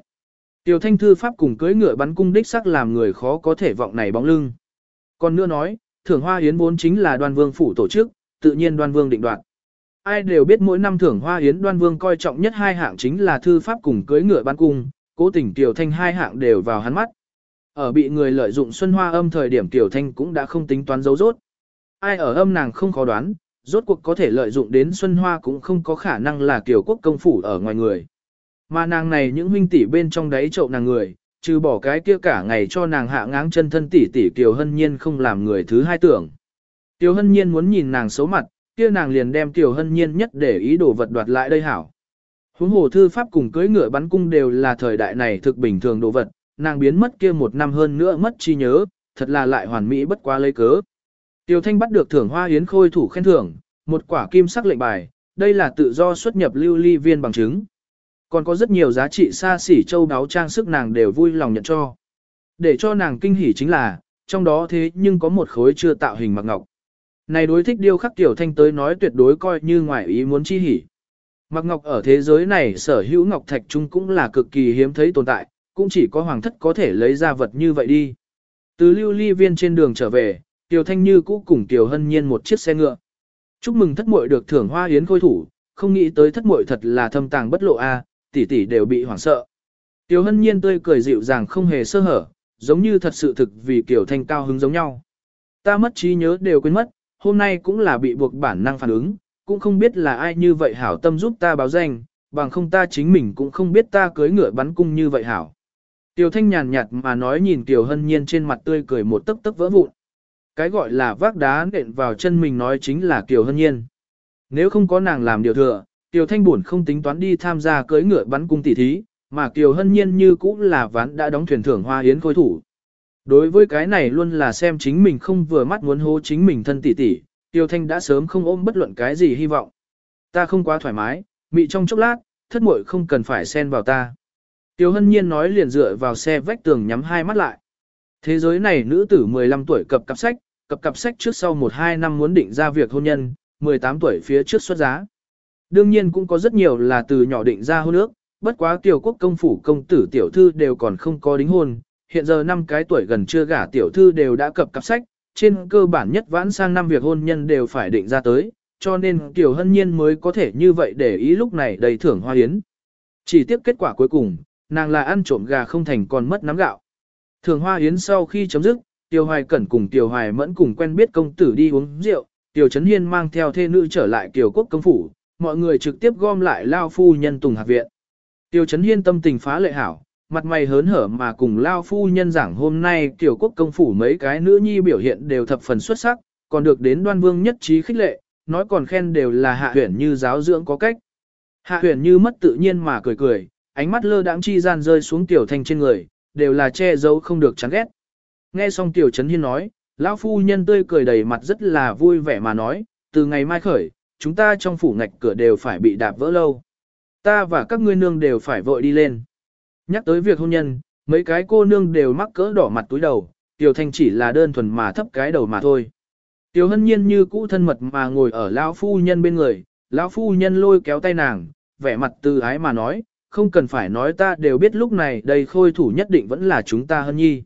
[SPEAKER 1] Tiểu thanh thư pháp cùng cưới ngựa bắn cung đích sắc làm người khó có thể vọng này bóng lưng. Còn nữa nói, thưởng hoa yến vốn chính là đoan vương phủ tổ chức, tự nhiên đoan vương định đoạt. Ai đều biết mỗi năm thưởng hoa yến đoan vương coi trọng nhất hai hạng chính là thư pháp cùng cưới ngựa bắn cung, cố tình tiểu thanh hai hạng đều vào hắn mắt. Ở bị người lợi dụng xuân hoa âm thời điểm tiểu thanh cũng đã không tính toán dấu rốt. Ai ở âm nàng không khó đoán, rốt cuộc có thể lợi dụng đến Xuân Hoa cũng không có khả năng là tiểu quốc công phủ ở ngoài người. Mà nàng này những huynh tỷ bên trong đáy chậu nàng người, trừ bỏ cái kia cả ngày cho nàng hạ ngáng chân thân tỷ tỷ Kiều Hân Nhiên không làm người thứ hai tưởng. Kiều Hân Nhiên muốn nhìn nàng xấu mặt, kia nàng liền đem Kiều Hân Nhiên nhất để ý đồ vật đoạt lại đây hảo. Huống hồ thư pháp cùng cưới ngựa bắn cung đều là thời đại này thực bình thường đồ vật, nàng biến mất kia một năm hơn nữa mất chi nhớ, thật là lại hoàn mỹ bất quá lấy cớ. Tiêu Thanh bắt được thưởng hoa yến khôi thủ khen thưởng, một quả kim sắc lệnh bài, đây là tự do xuất nhập lưu ly viên bằng chứng. Còn có rất nhiều giá trị xa xỉ châu đáo trang sức nàng đều vui lòng nhận cho. Để cho nàng kinh hỉ chính là, trong đó thế nhưng có một khối chưa tạo hình mặc ngọc. Này đối thích điêu khắc tiểu thanh tới nói tuyệt đối coi như ngoài ý muốn chi hỉ. Mặc ngọc ở thế giới này sở hữu ngọc thạch trung cũng là cực kỳ hiếm thấy tồn tại, cũng chỉ có hoàng thất có thể lấy ra vật như vậy đi. Từ lưu ly viên trên đường trở về, Tiểu Thanh Như cũ cùng Tiểu Hân Nhiên một chiếc xe ngựa. Chúc mừng thất muội được thưởng hoa yến khôi thủ, không nghĩ tới thất muội thật là thâm tàng bất lộ a, tỷ tỷ đều bị hoảng sợ. Tiểu Hân Nhiên tươi cười dịu dàng không hề sơ hở, giống như thật sự thực vì Kiều Thanh cao hứng giống nhau. Ta mất trí nhớ đều quên mất, hôm nay cũng là bị buộc bản năng phản ứng, cũng không biết là ai như vậy hảo tâm giúp ta báo danh, bằng không ta chính mình cũng không biết ta cưới ngựa bắn cung như vậy hảo. Tiểu Thanh nhàn nhạt mà nói nhìn Tiểu Hân Nhiên trên mặt tươi cười một tấc tấc vỡ vụn. Cái gọi là vác đá nện vào chân mình nói chính là Tiểu Hân Nhiên. Nếu không có nàng làm điều thừa, Tiểu Thanh buồn không tính toán đi tham gia cưỡi ngựa bắn cung tỷ thí, mà Tiểu Hân Nhiên như cũng là ván đã đóng thuyền thưởng hoa yến khôi thủ. Đối với cái này luôn là xem chính mình không vừa mắt muốn hô chính mình thân tỷ tỷ, Tiêu Thanh đã sớm không ôm bất luận cái gì hy vọng. Ta không quá thoải mái, mị trong chốc lát, thất muội không cần phải xen vào ta. Tiêu Hân Nhiên nói liền dựa vào xe vách tường nhắm hai mắt lại. Thế giới này nữ tử 15 tuổi cập cặp sách, cập cặp sách trước sau 1-2 năm muốn định ra việc hôn nhân, 18 tuổi phía trước xuất giá. Đương nhiên cũng có rất nhiều là từ nhỏ định ra hôn ước, bất quá tiểu quốc công phủ công tử tiểu thư đều còn không có đính hôn, hiện giờ năm cái tuổi gần chưa gả tiểu thư đều đã cập cặp sách, trên cơ bản nhất vãn sang năm việc hôn nhân đều phải định ra tới, cho nên tiểu hân nhiên mới có thể như vậy để ý lúc này đầy thưởng hoa hiến. Chỉ tiếp kết quả cuối cùng, nàng là ăn trộm gà không thành còn mất nắm gạo. Thường hoa hiến sau khi chấm dứt, Tiêu Hoài Cẩn cùng Tiêu Hoài Mẫn cùng quen biết công tử đi uống rượu, Tiêu Trấn Hiên mang theo thê nữ trở lại Kiều Quốc công phủ, mọi người trực tiếp gom lại lao phu nhân Tùng Hạc Viện. Tiêu Trấn Hiên tâm tình phá lệ hảo, mặt mày hớn hở mà cùng lao phu nhân giảng hôm nay Kiều Quốc công phủ mấy cái nữ nhi biểu hiện đều thập phần xuất sắc, còn được đến đoan vương nhất trí khích lệ, nói còn khen đều là hạ huyển như giáo dưỡng có cách. Hạ huyển như mất tự nhiên mà cười cười, ánh mắt lơ đãng chi gian rơi xuống tiểu thanh trên người, đều là che giấu không được chán ghét. Nghe xong tiểu trấn hiên nói, lão phu nhân tươi cười đầy mặt rất là vui vẻ mà nói, từ ngày mai khởi, chúng ta trong phủ ngạch cửa đều phải bị đạp vỡ lâu. Ta và các ngươi nương đều phải vội đi lên. Nhắc tới việc hôn nhân, mấy cái cô nương đều mắc cỡ đỏ mặt túi đầu, tiểu thanh chỉ là đơn thuần mà thấp cái đầu mà thôi. Tiểu hân nhiên như cũ thân mật mà ngồi ở lão phu nhân bên người, lão phu nhân lôi kéo tay nàng, vẻ mặt từ ái mà nói, không cần phải nói ta đều biết lúc này đây khôi thủ nhất định vẫn là chúng ta hân nhi.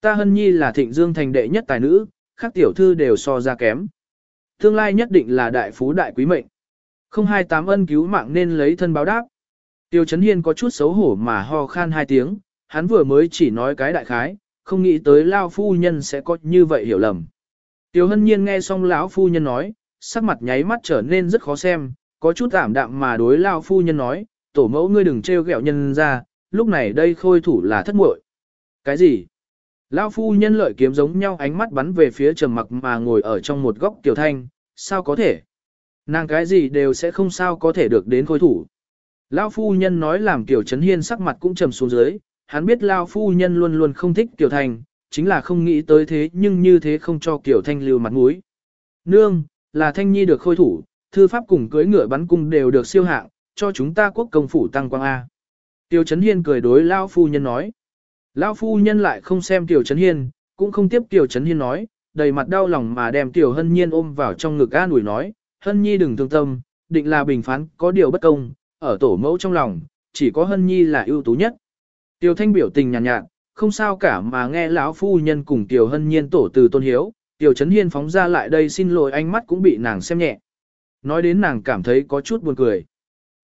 [SPEAKER 1] Ta hân nhi là thịnh dương thành đệ nhất tài nữ, khác tiểu thư đều so ra kém. Tương lai nhất định là đại phú đại quý mệnh. Không hai tám ân cứu mạng nên lấy thân báo đáp. Tiêu Chấn Hiên có chút xấu hổ mà ho khan hai tiếng, hắn vừa mới chỉ nói cái đại khái, không nghĩ tới lao phu nhân sẽ có như vậy hiểu lầm. Tiêu Hân Nhiên nghe xong lão phu nhân nói, sắc mặt nháy mắt trở nên rất khó xem, có chút ảm đạm mà đối lao phu nhân nói, tổ mẫu ngươi đừng trêu ghẹo nhân ra, lúc này đây khôi thủ là thất muội. Cái gì? Lão phu nhân lợi kiếm giống nhau ánh mắt bắn về phía trầm mặc mà ngồi ở trong một góc tiểu thanh, sao có thể? Nàng cái gì đều sẽ không sao có thể được đến khôi thủ. Lão phu nhân nói làm tiểu trấn hiên sắc mặt cũng trầm xuống dưới, hắn biết Lão phu nhân luôn luôn không thích tiểu thanh, chính là không nghĩ tới thế nhưng như thế không cho tiểu thanh lưu mặt mũi. Nương, là thanh nhi được khôi thủ, thư pháp cùng cưới ngựa bắn cung đều được siêu hạng, cho chúng ta quốc công phủ tăng quang A. Tiêu Trấn Hiên cười đối Lao Phu Nhân nói. Lao Phu Nhân lại không xem Tiêu Trấn Hiên, cũng không tiếp Tiêu Trấn Hiên nói, đầy mặt đau lòng mà đem tiểu Hân Nhiên ôm vào trong ngực an ủi nói, Hân Nhi đừng thương tâm, định là bình phán có điều bất công, ở tổ mẫu trong lòng, chỉ có Hân Nhi là ưu tú nhất. Tiêu Thanh biểu tình nhàn nhạt, nhạt, không sao cả mà nghe lão phu nhân cùng tiểu Hân Nhiên tổ từ tôn hiếu, tiểu Trấn Hiên phóng ra lại đây xin lỗi ánh mắt cũng bị nàng xem nhẹ. Nói đến nàng cảm thấy có chút buồn cười.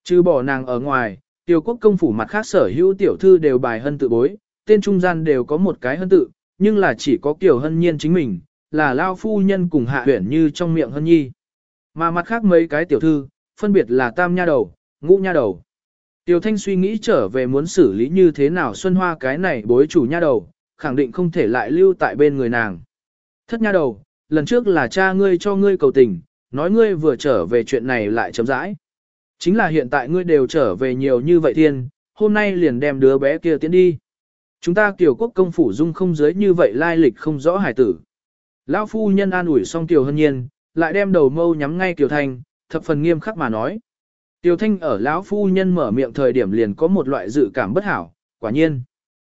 [SPEAKER 1] Trừ bỏ nàng ở ngoài, tiểu quốc công phủ mặt khác sở hữu tiểu thư đều bài hân tự bối, tên trung gian đều có một cái hân tự, nhưng là chỉ có kiểu hân nhiên chính mình, là lao phu nhân cùng hạ huyển như trong miệng hân nhi. Mà mặt khác mấy cái tiểu thư, phân biệt là tam nha đầu, ngũ nha đầu. Tiểu thanh suy nghĩ trở về muốn xử lý như thế nào xuân hoa cái này bối chủ nha đầu, khẳng định không thể lại lưu tại bên người nàng. Thất nha đầu, lần trước là cha ngươi cho ngươi cầu tình, nói ngươi vừa trở về chuyện này lại chấm dãi. Chính là hiện tại ngươi đều trở về nhiều như vậy thiên, hôm nay liền đem đứa bé kia tiến đi. Chúng ta tiểu quốc công phủ dung không giới như vậy lai lịch không rõ hải tử. Lão phu nhân an ủi xong tiểu hân nhiên, lại đem đầu mâu nhắm ngay tiểu thanh, thập phần nghiêm khắc mà nói. Tiểu thanh ở lão phu nhân mở miệng thời điểm liền có một loại dự cảm bất hảo, quả nhiên.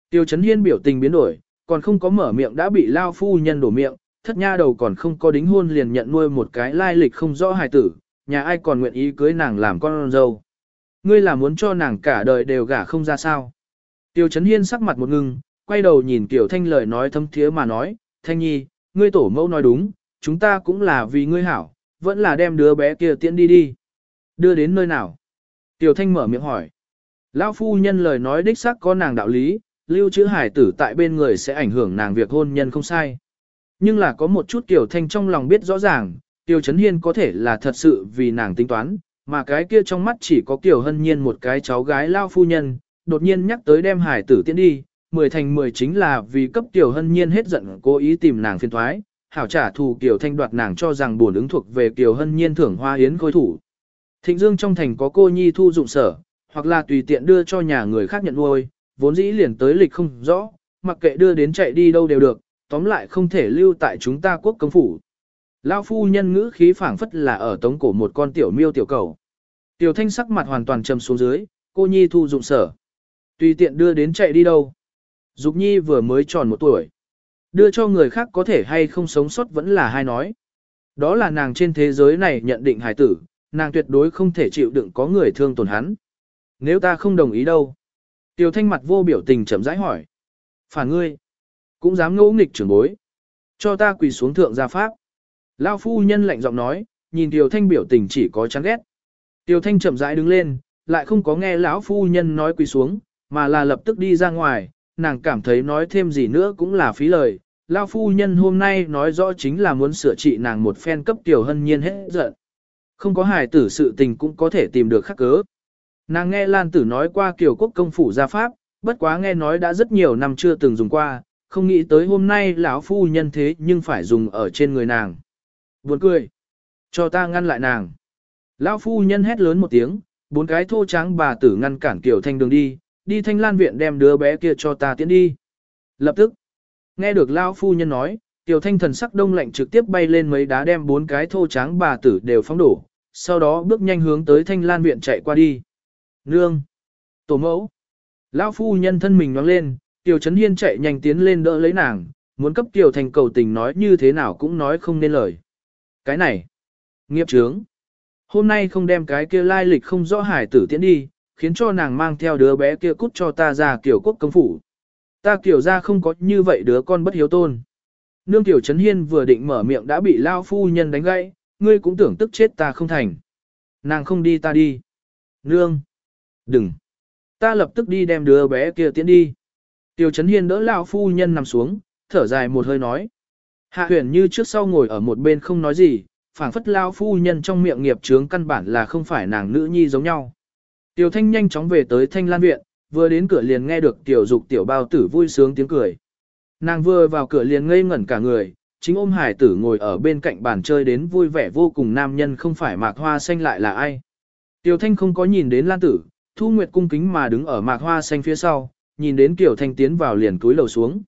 [SPEAKER 1] tiểu chấn hiên biểu tình biến đổi, còn không có mở miệng đã bị lão phu nhân đổ miệng, thất nha đầu còn không có đính hôn liền nhận nuôi một cái lai lịch không rõ hải tử, nhà ai còn nguyện ý cưới nàng làm con dâu. Ngươi là muốn cho nàng cả đời đều gả không ra sao. Tiêu Trấn Hiên sắc mặt một ngưng, quay đầu nhìn Tiểu Thanh lời nói thâm thiế mà nói, Thanh Nhi, ngươi tổ mẫu nói đúng, chúng ta cũng là vì ngươi hảo, vẫn là đem đứa bé kia tiễn đi đi. Đưa đến nơi nào? Tiểu Thanh mở miệng hỏi. Lão phu nhân lời nói đích xác có nàng đạo lý, lưu trữ hải tử tại bên người sẽ ảnh hưởng nàng việc hôn nhân không sai. Nhưng là có một chút Tiểu Thanh trong lòng biết rõ ràng, Tiêu Trấn Hiên có thể là thật sự vì nàng tính toán, mà cái kia trong mắt chỉ có Kiều Hân Nhiên một cái cháu gái lao phu nhân, đột nhiên nhắc tới đem hải tử tiễn đi, mười thành mười chính là vì cấp Kiều Hân Nhiên hết giận cố ý tìm nàng phiền thoái, hảo trả thù Kiều Thanh đoạt nàng cho rằng buồn ứng thuộc về Kiều Hân Nhiên thưởng hoa hiến khôi thủ. Thịnh Dương trong thành có cô nhi thu dụng sở, hoặc là tùy tiện đưa cho nhà người khác nhận nuôi, vốn dĩ liền tới lịch không rõ, mặc kệ đưa đến chạy đi đâu đều được, tóm lại không thể lưu tại chúng ta quốc công phủ. Lao phu nhân ngữ khí phảng phất là ở tống cổ một con tiểu miêu tiểu cầu. Tiểu thanh sắc mặt hoàn toàn trầm xuống dưới, cô nhi thu dụng sở. Tùy tiện đưa đến chạy đi đâu. Dục nhi vừa mới tròn một tuổi. Đưa cho người khác có thể hay không sống sót vẫn là hai nói. Đó là nàng trên thế giới này nhận định hài tử, nàng tuyệt đối không thể chịu đựng có người thương tổn hắn. Nếu ta không đồng ý đâu? Tiểu thanh mặt vô biểu tình chậm rãi hỏi. Phản ngươi, cũng dám ngỗ nghịch trưởng bối. Cho ta quỳ xuống thượng gia pháp. Lao phu nhân lạnh giọng nói, nhìn Tiêu thanh biểu tình chỉ có chán ghét. Tiêu thanh chậm rãi đứng lên, lại không có nghe lão phu nhân nói quỳ xuống, mà là lập tức đi ra ngoài, nàng cảm thấy nói thêm gì nữa cũng là phí lời. Lao phu nhân hôm nay nói rõ chính là muốn sửa trị nàng một phen cấp tiểu hân nhiên hết giận. Không có hài tử sự tình cũng có thể tìm được khắc cớ. Nàng nghe Lan Tử nói qua kiểu quốc công phủ gia pháp, bất quá nghe nói đã rất nhiều năm chưa từng dùng qua, không nghĩ tới hôm nay lão phu nhân thế nhưng phải dùng ở trên người nàng. Buồn cười. Cho ta ngăn lại nàng. Lão phu nhân hét lớn một tiếng, bốn cái thô trắng bà tử ngăn cản Kiều Thanh đường đi, đi thanh lan viện đem đứa bé kia cho ta tiến đi. Lập tức, nghe được lão phu nhân nói, Kiều Thanh thần sắc đông lạnh trực tiếp bay lên mấy đá đem bốn cái thô trắng bà tử đều phóng đổ, sau đó bước nhanh hướng tới thanh lan viện chạy qua đi. Nương! Tổ mẫu! Lão phu nhân thân mình nhoáng lên, kiều Trấn Hiên chạy nhanh tiến lên đỡ lấy nàng, muốn cấp kiều thanh cầu tình nói như thế nào cũng nói không nên lời. Cái này! Nghiệp trướng! Hôm nay không đem cái kia lai lịch không rõ hải tử tiễn đi, khiến cho nàng mang theo đứa bé kia cút cho ta ra kiểu quốc công phủ. Ta kiểu ra không có như vậy đứa con bất hiếu tôn. Nương Tiểu Trấn Hiên vừa định mở miệng đã bị Lao phu nhân đánh gãy, ngươi cũng tưởng tức chết ta không thành. Nàng không đi ta đi. Nương! Đừng! Ta lập tức đi đem đứa bé kia tiến đi. Tiêu Trấn Hiên đỡ lão phu nhân nằm xuống, thở dài một hơi nói. Hạ huyền như trước sau ngồi ở một bên không nói gì, phảng phất lao phu nhân trong miệng nghiệp trướng căn bản là không phải nàng nữ nhi giống nhau. Tiểu thanh nhanh chóng về tới thanh lan viện, vừa đến cửa liền nghe được tiểu dục tiểu bao tử vui sướng tiếng cười. Nàng vừa vào cửa liền ngây ngẩn cả người, chính ôm hải tử ngồi ở bên cạnh bàn chơi đến vui vẻ vô cùng nam nhân không phải mạc hoa xanh lại là ai. Tiểu thanh không có nhìn đến lan tử, thu nguyệt cung kính mà đứng ở mạc hoa xanh phía sau, nhìn đến tiểu thanh tiến vào liền túi lầu xuống.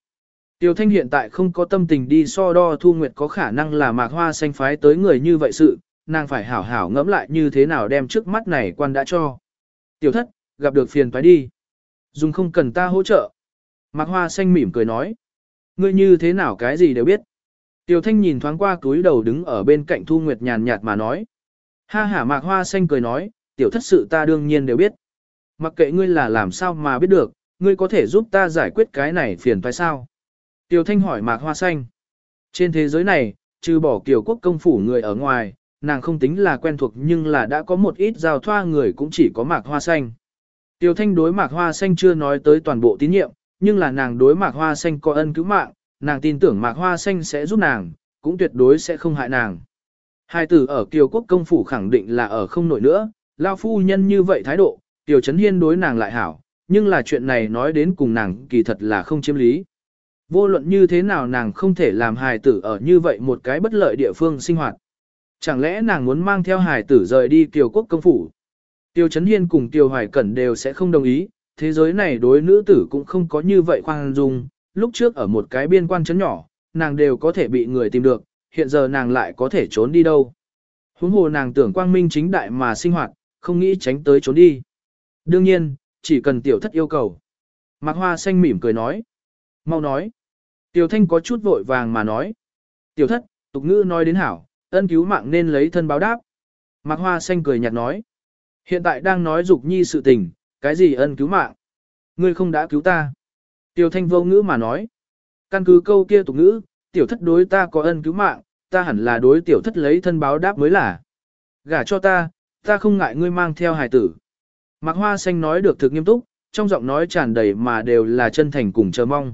[SPEAKER 1] Tiểu thanh hiện tại không có tâm tình đi so đo thu nguyệt có khả năng là mạc hoa xanh phái tới người như vậy sự, nàng phải hảo hảo ngẫm lại như thế nào đem trước mắt này quan đã cho. Tiểu thất, gặp được phiền phải đi. Dùng không cần ta hỗ trợ. Mạc hoa xanh mỉm cười nói. Ngươi như thế nào cái gì đều biết. Tiểu thanh nhìn thoáng qua túi đầu đứng ở bên cạnh Thu Nguyệt nhàn nhạt mà nói. Ha ha mạc hoa xanh cười nói, tiểu thất sự ta đương nhiên đều biết. Mặc kệ ngươi là làm sao mà biết được, ngươi có thể giúp ta giải quyết cái này phiền phải sao? Tiểu thanh hỏi mạc hoa xanh. Trên thế giới này, trừ bỏ kiểu quốc công phủ người ở ngoài, nàng không tính là quen thuộc nhưng là đã có một ít giao thoa người cũng chỉ có mạc hoa xanh. Tiểu thanh đối mạc hoa xanh chưa nói tới toàn bộ tín nhiệm, nhưng là nàng đối mạc hoa xanh có ân cứu mạng, nàng tin tưởng mạc hoa xanh sẽ giúp nàng, cũng tuyệt đối sẽ không hại nàng. Hai tử ở kiều quốc công phủ khẳng định là ở không nổi nữa, lao phu nhân như vậy thái độ, tiểu Trấn hiên đối nàng lại hảo, nhưng là chuyện này nói đến cùng nàng kỳ thật là không chiếm lý. Vô luận như thế nào nàng không thể làm hài tử ở như vậy một cái bất lợi địa phương sinh hoạt. Chẳng lẽ nàng muốn mang theo hài tử rời đi kiều quốc công phủ? Tiêu Chấn Hiên cùng Tiêu Hoài Cẩn đều sẽ không đồng ý, thế giới này đối nữ tử cũng không có như vậy khoan dung, lúc trước ở một cái biên quan chấn nhỏ, nàng đều có thể bị người tìm được, hiện giờ nàng lại có thể trốn đi đâu. Huống hồ nàng tưởng quang minh chính đại mà sinh hoạt, không nghĩ tránh tới trốn đi. Đương nhiên, chỉ cần tiểu thất yêu cầu. Mạc Hoa xanh mỉm cười nói. Mau nói. Tiểu thanh có chút vội vàng mà nói. Tiểu thất, tục ngữ nói đến hảo, ân cứu mạng nên lấy thân báo đáp. Mạc Hoa xanh cười nhạt nói. Hiện tại đang nói dục nhi sự tình, cái gì ân cứu mạng? Ngươi không đã cứu ta. Tiểu thanh vô ngữ mà nói. Căn cứ câu kia tục ngữ, tiểu thất đối ta có ân cứu mạng, ta hẳn là đối tiểu thất lấy thân báo đáp mới là. Gả cho ta, ta không ngại ngươi mang theo hài tử. Mạc Hoa Xanh nói được thực nghiêm túc, trong giọng nói tràn đầy mà đều là chân thành cùng chờ mong.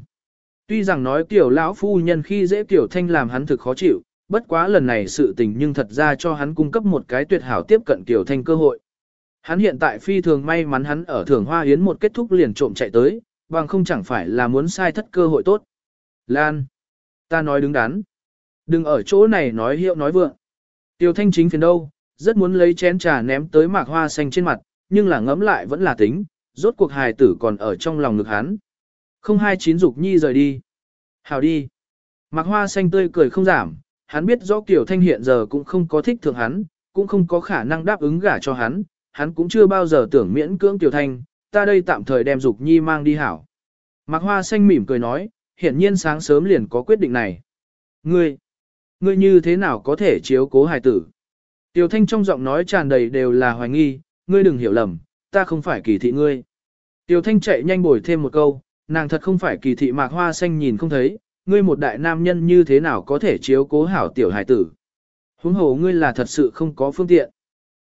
[SPEAKER 1] Tuy rằng nói tiểu lão phu nhân khi dễ tiểu thanh làm hắn thực khó chịu, bất quá lần này sự tình nhưng thật ra cho hắn cung cấp một cái tuyệt hảo tiếp cận tiểu thanh cơ hội. Hắn hiện tại phi thường may mắn hắn ở thưởng hoa yến một kết thúc liền trộm chạy tới, bằng không chẳng phải là muốn sai thất cơ hội tốt. Lan, ta nói đứng đắn. Đừng ở chỗ này nói hiệu nói vượng. Tiểu thanh chính phiền đâu, rất muốn lấy chén trà ném tới mạc hoa xanh trên mặt, nhưng là ngẫm lại vẫn là tính, rốt cuộc hài tử còn ở trong lòng ngực hắn. Không hai chín dục nhi rời đi. Hào đi. Mạc hoa xanh tươi cười không giảm, hắn biết rõ Kiều Thanh hiện giờ cũng không có thích thượng hắn, cũng không có khả năng đáp ứng gả cho hắn, hắn cũng chưa bao giờ tưởng miễn cưỡng Kiều Thanh, ta đây tạm thời đem dục nhi mang đi hảo. Mạc hoa xanh mỉm cười nói, hiển nhiên sáng sớm liền có quyết định này. Ngươi, ngươi như thế nào có thể chiếu cố hài tử? Tiểu Thanh trong giọng nói tràn đầy đều là hoài nghi, ngươi đừng hiểu lầm, ta không phải kỳ thị ngươi. Tiểu Thanh chạy nhanh bồi thêm một câu, nàng thật không phải kỳ thị mạc hoa xanh nhìn không thấy, ngươi một đại nam nhân như thế nào có thể chiếu cố hảo tiểu hải tử. Huống hồ ngươi là thật sự không có phương tiện.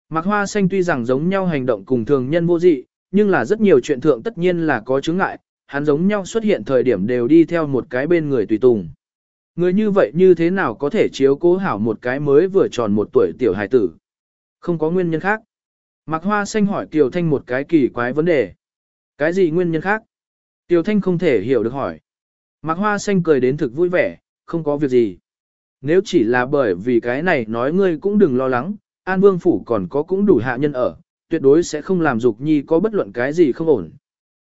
[SPEAKER 1] Mạc hoa xanh tuy rằng giống nhau hành động cùng thường nhân vô dị, nhưng là rất nhiều chuyện thượng tất nhiên là có chứng ngại, hắn giống nhau xuất hiện thời điểm đều đi theo một cái bên người tùy tùng. Người như vậy như thế nào có thể chiếu cố hảo một cái mới vừa tròn một tuổi tiểu hài tử? Không có nguyên nhân khác. Mạc Hoa Xanh hỏi Kiều Thanh một cái kỳ quái vấn đề. Cái gì nguyên nhân khác? Tiểu Thanh không thể hiểu được hỏi. Mạc Hoa Xanh cười đến thực vui vẻ, không có việc gì. Nếu chỉ là bởi vì cái này nói ngươi cũng đừng lo lắng, An Vương Phủ còn có cũng đủ hạ nhân ở, tuyệt đối sẽ không làm Dục Nhi có bất luận cái gì không ổn.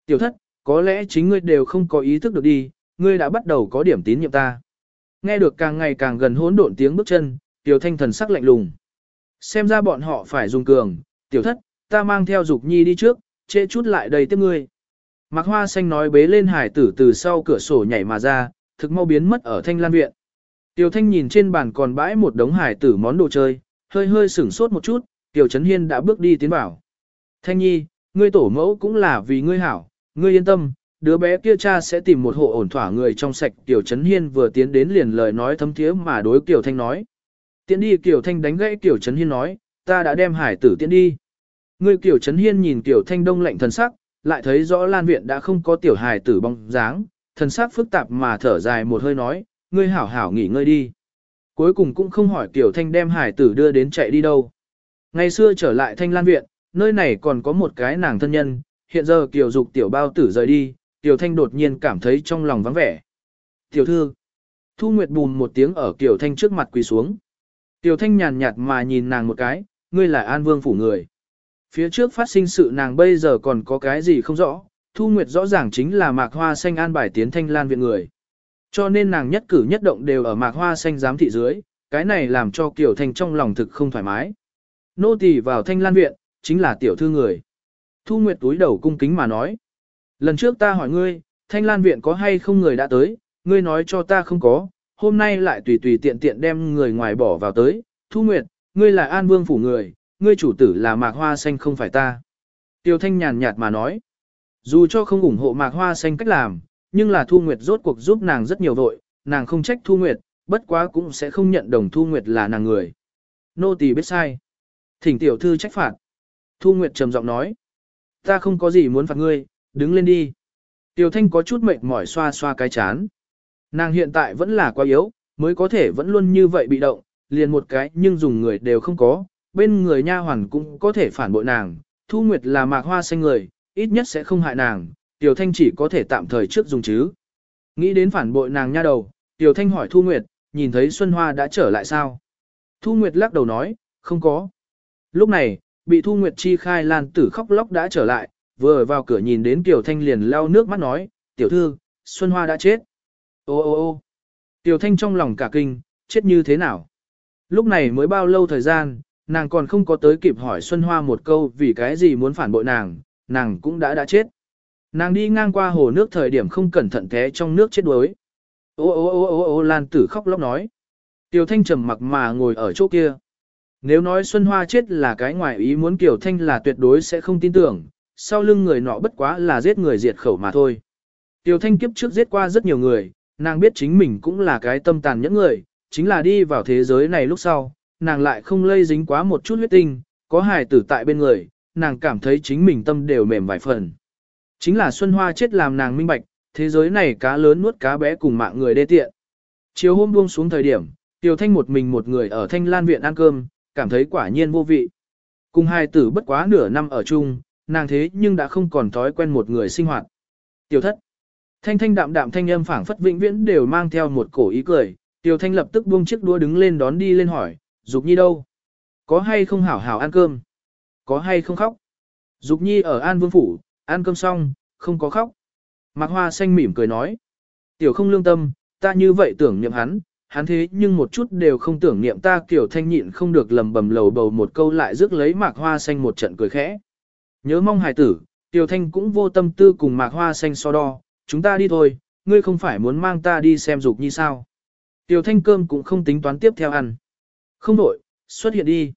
[SPEAKER 1] Tiểu thất, có lẽ chính ngươi đều không có ý thức được đi, ngươi đã bắt đầu có điểm tín nhiệm ta. Nghe được càng ngày càng gần hỗn độn tiếng bước chân, Tiểu Thanh thần sắc lạnh lùng. Xem ra bọn họ phải dùng cường, tiểu thất, ta mang theo Dục Nhi đi trước, chê chút lại đây tiếp ngươi. Mạc Hoa Xanh nói bế lên hải tử từ sau cửa sổ nhảy mà ra, thực mau biến mất ở thanh lan viện. Tiểu Thanh nhìn trên bàn còn bãi một đống hải tử món đồ chơi, hơi hơi sửng sốt một chút, Tiểu Trấn Hiên đã bước đi tiến vào. Thanh Nhi, ngươi tổ mẫu cũng là vì ngươi hảo, ngươi yên tâm, đứa bé kia cha sẽ tìm một hộ ổn thỏa người trong sạch. Tiểu Trấn Hiên vừa tiến đến liền lời nói thấm thiế mà đối Tiểu Thanh nói. Tiến đi Tiểu Thanh đánh gãy Tiểu Trấn Hiên nói, ta đã đem hải tử tiến đi. Ngươi Tiểu Trấn Hiên nhìn Tiểu Thanh đông lạnh thần sắc, lại thấy rõ Lan Viện đã không có Tiểu hải tử bóng dáng, thần sắc phức tạp mà thở dài một hơi nói, ngươi hảo hảo nghỉ ngơi đi. Cuối cùng cũng không hỏi Tiểu Thanh đem hải tử đưa đến chạy đi đâu. Ngày xưa trở lại Thanh Lan Viện, nơi này còn có một cái nàng thân nhân, hiện giờ Kiều Dục Tiểu Bao Tử rời đi, Tiểu Thanh đột nhiên cảm thấy trong lòng vắng vẻ. Tiểu thư, Thu Nguyệt bùn một tiếng ở Kiều Thanh trước mặt quỳ xuống. Tiểu Thanh nhàn nhạt mà nhìn nàng một cái, ngươi là An Vương phủ người. Phía trước phát sinh sự nàng bây giờ còn có cái gì không rõ, Thu Nguyệt rõ ràng chính là Mạc Hoa Xanh an bài tiến Thanh Lan viện người. Cho nên nàng nhất cử nhất động đều ở Mạc Hoa Xanh giám thị dưới, cái này làm cho Kiều Thanh trong lòng thực không thoải mái. Nô tỳ vào Thanh Lan viện, chính là tiểu thư người. Thu Nguyệt túi đầu cung kính mà nói. Lần trước ta hỏi ngươi, thanh lan viện có hay không người đã tới, ngươi nói cho ta không có, hôm nay lại tùy tùy tiện tiện đem người ngoài bỏ vào tới. Thu Nguyệt, ngươi là an vương phủ người, ngươi chủ tử là mạc hoa xanh không phải ta. Tiêu thanh nhàn nhạt mà nói. Dù cho không ủng hộ mạc hoa xanh cách làm, nhưng là Thu Nguyệt rốt cuộc giúp nàng rất nhiều vội, nàng không trách Thu Nguyệt, bất quá cũng sẽ không nhận đồng Thu Nguyệt là nàng người. Nô tỳ biết sai. Thỉnh tiểu thư trách phạt. Thu Nguyệt trầm giọng nói. Ta không có gì muốn phạt ngươi, đứng lên đi. Tiểu Thanh có chút mệt mỏi xoa xoa cái chán. Nàng hiện tại vẫn là quá yếu, mới có thể vẫn luôn như vậy bị động, liền một cái nhưng dùng người đều không có, bên người nha hoàn cũng có thể phản bội nàng. Thu Nguyệt là mạc hoa xanh người, ít nhất sẽ không hại nàng, Tiểu Thanh chỉ có thể tạm thời trước dùng chứ. Nghĩ đến phản bội nàng nha đầu, Tiểu Thanh hỏi Thu Nguyệt, nhìn thấy Xuân Hoa đã trở lại sao? Thu Nguyệt lắc đầu nói, không có. Lúc này, bị Thu Nguyệt chi khai lan tử khóc lóc đã trở lại, vừa vào cửa nhìn đến tiểu Thanh liền lau nước mắt nói, tiểu thư, Xuân Hoa đã chết. Ô ô ô Tiểu Thanh trong lòng cả kinh, chết như thế nào? Lúc này mới bao lâu thời gian, nàng còn không có tới kịp hỏi Xuân Hoa một câu vì cái gì muốn phản bội nàng, nàng cũng đã đã chết. Nàng đi ngang qua hồ nước thời điểm không cẩn thận té trong nước chết đuối. Ô ô ô ô ô Lan tử khóc lóc nói. Tiểu Thanh trầm mặc mà ngồi ở chỗ kia. Nếu nói Xuân Hoa chết là cái ngoài ý muốn Kiều Thanh là tuyệt đối sẽ không tin tưởng, sau lưng người nọ bất quá là giết người diệt khẩu mà thôi. Tiểu Thanh kiếp trước giết qua rất nhiều người, nàng biết chính mình cũng là cái tâm tàn nhẫn người, chính là đi vào thế giới này lúc sau, nàng lại không lây dính quá một chút huyết tinh, có hài tử tại bên người, nàng cảm thấy chính mình tâm đều mềm vài phần. Chính là Xuân Hoa chết làm nàng minh bạch, thế giới này cá lớn nuốt cá bé cùng mạng người đê tiện. Chiều hôm buông xuống thời điểm, Tiểu Thanh một mình một người ở Thanh Lan viện ăn cơm, cảm thấy quả nhiên vô vị. Cùng hai tử bất quá nửa năm ở chung, nàng thế nhưng đã không còn thói quen một người sinh hoạt. Tiểu thất. Thanh thanh đạm đạm thanh âm phảng phất vĩnh viễn đều mang theo một cổ ý cười, Tiểu thanh lập tức buông chiếc đũa đứng lên đón đi lên hỏi, Dục Nhi đâu? Có hay không hảo hảo ăn cơm? Có hay không khóc? Dục Nhi ở An Vương Phủ, ăn cơm xong, không có khóc. Mạc Hoa xanh mỉm cười nói. Tiểu không lương tâm, ta như vậy tưởng niệm hắn, hắn thế nhưng một chút đều không tưởng niệm ta kiểu thanh nhịn không được lầm bầm lầu bầu một câu lại rước lấy mạc hoa xanh một trận cười khẽ. Nhớ mong hài tử, tiểu thanh cũng vô tâm tư cùng mạc hoa xanh so đo, chúng ta đi thôi, ngươi không phải muốn mang ta đi xem dục Nhi sao. Tiểu thanh cơm cũng không tính toán tiếp theo ăn. Không đổi, xuất hiện đi.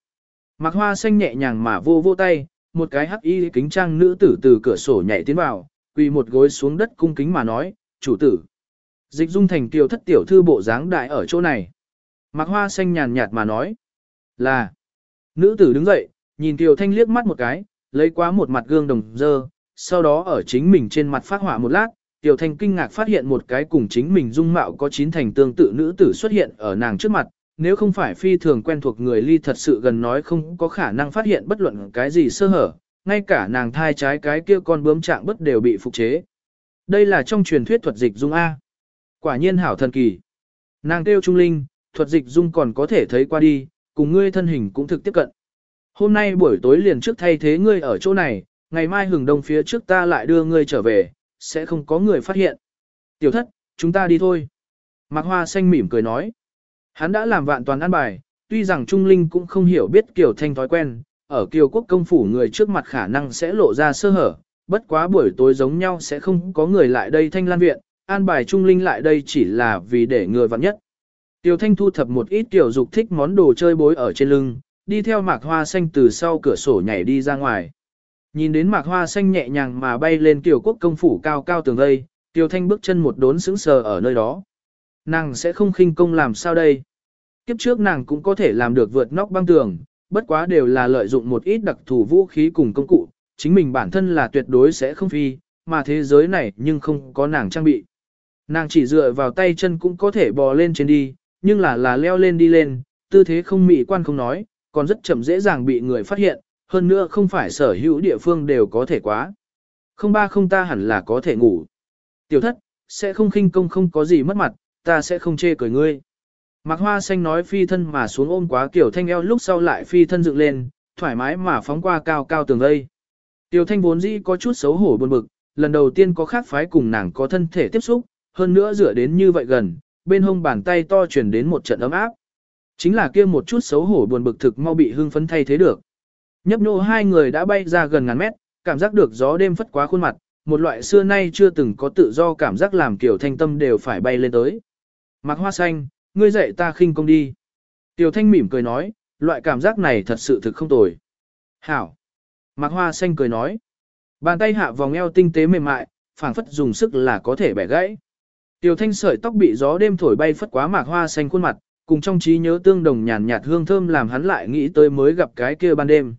[SPEAKER 1] Mạc Hoa xanh nhẹ nhàng mà vô vô tay, một cái hắc y kính trang nữ tử từ cửa sổ nhảy tiến vào, quỳ một gối xuống đất cung kính mà nói, chủ tử. Dịch dung thành tiểu thất tiểu thư bộ dáng đại ở chỗ này. Mạc Hoa xanh nhàn nhạt mà nói, là. Nữ tử đứng dậy, nhìn tiểu Thanh liếc mắt một cái, lấy quá một mặt gương đồng dơ, sau đó ở chính mình trên mặt phát hỏa một lát, Tiểu Thanh kinh ngạc phát hiện một cái cùng chính mình dung mạo có chín thành tương tự nữ tử xuất hiện ở nàng trước mặt, nếu không phải phi thường quen thuộc người ly thật sự gần nói không có khả năng phát hiện bất luận cái gì sơ hở, ngay cả nàng thai trái cái kia con bướm trạng bất đều bị phục chế. Đây là trong truyền thuyết thuật dịch dung A. Quả nhiên hảo thần kỳ. Nàng kêu trung linh, thuật dịch dung còn có thể thấy qua đi, cùng ngươi thân hình cũng thực tiếp cận. Hôm nay buổi tối liền trước thay thế ngươi ở chỗ này, ngày mai hừng đông phía trước ta lại đưa ngươi trở về, sẽ không có người phát hiện. Tiểu thất, chúng ta đi thôi. Mạc Hoa xanh mỉm cười nói. Hắn đã làm vạn toàn ăn bài, tuy rằng Trung Linh cũng không hiểu biết Kiều Thanh thói quen, ở Kiều Quốc công phủ người trước mặt khả năng sẽ lộ ra sơ hở, bất quá buổi tối giống nhau sẽ không có người lại đây Thanh Lan Viện, an bài Trung Linh lại đây chỉ là vì để người vặn nhất. Tiêu Thanh thu thập một ít tiểu dục thích món đồ chơi bối ở trên lưng, đi theo mạc hoa xanh từ sau cửa sổ nhảy đi ra ngoài. Nhìn đến mạc hoa xanh nhẹ nhàng mà bay lên tiểu quốc công phủ cao cao tường gây, Tiêu Thanh bước chân một đốn sững sờ ở nơi đó. Nàng sẽ không khinh công làm sao đây? Kiếp trước nàng cũng có thể làm được vượt nóc băng tường, bất quá đều là lợi dụng một ít đặc thù vũ khí cùng công cụ, chính mình bản thân là tuyệt đối sẽ không phi, mà thế giới này nhưng không có nàng trang bị. Nàng chỉ dựa vào tay chân cũng có thể bò lên trên đi, nhưng là là leo lên đi lên, tư thế không mỹ quan không nói, còn rất chậm dễ dàng bị người phát hiện, hơn nữa không phải sở hữu địa phương đều có thể quá. Không ba không ta hẳn là có thể ngủ. Tiểu thất, sẽ không khinh công không có gì mất mặt, ta sẽ không chê cười ngươi. Mạc Hoa Xanh nói phi thân mà xuống ôm quá Tiểu Thanh eo lúc sau lại phi thân dựng lên, thoải mái mà phóng qua cao cao tường vây. Tiểu Thanh vốn dĩ có chút xấu hổ buồn bực, lần đầu tiên có khác phái cùng nàng có thân thể tiếp xúc, hơn nữa dựa đến như vậy gần, bên hông bàn tay to chuyển đến một trận ấm áp. Chính là kia một chút xấu hổ buồn bực thực mau bị hưng phấn thay thế được. Nhấp nhô hai người đã bay ra gần ngàn mét, cảm giác được gió đêm phất quá khuôn mặt, một loại xưa nay chưa từng có tự do cảm giác làm kiểu thanh tâm đều phải bay lên tới. Mạc hoa xanh, ngươi dạy ta khinh công đi. Tiểu thanh mỉm cười nói, loại cảm giác này thật sự thực không tồi. Hảo. Mạc hoa xanh cười nói. Bàn tay hạ vòng eo tinh tế mềm mại, phảng phất dùng sức là có thể bẻ gãy. Tiểu thanh sợi tóc bị gió đêm thổi bay phất quá mạc hoa xanh khuôn mặt, cùng trong trí nhớ tương đồng nhàn nhạt hương thơm làm hắn lại nghĩ tới mới gặp cái kia ban đêm.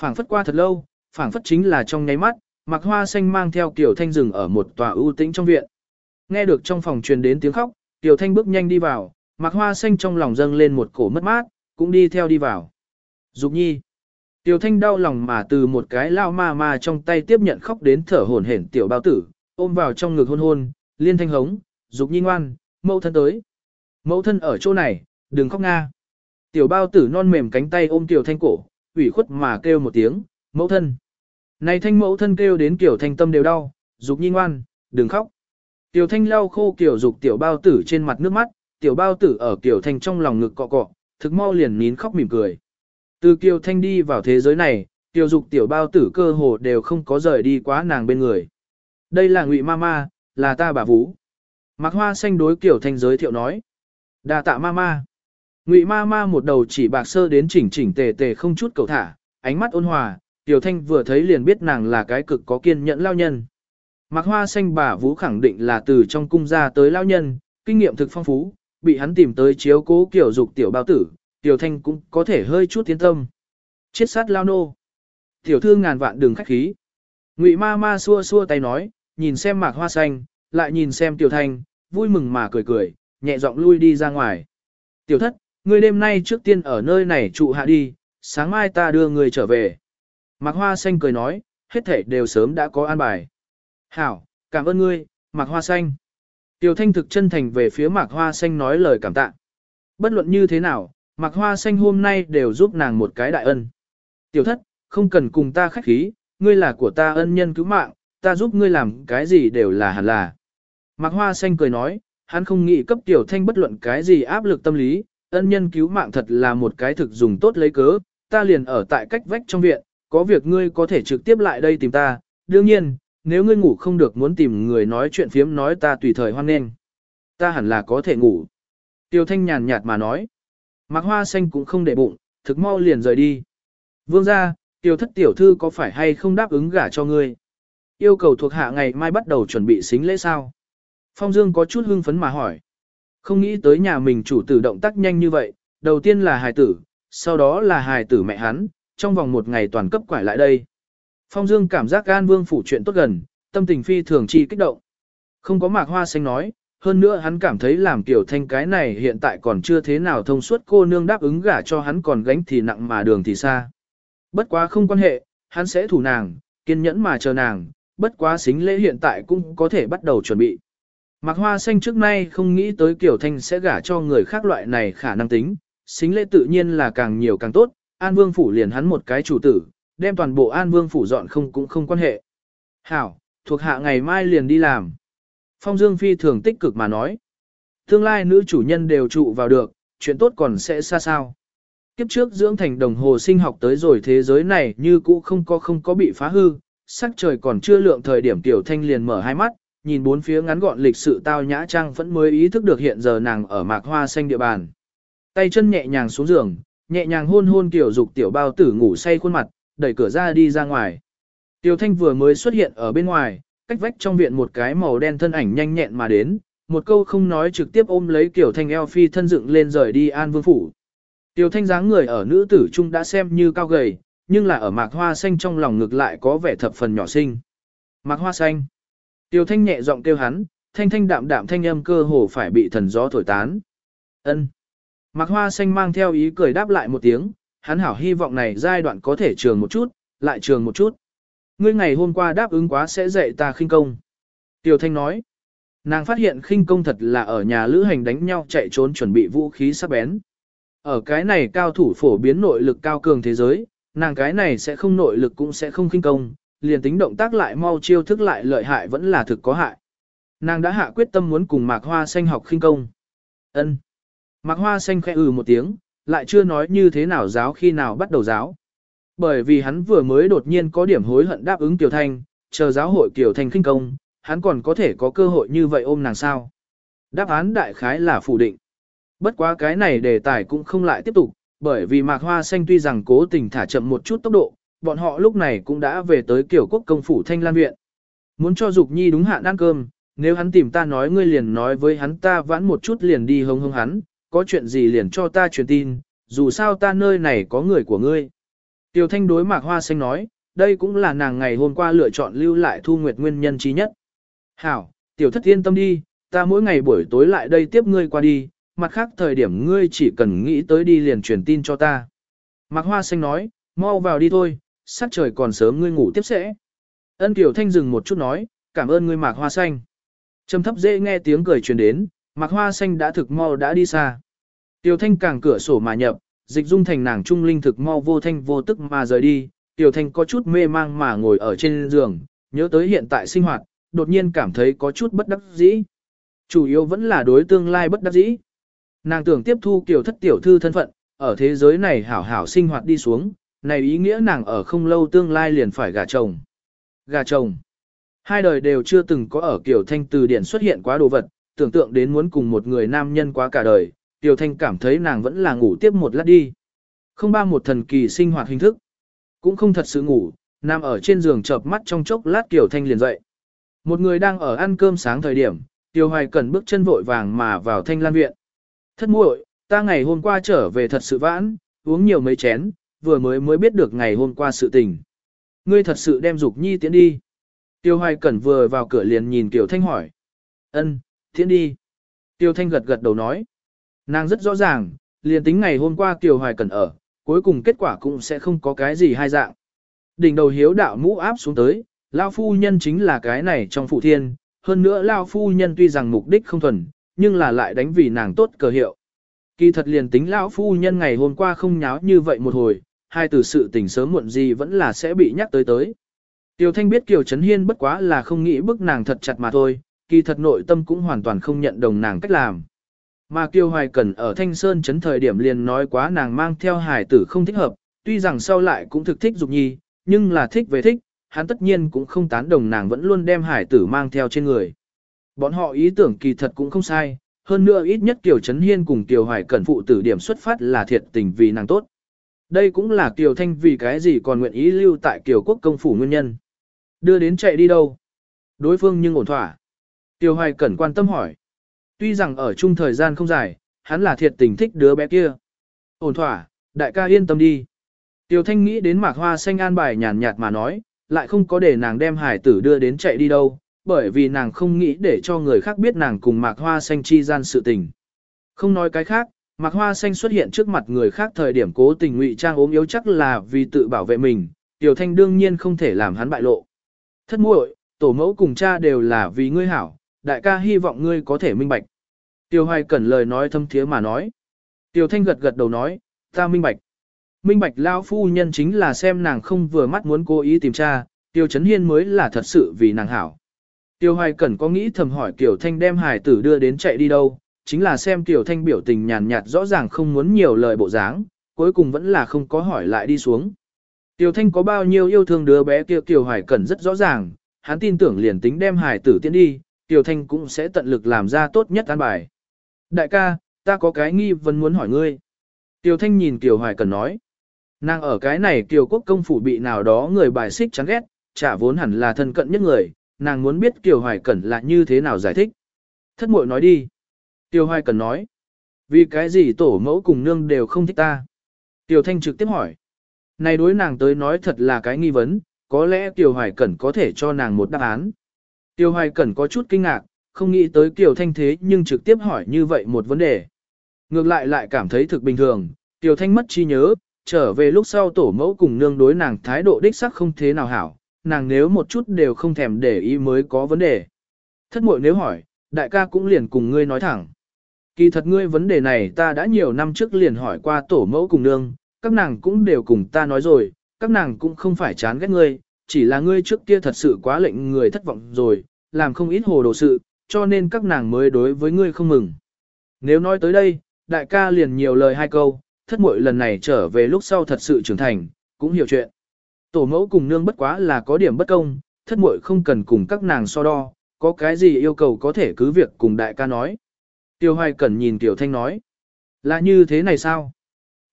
[SPEAKER 1] Phảng phất qua thật lâu, phảng phất chính là trong nháy mắt, mạc hoa xanh mang theo Tiểu thanh rừng ở một tòa ưu tĩnh trong viện. Nghe được trong phòng truyền đến tiếng khóc, Tiểu thanh bước nhanh đi vào, mạc hoa xanh trong lòng dâng lên một cổ mất mát, cũng đi theo đi vào. Dục nhi. Tiểu thanh đau lòng mà từ một cái lao ma ma trong tay tiếp nhận khóc đến thở hổn hển tiểu bao tử, ôm vào trong ngực hôn hôn, liên thanh hống, dục nhi ngoan, mẫu thân tới. Mẫu thân ở chỗ này, đừng khóc nga. Tiểu bao tử non mềm cánh tay ôm tiểu thanh cổ, ủy khuất mà kêu một tiếng, mẫu thân. Này thanh mẫu thân kêu đến kiểu thanh tâm đều đau, dục nhi ngoan, đừng khóc. Tiểu thanh lau khô kiểu dục tiểu bao tử trên mặt nước mắt, tiểu bao tử ở kiểu thanh trong lòng ngực cọ cọ, thực mau liền nín khóc mỉm cười. Từ kiều thanh đi vào thế giới này, tiểu dục tiểu bao tử cơ hồ đều không có rời đi quá nàng bên người. Đây là ngụy Mama, là ta bà Vũ. Mạc Hoa Xanh đối Kiều Thanh giới thiệu nói. đa tạ Mama. Ngụy Mama một đầu chỉ bạc sơ đến chỉnh chỉnh tề tề không chút cầu thả, ánh mắt ôn hòa, tiểu Thanh vừa thấy liền biết nàng là cái cực có kiên nhẫn lao nhân. Mạc Hoa Xanh bà Vũ khẳng định là từ trong cung ra tới lao nhân, kinh nghiệm thực phong phú, bị hắn tìm tới chiếu cố kiểu dục tiểu bao tử, Tiểu Thanh cũng có thể hơi chút tiến tâm. chết sát lao nô. Tiểu thư ngàn vạn đường khách khí. Ngụy ma ma xua xua tay nói, nhìn xem mạc hoa xanh, lại nhìn xem tiểu thanh, vui mừng mà cười cười, nhẹ giọng lui đi ra ngoài. Tiểu thất, ngươi đêm nay trước tiên ở nơi này trụ hạ đi, sáng mai ta đưa người trở về. Mạc hoa xanh cười nói, hết thể đều sớm đã có an bài. Hảo, cảm ơn ngươi, mạc hoa xanh. Tiểu thanh thực chân thành về phía mạc hoa xanh nói lời cảm tạ. Bất luận như thế nào, mạc hoa xanh hôm nay đều giúp nàng một cái đại ân. Tiểu thất, không cần cùng ta khách khí, ngươi là của ta ân nhân cứu mạng, ta giúp ngươi làm cái gì đều là hẳn là. Mạc Hoa Xanh cười nói, hắn không nghĩ cấp tiểu thanh bất luận cái gì áp lực tâm lý, ân nhân cứu mạng thật là một cái thực dùng tốt lấy cớ, ta liền ở tại cách vách trong viện, có việc ngươi có thể trực tiếp lại đây tìm ta, đương nhiên, nếu ngươi ngủ không được muốn tìm người nói chuyện phiếm nói ta tùy thời hoan nghênh. Ta hẳn là có thể ngủ. Tiêu Thanh nhàn nhạt mà nói. Mạc Hoa Xanh cũng không để bụng, thực mau liền rời đi. Vương gia, Tiêu thất tiểu thư có phải hay không đáp ứng gả cho ngươi? Yêu cầu thuộc hạ ngày mai bắt đầu chuẩn bị xính lễ sao? Phong Dương có chút hưng phấn mà hỏi. Không nghĩ tới nhà mình chủ tử động tác nhanh như vậy, đầu tiên là hài tử, sau đó là hài tử mẹ hắn, trong vòng một ngày toàn cấp quải lại đây. Phong Dương cảm giác An Vương phủ chuyện tốt gần, tâm tình phi thường chi kích động. Không có mạc hoa xanh nói, hơn nữa hắn cảm thấy làm tiểu thanh cái này hiện tại còn chưa thế nào thông suốt cô nương đáp ứng gả cho hắn còn gánh thì nặng mà đường thì xa. Bất quá không quan hệ, hắn sẽ thủ nàng, kiên nhẫn mà chờ nàng, bất quá xính lễ hiện tại cũng có thể bắt đầu chuẩn bị. Mạc Hoa Xanh trước nay không nghĩ tới Kiều Thanh sẽ gả cho người khác loại này khả năng tính, xính lễ tự nhiên là càng nhiều càng tốt, An Vương Phủ liền hắn một cái chủ tử, đem toàn bộ An Vương Phủ dọn không cũng không quan hệ. Hảo, thuộc hạ ngày mai liền đi làm. Phong Dương Phi thường tích cực mà nói. Tương lai nữ chủ nhân đều trụ vào được, chuyện tốt còn sẽ xa sao. Kiếp trước dưỡng thành đồng hồ sinh học tới rồi thế giới này như cũ không có không có bị phá hư, sắc trời còn chưa lượng thời điểm Tiểu Thanh liền mở hai mắt, nhìn bốn phía ngắn gọn lịch sự tao nhã trang vẫn mới ý thức được hiện giờ nàng ở mạc hoa xanh địa bàn. Tay chân nhẹ nhàng xuống giường, nhẹ nhàng hôn hôn Tiểu Dục tiểu bao tử ngủ say khuôn mặt, đẩy cửa ra đi ra ngoài. Tiêu Thanh vừa mới xuất hiện ở bên ngoài, cách vách trong viện một cái màu đen thân ảnh nhanh nhẹn mà đến, một câu không nói trực tiếp ôm lấy Tiểu Thanh eo phi thân dựng lên rời đi An Vương phủ. Tiểu Thanh dáng người ở nữ tử trung đã xem như cao gầy, nhưng là ở mạc hoa xanh trong lòng ngực lại có vẻ thập phần nhỏ xinh. Mạc hoa xanh. Tiểu Thanh nhẹ giọng kêu hắn, thanh thanh đạm đạm thanh âm cơ hồ phải bị thần gió thổi tán. Ân. Mạc hoa xanh mang theo ý cười đáp lại một tiếng, hắn hảo hy vọng này giai đoạn có thể trường một chút, lại trường một chút. Ngươi ngày hôm qua đáp ứng quá sẽ dạy ta khinh công. Tiểu Thanh nói. Nàng phát hiện khinh công thật là ở nhà lữ hành đánh nhau chạy trốn chuẩn bị vũ khí sắc bén. Ở cái này cao thủ phổ biến nội lực cao cường thế giới, nàng cái này sẽ không nội lực cũng sẽ không khinh công, liền tính động tác lại mau chiêu thức lại lợi hại vẫn là thực có hại. Nàng đã hạ quyết tâm muốn cùng Mạc Hoa Xanh học khinh công. Ân. Mạc Hoa Xanh khẽ ừ một tiếng, lại chưa nói như thế nào giáo khi nào bắt đầu giáo. Bởi vì hắn vừa mới đột nhiên có điểm hối hận đáp ứng Kiều Thanh, chờ giáo hội Kiều Thanh khinh công, hắn còn có thể có cơ hội như vậy ôm nàng sao. Đáp án đại khái là phủ định. Bất quá cái này đề tài cũng không lại tiếp tục, bởi vì Mạc Hoa Xanh tuy rằng cố tình thả chậm một chút tốc độ, bọn họ lúc này cũng đã về tới kiểu quốc công phủ Thanh Lan Viện. Muốn cho Dục Nhi đúng hạn ăn cơm, nếu hắn tìm ta nói ngươi liền nói với hắn ta vãn một chút liền đi hông hông hắn, có chuyện gì liền cho ta truyền tin, dù sao ta nơi này có người của ngươi. Tiểu Thanh đối Mạc Hoa Xanh nói, đây cũng là nàng ngày hôm qua lựa chọn lưu lại thu nguyệt nguyên nhân trí nhất. Hảo, tiểu thất yên tâm đi, ta mỗi ngày buổi tối lại đây tiếp ngươi qua đi, mặt khác thời điểm ngươi chỉ cần nghĩ tới đi liền truyền tin cho ta. Mạc Hoa Xanh nói, mau vào đi thôi, sát trời còn sớm ngươi ngủ tiếp sẽ. Ân Kiều Thanh dừng một chút nói, cảm ơn ngươi Mạc Hoa Xanh. Trầm thấp dễ nghe tiếng cười truyền đến, Mạc Hoa Xanh đã thực mau đã đi xa. Tiểu Thanh càng cửa sổ mà nhập, dịch dung thành nàng trung linh thực mau vô thanh vô tức mà rời đi. Tiểu Thanh có chút mê mang mà ngồi ở trên giường, nhớ tới hiện tại sinh hoạt, đột nhiên cảm thấy có chút bất đắc dĩ. Chủ yếu vẫn là đối tương lai bất đắc dĩ. Nàng tưởng tiếp thu kiểu thất tiểu thư thân phận, ở thế giới này hảo hảo sinh hoạt đi xuống, này ý nghĩa nàng ở không lâu tương lai liền phải gả chồng. Gả chồng. Hai đời đều chưa từng có ở kiểu thanh từ điển xuất hiện quá đồ vật, tưởng tượng đến muốn cùng một người nam nhân quá cả đời, tiểu thanh cảm thấy nàng vẫn là ngủ tiếp một lát đi. Không ba một thần kỳ sinh hoạt hình thức. Cũng không thật sự ngủ, nằm ở trên giường chợp mắt trong chốc lát tiểu thanh liền dậy. Một người đang ở ăn cơm sáng thời điểm, Tiêu Hoài Cẩn bước chân vội vàng mà vào thanh lan viện. Thất muội, ta ngày hôm qua trở về thật sự vãn, uống nhiều mấy chén, vừa mới mới biết được ngày hôm qua sự tình. Ngươi thật sự đem Dục Nhi tiến đi. Tiêu Hoài Cẩn vừa vào cửa liền nhìn Kiều Thanh hỏi. Ân, tiến đi. Tiêu Thanh gật gật đầu nói. Nàng rất rõ ràng, liền tính ngày hôm qua Kiều Hoài Cẩn ở, cuối cùng kết quả cũng sẽ không có cái gì hai dạng. Đỉnh đầu hiếu đạo mũ áp xuống tới, Lao Phu Nhân chính là cái này trong phụ thiên, hơn nữa Lao Phu Nhân tuy rằng mục đích không thuần, nhưng là lại đánh vì nàng tốt cờ hiệu. Kỳ thật liền tính lão phu nhân ngày hôm qua không nháo như vậy một hồi, hai từ sự tình sớm muộn gì vẫn là sẽ bị nhắc tới tới. Tiêu Thanh biết Kiều Trấn Hiên bất quá là không nghĩ bức nàng thật chặt mà thôi, kỳ thật nội tâm cũng hoàn toàn không nhận đồng nàng cách làm. Mà Kiều Hoài Cẩn ở Thanh Sơn chấn thời điểm liền nói quá nàng mang theo hải tử không thích hợp, tuy rằng sau lại cũng thực thích dục nhi, nhưng là thích về thích, hắn tất nhiên cũng không tán đồng nàng vẫn luôn đem hải tử mang theo trên người. Bọn họ ý tưởng kỳ thật cũng không sai, hơn nữa ít nhất Kiều Trấn Hiên cùng Kiều Hoài Cẩn phụ tử điểm xuất phát là thiệt tình vì nàng tốt. Đây cũng là Kiều Thanh vì cái gì còn nguyện ý lưu tại Kiều Quốc công phủ nguyên nhân. Đưa đến chạy đi đâu? Đối phương nhưng ổn thỏa. Tiêu Hoài Cẩn quan tâm hỏi. Tuy rằng ở chung thời gian không dài, hắn là thiệt tình thích đứa bé kia. Ổn thỏa, đại ca yên tâm đi. Tiêu Thanh nghĩ đến mạc hoa xanh an bài nhàn nhạt mà nói, lại không có để nàng đem hải tử đưa đến chạy đi đâu, bởi vì nàng không nghĩ để cho người khác biết nàng cùng mạc hoa xanh chi gian sự tình. Không nói cái khác, mạc hoa xanh xuất hiện trước mặt người khác thời điểm cố tình ngụy trang ốm yếu chắc là vì tự bảo vệ mình, Tiểu Thanh đương nhiên không thể làm hắn bại lộ. Thất muội, tổ mẫu cùng cha đều là vì ngươi hảo, đại ca hy vọng ngươi có thể minh bạch. Tiêu Hoài Cẩn lời nói thâm thiế mà nói. Tiêu Thanh gật gật đầu nói, ta minh bạch. Minh bạch lao phu nhân chính là xem nàng không vừa mắt muốn cố ý tìm tra, Tiêu Chấn Hiên mới là thật sự vì nàng hảo. Tiêu Hoài Cẩn có nghĩ thầm hỏi Tiểu Thanh đem Hải tử đưa đến chạy đi đâu, chính là xem Tiểu Thanh biểu tình nhàn nhạt rõ ràng không muốn nhiều lời bộ dáng, cuối cùng vẫn là không có hỏi lại đi xuống. Tiêu Thanh có bao nhiêu yêu thương đứa bé kia Tiểu Hoài Cẩn rất rõ ràng, hắn tin tưởng liền tính đem Hải tử tiến đi, Tiêu Thanh cũng sẽ tận lực làm ra tốt nhất an bài. Đại ca, ta có cái nghi vấn muốn hỏi ngươi. Tiêu Thanh nhìn Kiều Hoài Cần nói. Nàng ở cái này Kiều Quốc công phủ bị nào đó người bài xích chán ghét, trả vốn hẳn là thân cận nhất người, nàng muốn biết Kiều Hoài Cẩn là như thế nào giải thích. Thất muội nói đi. Tiêu Hoài Cẩn nói. Vì cái gì tổ mẫu cùng nương đều không thích ta? Tiêu Thanh trực tiếp hỏi. Này đối nàng tới nói thật là cái nghi vấn, có lẽ Tiêu Hoài Cẩn có thể cho nàng một đáp án. Tiêu Hoài Cẩn có chút kinh ngạc, không nghĩ tới Kiều Thanh thế nhưng trực tiếp hỏi như vậy một vấn đề. Ngược lại lại cảm thấy thực bình thường, Tiêu Thanh mất chi nhớ, trở về lúc sau tổ mẫu cùng nương đối nàng thái độ đích sắc không thế nào hảo, nàng nếu một chút đều không thèm để ý mới có vấn đề. Thất muội nếu hỏi, đại ca cũng liền cùng ngươi nói thẳng. Kỳ thật ngươi vấn đề này ta đã nhiều năm trước liền hỏi qua tổ mẫu cùng nương, các nàng cũng đều cùng ta nói rồi, các nàng cũng không phải chán ghét ngươi, chỉ là ngươi trước kia thật sự quá lệnh người thất vọng rồi, làm không ít hồ đồ sự, cho nên các nàng mới đối với ngươi không mừng. Nếu nói tới đây, đại ca liền nhiều lời hai câu, thất muội lần này trở về lúc sau thật sự trưởng thành, cũng hiểu chuyện. Tổ mẫu cùng nương bất quá là có điểm bất công, thất muội không cần cùng các nàng so đo, có cái gì yêu cầu có thể cứ việc cùng đại ca nói. Tiêu hoài cần nhìn Tiểu Thanh nói, là như thế này sao?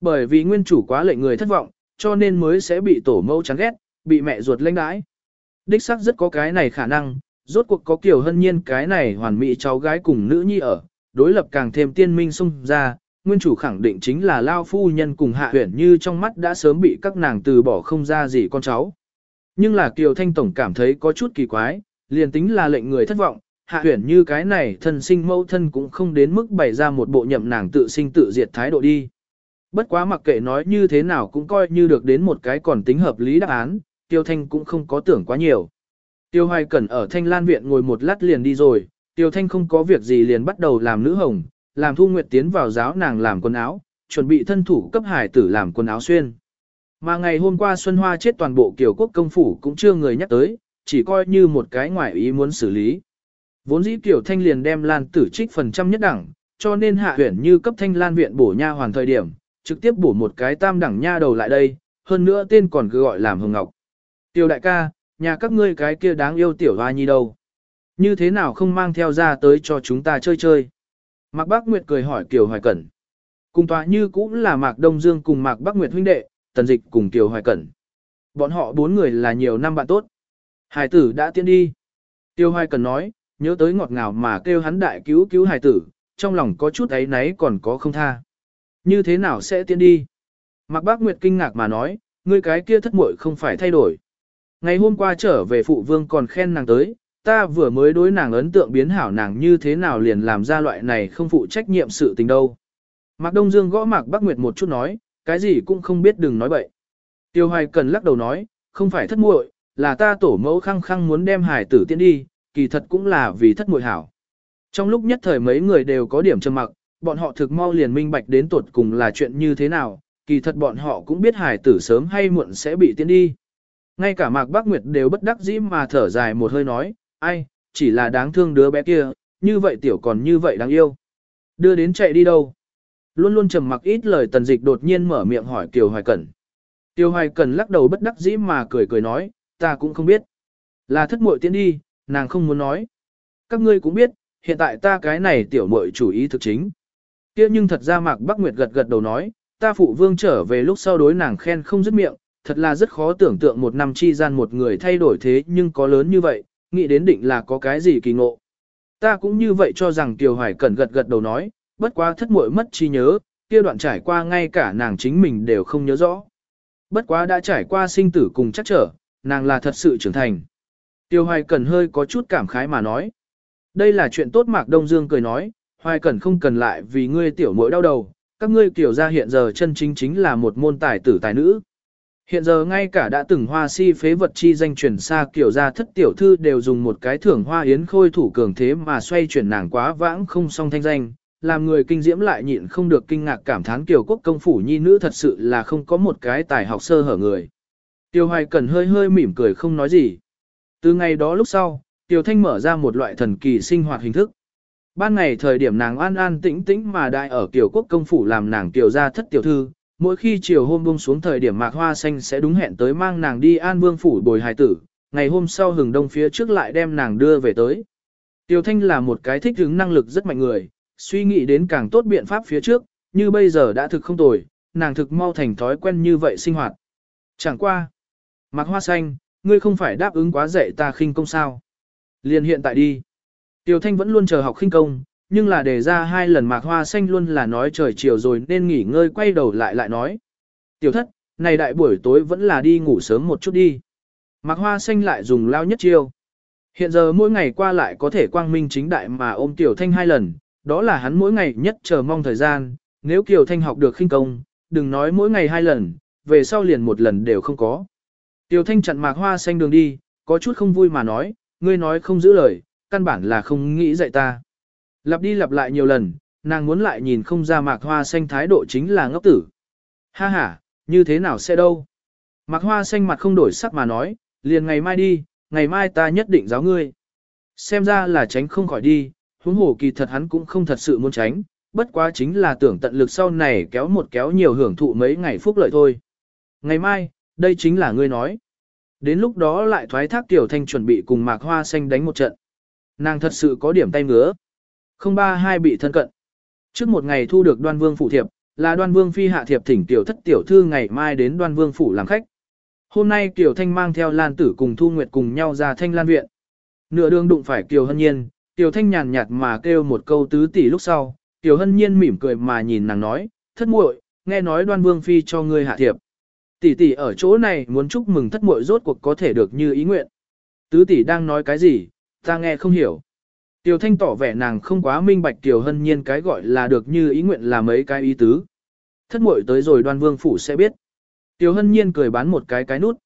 [SPEAKER 1] Bởi vì nguyên chủ quá lệnh người thất vọng, cho nên mới sẽ bị tổ mẫu chán ghét, bị mẹ ruột lãnh đãi. Đích xác rất có cái này khả năng, rốt cuộc có kiểu hân nhiên cái này hoàn mỹ cháu gái cùng nữ nhi ở, đối lập càng thêm tiên minh xung ra, nguyên chủ khẳng định chính là Lao Phu Nhân cùng Hạ Huyển như trong mắt đã sớm bị các nàng từ bỏ không ra gì con cháu. Nhưng là Kiều Thanh Tổng cảm thấy có chút kỳ quái, liền tính là lệnh người thất vọng, Hạ Huyển như cái này thân sinh mẫu thân cũng không đến mức bày ra một bộ nhậm nàng tự sinh tự diệt thái độ đi. Bất quá mặc kệ nói như thế nào cũng coi như được đến một cái còn tính hợp lý đáp án, Tiêu Thanh cũng không có tưởng quá nhiều. Tiêu Hoài Cẩn ở Thanh Lan Viện ngồi một lát liền đi rồi, Tiêu Thanh không có việc gì liền bắt đầu làm nữ hồng, làm Thu Nguyệt tiến vào giáo nàng làm quần áo, chuẩn bị thân thủ cấp hải tử làm quần áo xuyên. Mà ngày hôm qua Xuân Hoa chết toàn bộ kiều quốc công phủ cũng chưa người nhắc tới, chỉ coi như một cái ngoại ý muốn xử lý. Vốn dĩ Kiều Thanh liền đem Lan tử trích phần trăm nhất đẳng, cho nên hạ huyển như cấp Thanh Lan viện bổ nha hoàn thời điểm, trực tiếp bổ một cái tam đẳng nha đầu lại đây, hơn nữa tên còn cứ gọi làm Hồng Ngọc. Tiêu đại ca, nhà các ngươi cái kia đáng yêu tiểu hoa nhi đâu? Như thế nào không mang theo ra tới cho chúng ta chơi chơi? Mạc Bác Nguyệt cười hỏi Kiều Hoài Cẩn. Cùng tòa như cũng là Mạc Đông Dương cùng Mạc Bác Nguyệt huynh đệ, Tần Dịch cùng Kiều Hoài Cẩn. Bọn họ bốn người là nhiều năm bạn tốt. Hải tử đã tiến đi. Tiêu Hoài Cẩn nói, nhớ tới ngọt ngào mà kêu hắn đại cứu cứu hải tử, trong lòng có chút ấy náy còn có không tha. Như thế nào sẽ tiến đi? Mạc Bác Nguyệt kinh ngạc mà nói, ngươi cái kia thất muội không phải thay đổi. Ngày hôm qua trở về phụ vương còn khen nàng tới, ta vừa mới đối nàng ấn tượng biến hảo nàng như thế nào liền làm ra loại này không phụ trách nhiệm sự tình đâu. Mạc Đông Dương gõ Mạc Bắc Nguyệt một chút nói, cái gì cũng không biết đừng nói bậy. Tiêu Hoài cần lắc đầu nói, không phải thất muội, là ta tổ mẫu khăng khăng muốn đem hải tử tiến đi, kỳ thật cũng là vì thất muội hảo. Trong lúc nhất thời mấy người đều có điểm trầm mặc, bọn họ thực mau liền minh bạch đến tuột cùng là chuyện như thế nào, kỳ thật bọn họ cũng biết hải tử sớm hay muộn sẽ bị tiến đi. Ngay cả Mạc Bắc Nguyệt đều bất đắc dĩ mà thở dài một hơi nói, ai, chỉ là đáng thương đứa bé kia, như vậy tiểu còn như vậy đáng yêu. Đưa đến chạy đi đâu? Luôn luôn trầm mặc ít lời tần dịch đột nhiên mở miệng hỏi Kiều Hoài Cẩn. Kiều Hoài Cẩn lắc đầu bất đắc dĩ mà cười cười nói, ta cũng không biết. Là thất muội tiến đi, nàng không muốn nói. Các ngươi cũng biết, hiện tại ta cái này tiểu muội chủ ý thực chính. Kia nhưng thật ra Mạc Bắc Nguyệt gật gật đầu nói, ta phụ vương trở về lúc sau đối nàng khen không dứt miệng, thật là rất khó tưởng tượng một năm chi gian một người thay đổi thế nhưng có lớn như vậy, nghĩ đến định là có cái gì kỳ ngộ. Ta cũng như vậy cho rằng Kiều Hoài Cẩn gật gật đầu nói, bất quá thất muội mất chi nhớ, kia đoạn trải qua ngay cả nàng chính mình đều không nhớ rõ. Bất quá đã trải qua sinh tử cùng chắc trở, nàng là thật sự trưởng thành. Tiêu Hoài Cẩn hơi có chút cảm khái mà nói. Đây là chuyện tốt Mạc Đông Dương cười nói, Hoài Cẩn không cần lại vì ngươi tiểu muội đau đầu, các ngươi tiểu gia hiện giờ chân chính chính là một môn tài tử tài nữ. Hiện giờ ngay cả đã từng hoa si phế vật chi danh chuyển xa kiểu gia thất tiểu thư đều dùng một cái thưởng hoa yến khôi thủ cường thế mà xoay chuyển nàng quá vãng không song thanh danh, làm người kinh diễm lại nhịn không được kinh ngạc cảm thán kiểu quốc công phủ nhi nữ thật sự là không có một cái tài học sơ hở người. Tiêu hoài cần hơi hơi mỉm cười không nói gì. Từ ngày đó lúc sau, Tiêu Thanh mở ra một loại thần kỳ sinh hoạt hình thức. Ban ngày thời điểm nàng an an tĩnh tĩnh mà đại ở Kiều Quốc công phủ làm nàng kiều gia thất tiểu thư, mỗi khi chiều hôm buông xuống thời điểm mạc hoa xanh sẽ đúng hẹn tới mang nàng đi an vương phủ bồi hài tử, ngày hôm sau hừng đông phía trước lại đem nàng đưa về tới. Tiêu Thanh là một cái thích hứng năng lực rất mạnh người, suy nghĩ đến càng tốt biện pháp phía trước, như bây giờ đã thực không tồi, nàng thực mau thành thói quen như vậy sinh hoạt. Chẳng qua. Mạc hoa xanh, ngươi không phải đáp ứng quá dạy ta khinh công sao. Liền hiện tại đi. Tiêu Thanh vẫn luôn chờ học khinh công, nhưng là đề ra hai lần mạc hoa xanh luôn là nói trời chiều rồi nên nghỉ ngơi quay đầu lại lại nói. Tiểu thất, này đại buổi tối vẫn là đi ngủ sớm một chút đi. Mạc hoa xanh lại dùng lao nhất chiêu. Hiện giờ mỗi ngày qua lại có thể quang minh chính đại mà ôm Tiểu Thanh hai lần, đó là hắn mỗi ngày nhất chờ mong thời gian, nếu Kiều Thanh học được khinh công, đừng nói mỗi ngày hai lần, về sau liền một lần đều không có. Tiểu Thanh chặn mạc hoa xanh đường đi, có chút không vui mà nói, ngươi nói không giữ lời, căn bản là không nghĩ dạy ta. Lặp đi lặp lại nhiều lần, nàng muốn lại nhìn không ra mạc hoa xanh thái độ chính là ngốc tử. Ha ha, như thế nào sẽ đâu? Mạc hoa xanh mặt không đổi sắc mà nói, liền ngày mai đi, ngày mai ta nhất định giáo ngươi. Xem ra là tránh không khỏi đi, huống hồ kỳ thật hắn cũng không thật sự muốn tránh, bất quá chính là tưởng tận lực sau này kéo một kéo nhiều hưởng thụ mấy ngày phúc lợi thôi. Ngày mai, đây chính là ngươi nói. Đến lúc đó lại thoái thác tiểu thanh chuẩn bị cùng mạc hoa xanh đánh một trận. Nàng thật sự có điểm tay ngứa. Không ba hai bị thân cận. Trước một ngày thu được đoan vương phủ thiệp, là đoan vương phi hạ thiệp thỉnh tiểu thất tiểu thư ngày mai đến đoan vương phủ làm khách. Hôm nay Kiều Thanh mang theo Lan Tử cùng Thu Nguyệt cùng nhau ra Thanh Lan Viện. Nửa đường đụng phải Kiều Hân Nhiên, Kiều Thanh nhàn nhạt mà kêu một câu tứ tỷ lúc sau, Kiều Hân Nhiên mỉm cười mà nhìn nàng nói, thất muội, nghe nói đoan vương phi cho ngươi hạ thiệp. Tỷ tỷ ở chỗ này muốn chúc mừng thất muội rốt cuộc có thể được như ý nguyện. Tứ tỷ đang nói cái gì, ta nghe không hiểu. Tiểu Thanh tỏ vẻ nàng không quá minh bạch Tiểu Hân Nhiên cái gọi là được như ý nguyện là mấy cái ý tứ. Thất muội tới rồi đoan vương phủ sẽ biết. Tiểu Hân Nhiên cười bán một cái cái nút.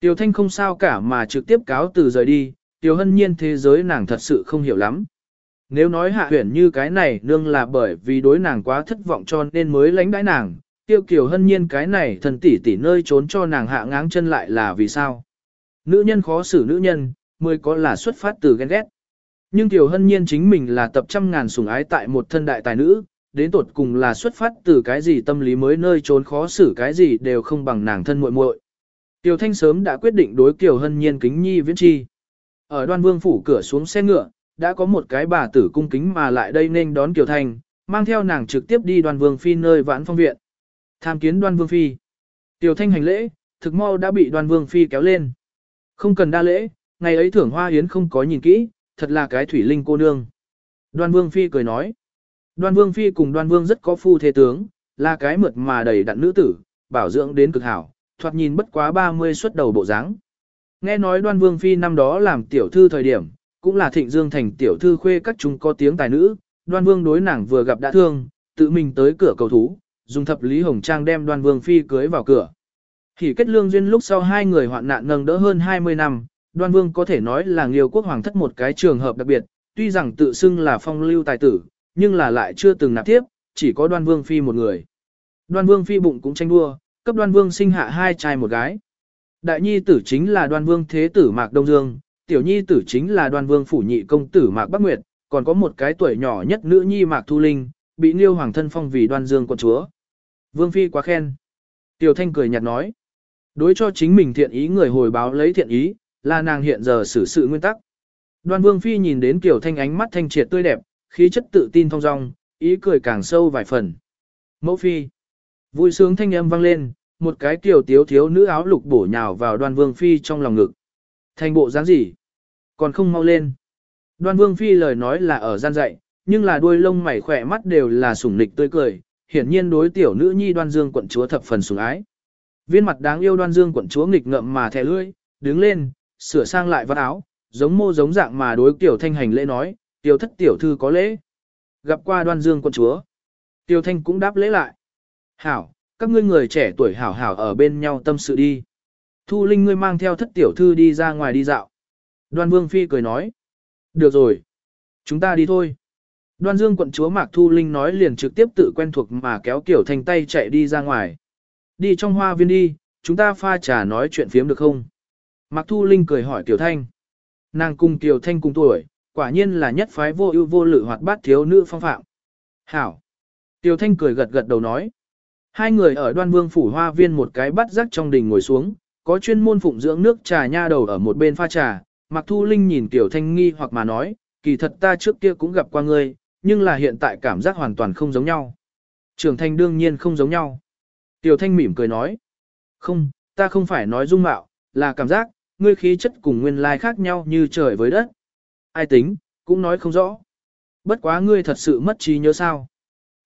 [SPEAKER 1] Tiểu Thanh không sao cả mà trực tiếp cáo từ rời đi, Tiểu Hân Nhiên thế giới nàng thật sự không hiểu lắm. Nếu nói hạ huyển như cái này nương là bởi vì đối nàng quá thất vọng cho nên mới lánh đãi nàng, tiêu Kiều Hân Nhiên cái này thần tỷ tỷ nơi trốn cho nàng hạ ngáng chân lại là vì sao. Nữ nhân khó xử nữ nhân, mới có là xuất phát từ ghen ghét. Nhưng Tiểu Hân Nhiên chính mình là tập trăm ngàn sủng ái tại một thân đại tài nữ, đến tột cùng là xuất phát từ cái gì tâm lý mới nơi trốn khó xử cái gì đều không bằng nàng thân muội muội. Tiểu Thanh sớm đã quyết định đối Kiều Hân Nhiên kính nhi viễn chi. Ở đoan vương phủ cửa xuống xe ngựa, đã có một cái bà tử cung kính mà lại đây nên đón Kiều Thanh, mang theo nàng trực tiếp đi đoan vương phi nơi vãn phong viện. Tham kiến đoan vương phi. Tiểu Thanh hành lễ, thực mau đã bị đoan vương phi kéo lên. Không cần đa lễ, ngày ấy thưởng hoa yến không có nhìn kỹ, thật là cái thủy linh cô nương. Đoan Vương Phi cười nói. Đoan Vương Phi cùng Đoan Vương rất có phu thế tướng, là cái mượt mà đầy đặn nữ tử, bảo dưỡng đến cực hảo, thoạt nhìn bất quá 30 xuất đầu bộ dáng. Nghe nói Đoan Vương Phi năm đó làm tiểu thư thời điểm, cũng là thịnh dương thành tiểu thư khuê các chúng có tiếng tài nữ, Đoan Vương đối nàng vừa gặp đã thương, tự mình tới cửa cầu thú, dùng thập lý hồng trang đem Đoan Vương Phi cưới vào cửa. Thì kết lương duyên lúc sau hai người hoạn nạn nâng đỡ hơn 20 năm, Đoan Vương có thể nói là Nghiêu quốc hoàng thất một cái trường hợp đặc biệt, tuy rằng tự xưng là phong lưu tài tử, nhưng là lại chưa từng nạp tiếp, chỉ có Đoan Vương phi một người. Đoan Vương phi bụng cũng tranh đua, cấp Đoan Vương sinh hạ hai trai một gái. Đại nhi tử chính là Đoan Vương thế tử Mạc Đông Dương, tiểu nhi tử chính là Đoan Vương phủ nhị công tử Mạc Bắc Nguyệt, còn có một cái tuổi nhỏ nhất nữ nhi Mạc Thu Linh, bị Nghiêu hoàng thân phong vì Đoan Dương quận chúa. Vương phi quá khen. Tiểu Thanh cười nhạt nói, đối cho chính mình thiện ý người hồi báo lấy thiện ý, là nàng hiện giờ xử sự nguyên tắc. Đoan Vương Phi nhìn đến Kiều Thanh ánh mắt thanh triệt tươi đẹp, khí chất tự tin thong dong, ý cười càng sâu vài phần. Mẫu Phi. Vui sướng thanh âm vang lên, một cái tiểu tiếu thiếu nữ áo lục bổ nhào vào đoan vương phi trong lòng ngực. Thành bộ dáng gì? Còn không mau lên. Đoan vương phi lời nói là ở gian dạy, nhưng là đuôi lông mày khỏe mắt đều là sủng nịch tươi cười, hiển nhiên đối tiểu nữ nhi đoan dương quận chúa thập phần sủng ái. Viên mặt đáng yêu đoan dương quận chúa nghịch ngậm mà thè lưỡi, đứng lên, sửa sang lại vắt áo, giống mô giống dạng mà đối tiểu thanh hành lễ nói, tiểu thất tiểu thư có lễ. Gặp qua đoan dương quận chúa. Tiểu thanh cũng đáp lễ lại. Hảo, các ngươi người trẻ tuổi hảo hảo ở bên nhau tâm sự đi. Thu Linh ngươi mang theo thất tiểu thư đi ra ngoài đi dạo. Đoan Vương Phi cười nói. Được rồi. Chúng ta đi thôi. Đoan Dương quận chúa Mạc Thu Linh nói liền trực tiếp tự quen thuộc mà kéo tiểu Thanh tay chạy đi ra ngoài. Đi trong hoa viên đi, chúng ta pha trà nói chuyện phiếm được không? Mạc Thu Linh cười hỏi Tiểu Thanh. Nàng cùng Tiểu Thanh cùng tuổi, quả nhiên là nhất phái vô ưu vô lự hoạt bát thiếu nữ phong phạm. Hảo. Tiểu Thanh cười gật gật đầu nói. Hai người ở đoan vương phủ hoa viên một cái bắt rắc trong đình ngồi xuống, có chuyên môn phụng dưỡng nước trà nha đầu ở một bên pha trà. Mạc Thu Linh nhìn Tiểu Thanh nghi hoặc mà nói, kỳ thật ta trước kia cũng gặp qua ngươi, nhưng là hiện tại cảm giác hoàn toàn không giống nhau. Trưởng thành đương nhiên không giống nhau. Tiểu Thanh mỉm cười nói, không, ta không phải nói dung mạo, là cảm giác, ngươi khí chất cùng nguyên lai khác nhau như trời với đất. Ai tính, cũng nói không rõ. Bất quá ngươi thật sự mất trí nhớ sao.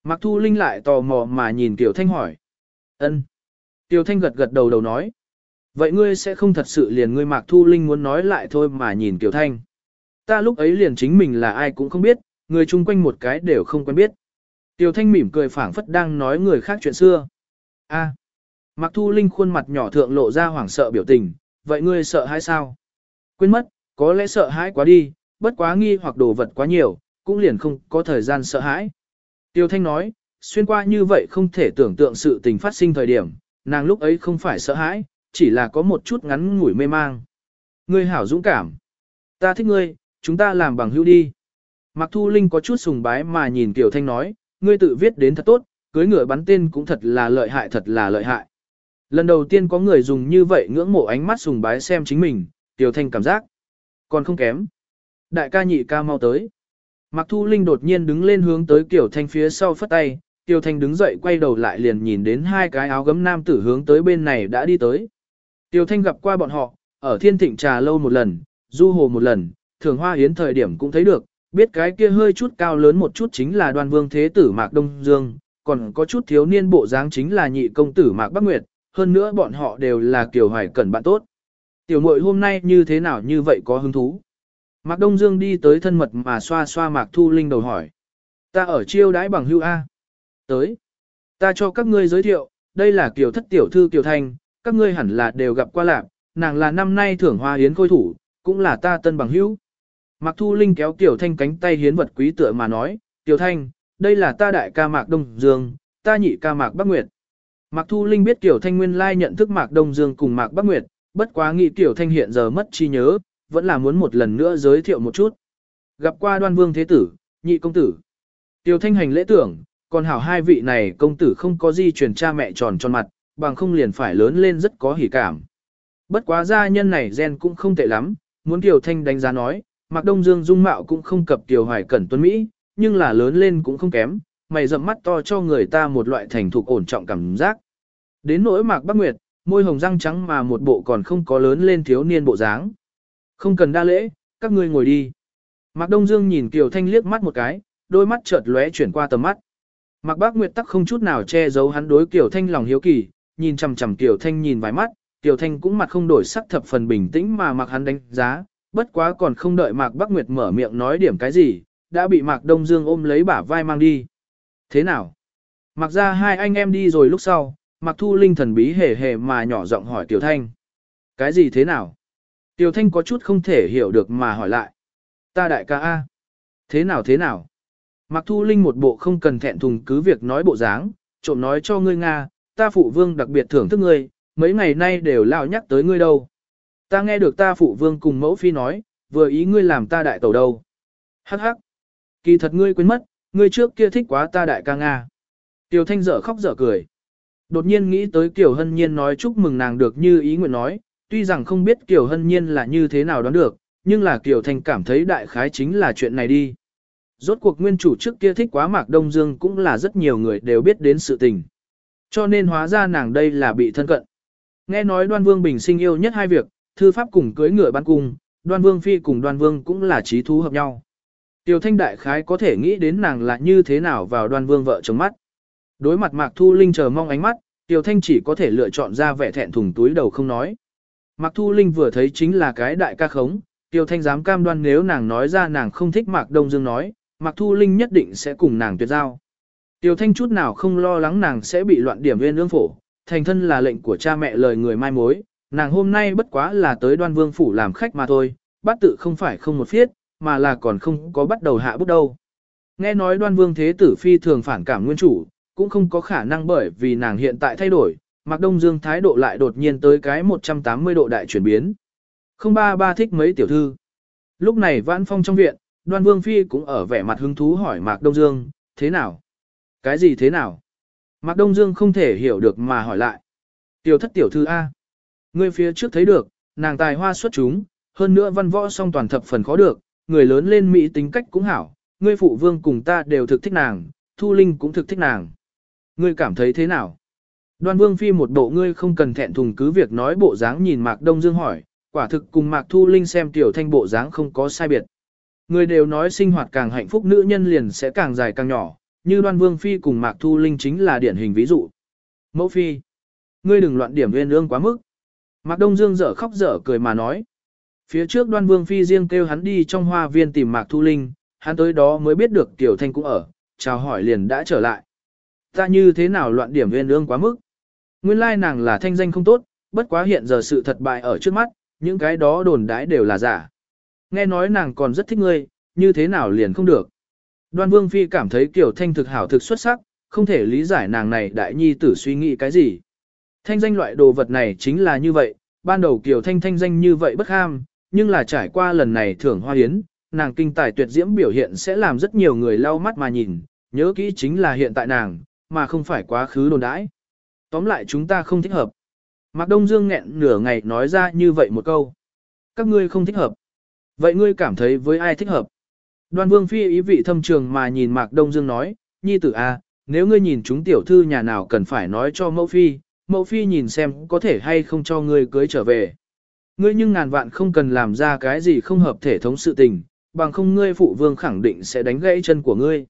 [SPEAKER 1] Mạc Thu Linh lại tò mò mà nhìn Tiểu Thanh hỏi. ân. Tiểu Thanh gật gật đầu đầu nói. Vậy ngươi sẽ không thật sự liền ngươi Mạc Thu Linh muốn nói lại thôi mà nhìn Tiểu Thanh. Ta lúc ấy liền chính mình là ai cũng không biết, người chung quanh một cái đều không quen biết. Tiểu Thanh mỉm cười phảng phất đang nói người khác chuyện xưa. A. À. Mạc Thu Linh khuôn mặt nhỏ thượng lộ ra hoảng sợ biểu tình, vậy ngươi sợ hãi sao? Quên mất, có lẽ sợ hãi quá đi, bất quá nghi hoặc đồ vật quá nhiều, cũng liền không có thời gian sợ hãi. Tiêu Thanh nói, xuyên qua như vậy không thể tưởng tượng sự tình phát sinh thời điểm, nàng lúc ấy không phải sợ hãi, chỉ là có một chút ngắn ngủi mê mang. Ngươi hảo dũng cảm. Ta thích ngươi, chúng ta làm bằng hữu đi. Mặc Thu Linh có chút sùng bái mà nhìn Tiểu Thanh nói, ngươi tự viết đến thật tốt, cưới ngựa bắn tên cũng thật là lợi hại thật là lợi hại. Lần đầu tiên có người dùng như vậy ngưỡng mộ ánh mắt sùng bái xem chính mình, Tiểu Thanh cảm giác. Còn không kém. Đại ca nhị ca mau tới. Mạc Thu Linh đột nhiên đứng lên hướng tới Tiểu Thanh phía sau phất tay, Tiểu Thanh đứng dậy quay đầu lại liền nhìn đến hai cái áo gấm nam tử hướng tới bên này đã đi tới. Tiểu Thanh gặp qua bọn họ, ở thiên thịnh trà lâu một lần, du hồ một lần, thường hoa hiến thời điểm cũng thấy được, biết cái kia hơi chút cao lớn một chút chính là đoan vương thế tử Mạc Đông Dương, còn có chút thiếu niên bộ dáng chính là nhị công tử Mạc Bắc Nguyệt, hơn nữa bọn họ đều là kiểu hoài cẩn bạn tốt. Tiểu muội hôm nay như thế nào như vậy có hứng thú? Mạc Đông Dương đi tới thân mật mà xoa xoa Mạc Thu Linh đầu hỏi. Ta ở chiêu đãi bằng hưu A. Tới. Ta cho các ngươi giới thiệu, đây là kiểu thất tiểu thư Kiều Thanh, các ngươi hẳn là đều gặp qua lạc, nàng là năm nay thưởng hoa hiến khôi thủ, cũng là ta tân bằng hữu. Mạc Thu Linh kéo Kiều Thanh cánh tay hiến vật quý tựa mà nói, Kiều Thanh, đây là ta đại ca Mạc Đông Dương, ta nhị ca Mạc Bắc Nguyệt. Mạc Thu Linh biết Tiểu Thanh nguyên lai nhận thức Mạc Đông Dương cùng Mạc Bắc Nguyệt, bất quá nghĩ Tiểu Thanh hiện giờ mất trí nhớ, vẫn là muốn một lần nữa giới thiệu một chút. Gặp qua đoan vương thế tử, nhị công tử. Tiểu thanh hành lễ tưởng, còn hảo hai vị này công tử không có di truyền cha mẹ tròn tròn mặt, bằng không liền phải lớn lên rất có hỉ cảm. Bất quá gia nhân này gen cũng không tệ lắm, muốn Tiểu Thanh đánh giá nói, Mạc Đông Dương dung mạo cũng không cập Tiểu Hoài Cẩn Tuấn Mỹ, nhưng là lớn lên cũng không kém, mày rậm mắt to cho người ta một loại thành thục ổn trọng cảm giác. Đến nỗi Mạc Bắc Nguyệt, môi hồng răng trắng mà một bộ còn không có lớn lên thiếu niên bộ dáng. Không cần đa lễ, các ngươi ngồi đi. Mạc Đông Dương nhìn Kiều Thanh liếc mắt một cái, đôi mắt chợt lóe chuyển qua tầm mắt. Mạc Bác Nguyệt tắc không chút nào che giấu hắn đối Kiều Thanh lòng hiếu kỳ, nhìn chằm chằm Kiều Thanh nhìn vài mắt, Kiều Thanh cũng mặt không đổi sắc thập phần bình tĩnh mà Mạc hắn đánh giá, bất quá còn không đợi Mạc Bác Nguyệt mở miệng nói điểm cái gì, đã bị Mạc Đông Dương ôm lấy bả vai mang đi. Thế nào? mặc ra hai anh em đi rồi lúc sau, mặc Thu Linh thần bí hề hề mà nhỏ giọng hỏi tiểu Thanh. Cái gì thế nào? Tiểu Thanh có chút không thể hiểu được mà hỏi lại. Ta đại ca A. Thế nào thế nào? mặc Thu Linh một bộ không cần thẹn thùng cứ việc nói bộ dáng, trộm nói cho ngươi Nga, ta phụ vương đặc biệt thưởng thức ngươi, mấy ngày nay đều lao nhắc tới ngươi đâu. Ta nghe được ta phụ vương cùng mẫu phi nói, vừa ý ngươi làm ta đại tẩu đâu. Hắc hắc. Kỳ thật ngươi quên mất, ngươi trước kia thích quá ta đại ca Nga. Tiểu Thanh dở khóc dở cười. Đột nhiên nghĩ tới Kiều Hân Nhiên nói chúc mừng nàng được như ý nguyện nói, Tuy rằng không biết Kiều Hân Nhiên là như thế nào đoán được, nhưng là Kiều Thanh cảm thấy đại khái chính là chuyện này đi. Rốt cuộc nguyên chủ trước kia thích quá Mạc Đông Dương cũng là rất nhiều người đều biết đến sự tình. Cho nên hóa ra nàng đây là bị thân cận. Nghe nói đoan vương bình sinh yêu nhất hai việc, thư pháp cùng cưới ngựa ban cung, đoan vương phi cùng đoan vương cũng là trí thú hợp nhau. Tiểu thanh đại khái có thể nghĩ đến nàng là như thế nào vào đoan vương vợ chồng mắt. Đối mặt Mạc Thu Linh chờ mong ánh mắt, Tiểu thanh chỉ có thể lựa chọn ra vẻ thẹn thùng túi đầu không nói. Mạc Thu Linh vừa thấy chính là cái đại ca khống, Tiểu thanh dám cam đoan nếu nàng nói ra nàng không thích Mạc Đông Dương nói, Mạc Thu Linh nhất định sẽ cùng nàng tuyệt giao. Tiểu thanh chút nào không lo lắng nàng sẽ bị loạn điểm viên ương phổ, thành thân là lệnh của cha mẹ lời người mai mối, nàng hôm nay bất quá là tới đoan vương phủ làm khách mà thôi, bát tự không phải không một phiết, mà là còn không có bắt đầu hạ bút đâu. Nghe nói đoan vương thế tử phi thường phản cảm nguyên chủ, cũng không có khả năng bởi vì nàng hiện tại thay đổi, Mạc Đông Dương thái độ lại đột nhiên tới cái 180 độ đại chuyển biến. Không ba ba thích mấy tiểu thư. Lúc này vãn phong trong viện, đoan vương phi cũng ở vẻ mặt hứng thú hỏi Mạc Đông Dương, thế nào? Cái gì thế nào? Mạc Đông Dương không thể hiểu được mà hỏi lại. Tiểu thất tiểu thư A. Ngươi phía trước thấy được, nàng tài hoa xuất chúng, hơn nữa văn võ song toàn thập phần khó được, người lớn lên Mỹ tính cách cũng hảo, ngươi phụ vương cùng ta đều thực thích nàng, Thu Linh cũng thực thích nàng. Ngươi cảm thấy thế nào? Đoan Vương Phi một bộ ngươi không cần thẹn thùng cứ việc nói bộ dáng nhìn Mạc Đông Dương hỏi, quả thực cùng Mạc Thu Linh xem tiểu thanh bộ dáng không có sai biệt. Người đều nói sinh hoạt càng hạnh phúc nữ nhân liền sẽ càng dài càng nhỏ, như Đoan Vương Phi cùng Mạc Thu Linh chính là điển hình ví dụ. Mẫu Phi, ngươi đừng loạn điểm nguyên ương quá mức. Mạc Đông Dương dở khóc dở cười mà nói. Phía trước Đoan Vương Phi riêng kêu hắn đi trong hoa viên tìm Mạc Thu Linh, hắn tới đó mới biết được Tiểu Thanh cũng ở, chào hỏi liền đã trở lại. Ta như thế nào loạn điểm nguyên ương quá mức? Nguyên lai nàng là thanh danh không tốt, bất quá hiện giờ sự thật bại ở trước mắt, những cái đó đồn đãi đều là giả. Nghe nói nàng còn rất thích ngươi, như thế nào liền không được. Đoan Vương Phi cảm thấy Kiều Thanh thực hảo thực xuất sắc, không thể lý giải nàng này đại nhi tử suy nghĩ cái gì. Thanh danh loại đồ vật này chính là như vậy, ban đầu Kiều Thanh thanh danh như vậy bất ham, nhưng là trải qua lần này thưởng hoa hiến, nàng kinh tài tuyệt diễm biểu hiện sẽ làm rất nhiều người lau mắt mà nhìn, nhớ kỹ chính là hiện tại nàng, mà không phải quá khứ đồn đãi. Tóm lại chúng ta không thích hợp. Mạc Đông Dương nghẹn nửa ngày nói ra như vậy một câu. Các ngươi không thích hợp. Vậy ngươi cảm thấy với ai thích hợp? Đoan Vương Phi ý vị thâm trường mà nhìn Mạc Đông Dương nói, Nhi tử A, à, nếu ngươi nhìn chúng tiểu thư nhà nào cần phải nói cho mẫu phi, mẫu phi nhìn xem có thể hay không cho ngươi cưới trở về. Ngươi nhưng ngàn vạn không cần làm ra cái gì không hợp thể thống sự tình, bằng không ngươi phụ vương khẳng định sẽ đánh gãy chân của ngươi.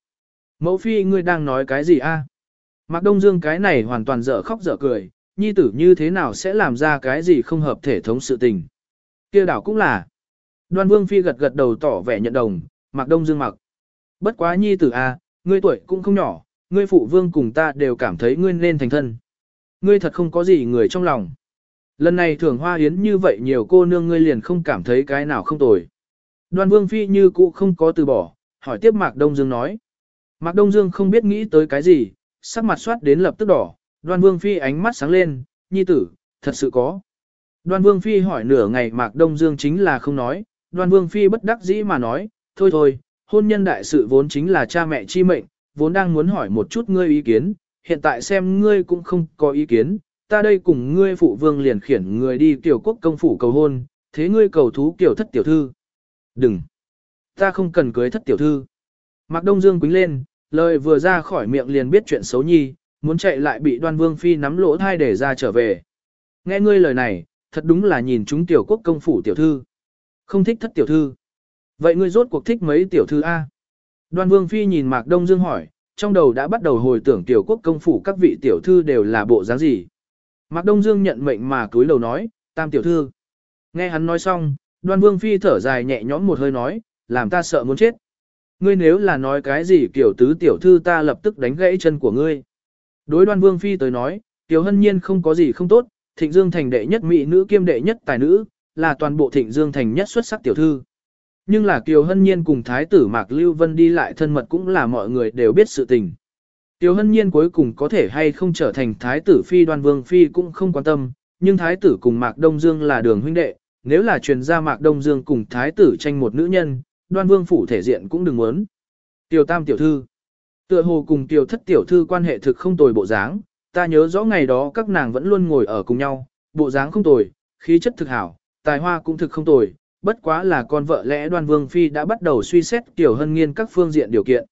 [SPEAKER 1] Mẫu phi ngươi đang nói cái gì a? Mạc Đông Dương cái này hoàn toàn dở khóc dở cười, nhi tử như thế nào sẽ làm ra cái gì không hợp thể thống sự tình. kia đảo cũng là. Đoan Vương Phi gật gật đầu tỏ vẻ nhận đồng, Mạc Đông Dương mặc. Bất quá nhi tử a, ngươi tuổi cũng không nhỏ, ngươi phụ vương cùng ta đều cảm thấy ngươi nên thành thân. Ngươi thật không có gì người trong lòng. Lần này thưởng hoa yến như vậy nhiều cô nương ngươi liền không cảm thấy cái nào không tồi. Đoan Vương Phi như cũ không có từ bỏ, hỏi tiếp Mạc Đông Dương nói. Mạc Đông Dương không biết nghĩ tới cái gì, sắc mặt soát đến lập tức đỏ, Đoan Vương Phi ánh mắt sáng lên, nhi tử, thật sự có. Đoan Vương Phi hỏi nửa ngày Mạc Đông Dương chính là không nói, Đoan Vương Phi bất đắc dĩ mà nói, thôi thôi, hôn nhân đại sự vốn chính là cha mẹ chi mệnh, vốn đang muốn hỏi một chút ngươi ý kiến, hiện tại xem ngươi cũng không có ý kiến, ta đây cùng ngươi phụ vương liền khiển người đi tiểu quốc công phủ cầu hôn, thế ngươi cầu thú kiểu thất tiểu thư. Đừng! Ta không cần cưới thất tiểu thư. Mạc Đông Dương quính lên, lời vừa ra khỏi miệng liền biết chuyện xấu nhi, muốn chạy lại bị đoan vương phi nắm lỗ thai để ra trở về. Nghe ngươi lời này, thật đúng là nhìn chúng tiểu quốc công phủ tiểu thư. Không thích thất tiểu thư. Vậy ngươi rốt cuộc thích mấy tiểu thư A? Đoan vương phi nhìn Mạc Đông Dương hỏi, trong đầu đã bắt đầu hồi tưởng tiểu quốc công phủ các vị tiểu thư đều là bộ dáng gì. Mạc Đông Dương nhận mệnh mà cúi đầu nói, tam tiểu thư. Nghe hắn nói xong, đoan vương phi thở dài nhẹ nhõm một hơi nói, làm ta sợ muốn chết. Ngươi nếu là nói cái gì kiểu tứ tiểu thư ta lập tức đánh gãy chân của ngươi. Đối đoan vương phi tới nói, tiểu hân nhiên không có gì không tốt, thịnh dương thành đệ nhất mỹ nữ kiêm đệ nhất tài nữ, là toàn bộ thịnh dương thành nhất xuất sắc tiểu thư. Nhưng là Kiều Hân Nhiên cùng Thái tử Mạc Lưu Vân đi lại thân mật cũng là mọi người đều biết sự tình. Tiêu Hân Nhiên cuối cùng có thể hay không trở thành Thái tử Phi đoan vương Phi cũng không quan tâm, nhưng Thái tử cùng Mạc Đông Dương là đường huynh đệ, nếu là truyền ra Mạc Đông Dương cùng Thái tử tranh một nữ nhân, đoan vương phủ thể diện cũng đừng muốn. Tiểu Tam Tiểu Thư Tựa hồ cùng Tiểu Thất Tiểu Thư quan hệ thực không tồi bộ dáng, ta nhớ rõ ngày đó các nàng vẫn luôn ngồi ở cùng nhau, bộ dáng không tồi, khí chất thực hảo, tài hoa cũng thực không tồi, bất quá là con vợ lẽ đoan vương phi đã bắt đầu suy xét tiểu hân nghiên các phương diện điều kiện.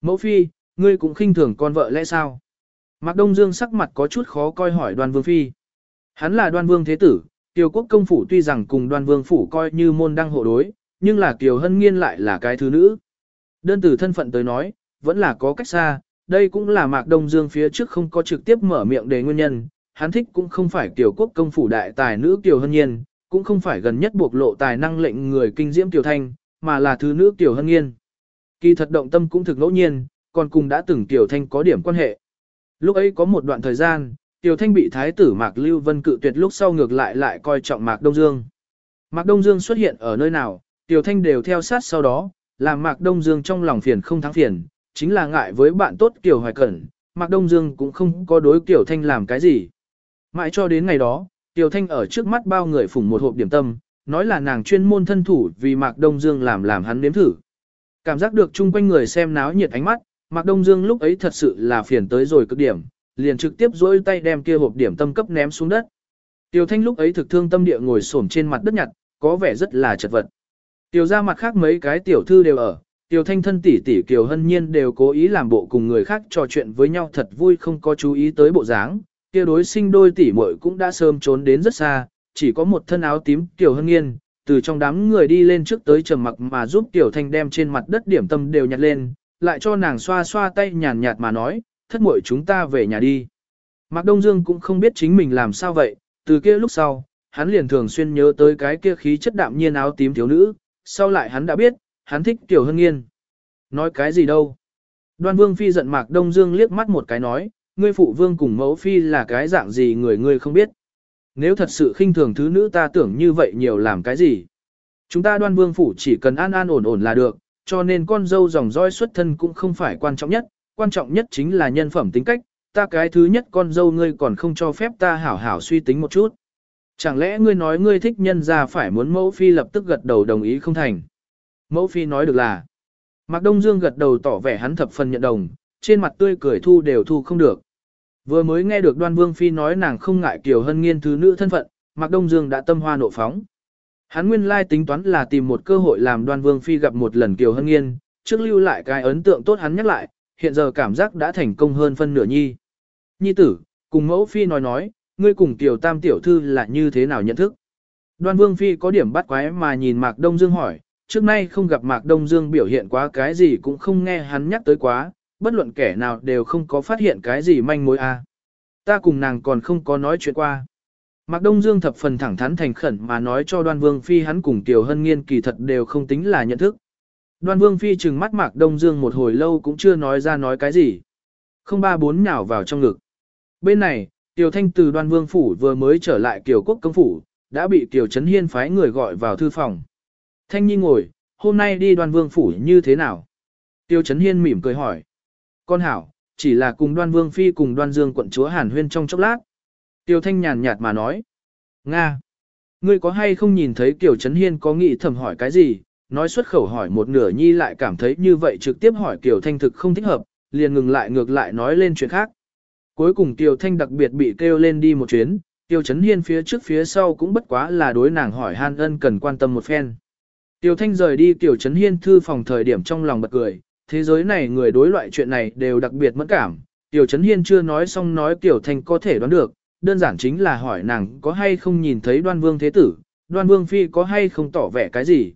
[SPEAKER 1] Mẫu phi, ngươi cũng khinh thường con vợ lẽ sao? Mạc Đông Dương sắc mặt có chút khó coi hỏi đoan vương phi. Hắn là đoan vương thế tử, Kiều quốc công phủ tuy rằng cùng đoan vương phủ coi như môn đăng hộ đối, nhưng là Kiều Hân Nghiên lại là cái thứ nữ. Đơn từ thân phận tới nói, vẫn là có cách xa, đây cũng là Mạc Đông Dương phía trước không có trực tiếp mở miệng để nguyên nhân, hắn thích cũng không phải Kiều quốc công phủ đại tài nữ Kiều Hân Nhiên, cũng không phải gần nhất buộc lộ tài năng lệnh người kinh diễm Kiều Thanh, mà là thứ nữ Kiều Hân Nhiên. Kỳ thật động tâm cũng thực ngẫu nhiên, còn cùng đã từng tiểu Thanh có điểm quan hệ. Lúc ấy có một đoạn thời gian, tiểu Thanh bị thái tử Mạc Lưu Vân cự tuyệt lúc sau ngược lại lại coi trọng Mạc Đông Dương. Mạc Đông Dương xuất hiện ở nơi nào, tiểu Thanh đều theo sát sau đó, làm Mạc Đông Dương trong lòng phiền không thắng phiền, chính là ngại với bạn tốt Kiều Hoài Cẩn, Mạc Đông Dương cũng không có đối Kiều Thanh làm cái gì. Mãi cho đến ngày đó, Kiều Thanh ở trước mắt bao người phủng một hộp điểm tâm, nói là nàng chuyên môn thân thủ vì Mạc Đông Dương làm làm hắn nếm thử. Cảm giác được chung quanh người xem náo nhiệt ánh mắt, Mạc Đông Dương lúc ấy thật sự là phiền tới rồi cực điểm, liền trực tiếp dỗi tay đem kia hộp điểm tâm cấp ném xuống đất. Tiêu Thanh lúc ấy thực thương tâm địa ngồi xổm trên mặt đất nhặt, có vẻ rất là chật vật. Tiêu ra mặt khác mấy cái tiểu thư đều ở, Tiêu Thanh thân tỷ tỷ Kiều Hân Nhiên đều cố ý làm bộ cùng người khác trò chuyện với nhau thật vui không có chú ý tới bộ dáng. Kia đối sinh đôi tỷ muội cũng đã sớm trốn đến rất xa, chỉ có một thân áo tím Kiều Hân Nhiên, từ trong đám người đi lên trước tới trầm mặc mà giúp Tiểu Thanh đem trên mặt đất điểm tâm đều nhặt lên, lại cho nàng xoa xoa tay nhàn nhạt mà nói, thất muội chúng ta về nhà đi. Mạc Đông Dương cũng không biết chính mình làm sao vậy, từ kia lúc sau, hắn liền thường xuyên nhớ tới cái kia khí chất đạm nhiên áo tím thiếu nữ, sau lại hắn đã biết, hắn thích Tiểu Hân Nghiên. Nói cái gì đâu? Đoan Vương Phi giận Mạc Đông Dương liếc mắt một cái nói, ngươi phụ vương cùng mẫu Phi là cái dạng gì người ngươi không biết. Nếu thật sự khinh thường thứ nữ ta tưởng như vậy nhiều làm cái gì? Chúng ta đoan vương phủ chỉ cần an an ổn ổn là được, cho nên con dâu dòng dõi xuất thân cũng không phải quan trọng nhất, quan trọng nhất chính là nhân phẩm tính cách, ta cái thứ nhất con dâu ngươi còn không cho phép ta hảo hảo suy tính một chút. Chẳng lẽ ngươi nói ngươi thích nhân ra phải muốn mẫu phi lập tức gật đầu đồng ý không thành? Mẫu phi nói được là. Mạc Đông Dương gật đầu tỏ vẻ hắn thập phần nhận đồng, trên mặt tươi cười thu đều thu không được. Vừa mới nghe được đoan vương phi nói nàng không ngại kiểu hân nghiên thứ nữ thân phận, Mạc Đông Dương đã tâm hoa nộ phóng. Hắn nguyên lai tính toán là tìm một cơ hội làm đoan vương phi gặp một lần kiều hân nghiên, trước lưu lại cái ấn tượng tốt hắn nhắc lại, hiện giờ cảm giác đã thành công hơn phân nửa nhi. Nhi tử, cùng mẫu phi nói nói, ngươi cùng kiều tam tiểu thư là như thế nào nhận thức. Đoan vương phi có điểm bắt quái mà nhìn Mạc Đông Dương hỏi, trước nay không gặp Mạc Đông Dương biểu hiện quá cái gì cũng không nghe hắn nhắc tới quá, bất luận kẻ nào đều không có phát hiện cái gì manh mối a. Ta cùng nàng còn không có nói chuyện qua. Mạc Đông Dương thập phần thẳng thắn thành khẩn mà nói cho Đoan Vương Phi hắn cùng Tiểu Hân Nghiên kỳ thật đều không tính là nhận thức. Đoan Vương Phi trừng mắt Mạc Đông Dương một hồi lâu cũng chưa nói ra nói cái gì. Không ba bốn nhào vào trong ngực. Bên này, Tiểu Thanh từ Đoan Vương Phủ vừa mới trở lại Kiều Quốc Công Phủ, đã bị Tiểu Trấn Hiên phái người gọi vào thư phòng. Thanh Nhi ngồi, hôm nay đi Đoan Vương Phủ như thế nào? Tiêu Trấn Hiên mỉm cười hỏi. Con hảo, chỉ là cùng Đoan Vương Phi cùng Đoan Dương quận chúa Hàn Huyên trong chốc lát. Tiêu Thanh nhàn nhạt mà nói. Nga! Ngươi có hay không nhìn thấy Kiều Trấn Hiên có nghĩ thầm hỏi cái gì, nói xuất khẩu hỏi một nửa nhi lại cảm thấy như vậy trực tiếp hỏi Kiều Thanh thực không thích hợp, liền ngừng lại ngược lại nói lên chuyện khác. Cuối cùng Kiều Thanh đặc biệt bị kêu lên đi một chuyến, Tiêu Trấn Hiên phía trước phía sau cũng bất quá là đối nàng hỏi han ân cần quan tâm một phen. Tiêu Thanh rời đi Tiêu Trấn Hiên thư phòng thời điểm trong lòng bật cười, thế giới này người đối loại chuyện này đều đặc biệt mẫn cảm. Tiêu Trấn Hiên chưa nói xong nói Tiêu Thanh có thể đoán được, đơn giản chính là hỏi nàng có hay không nhìn thấy đoan vương thế tử, đoan vương phi có hay không tỏ vẻ cái gì.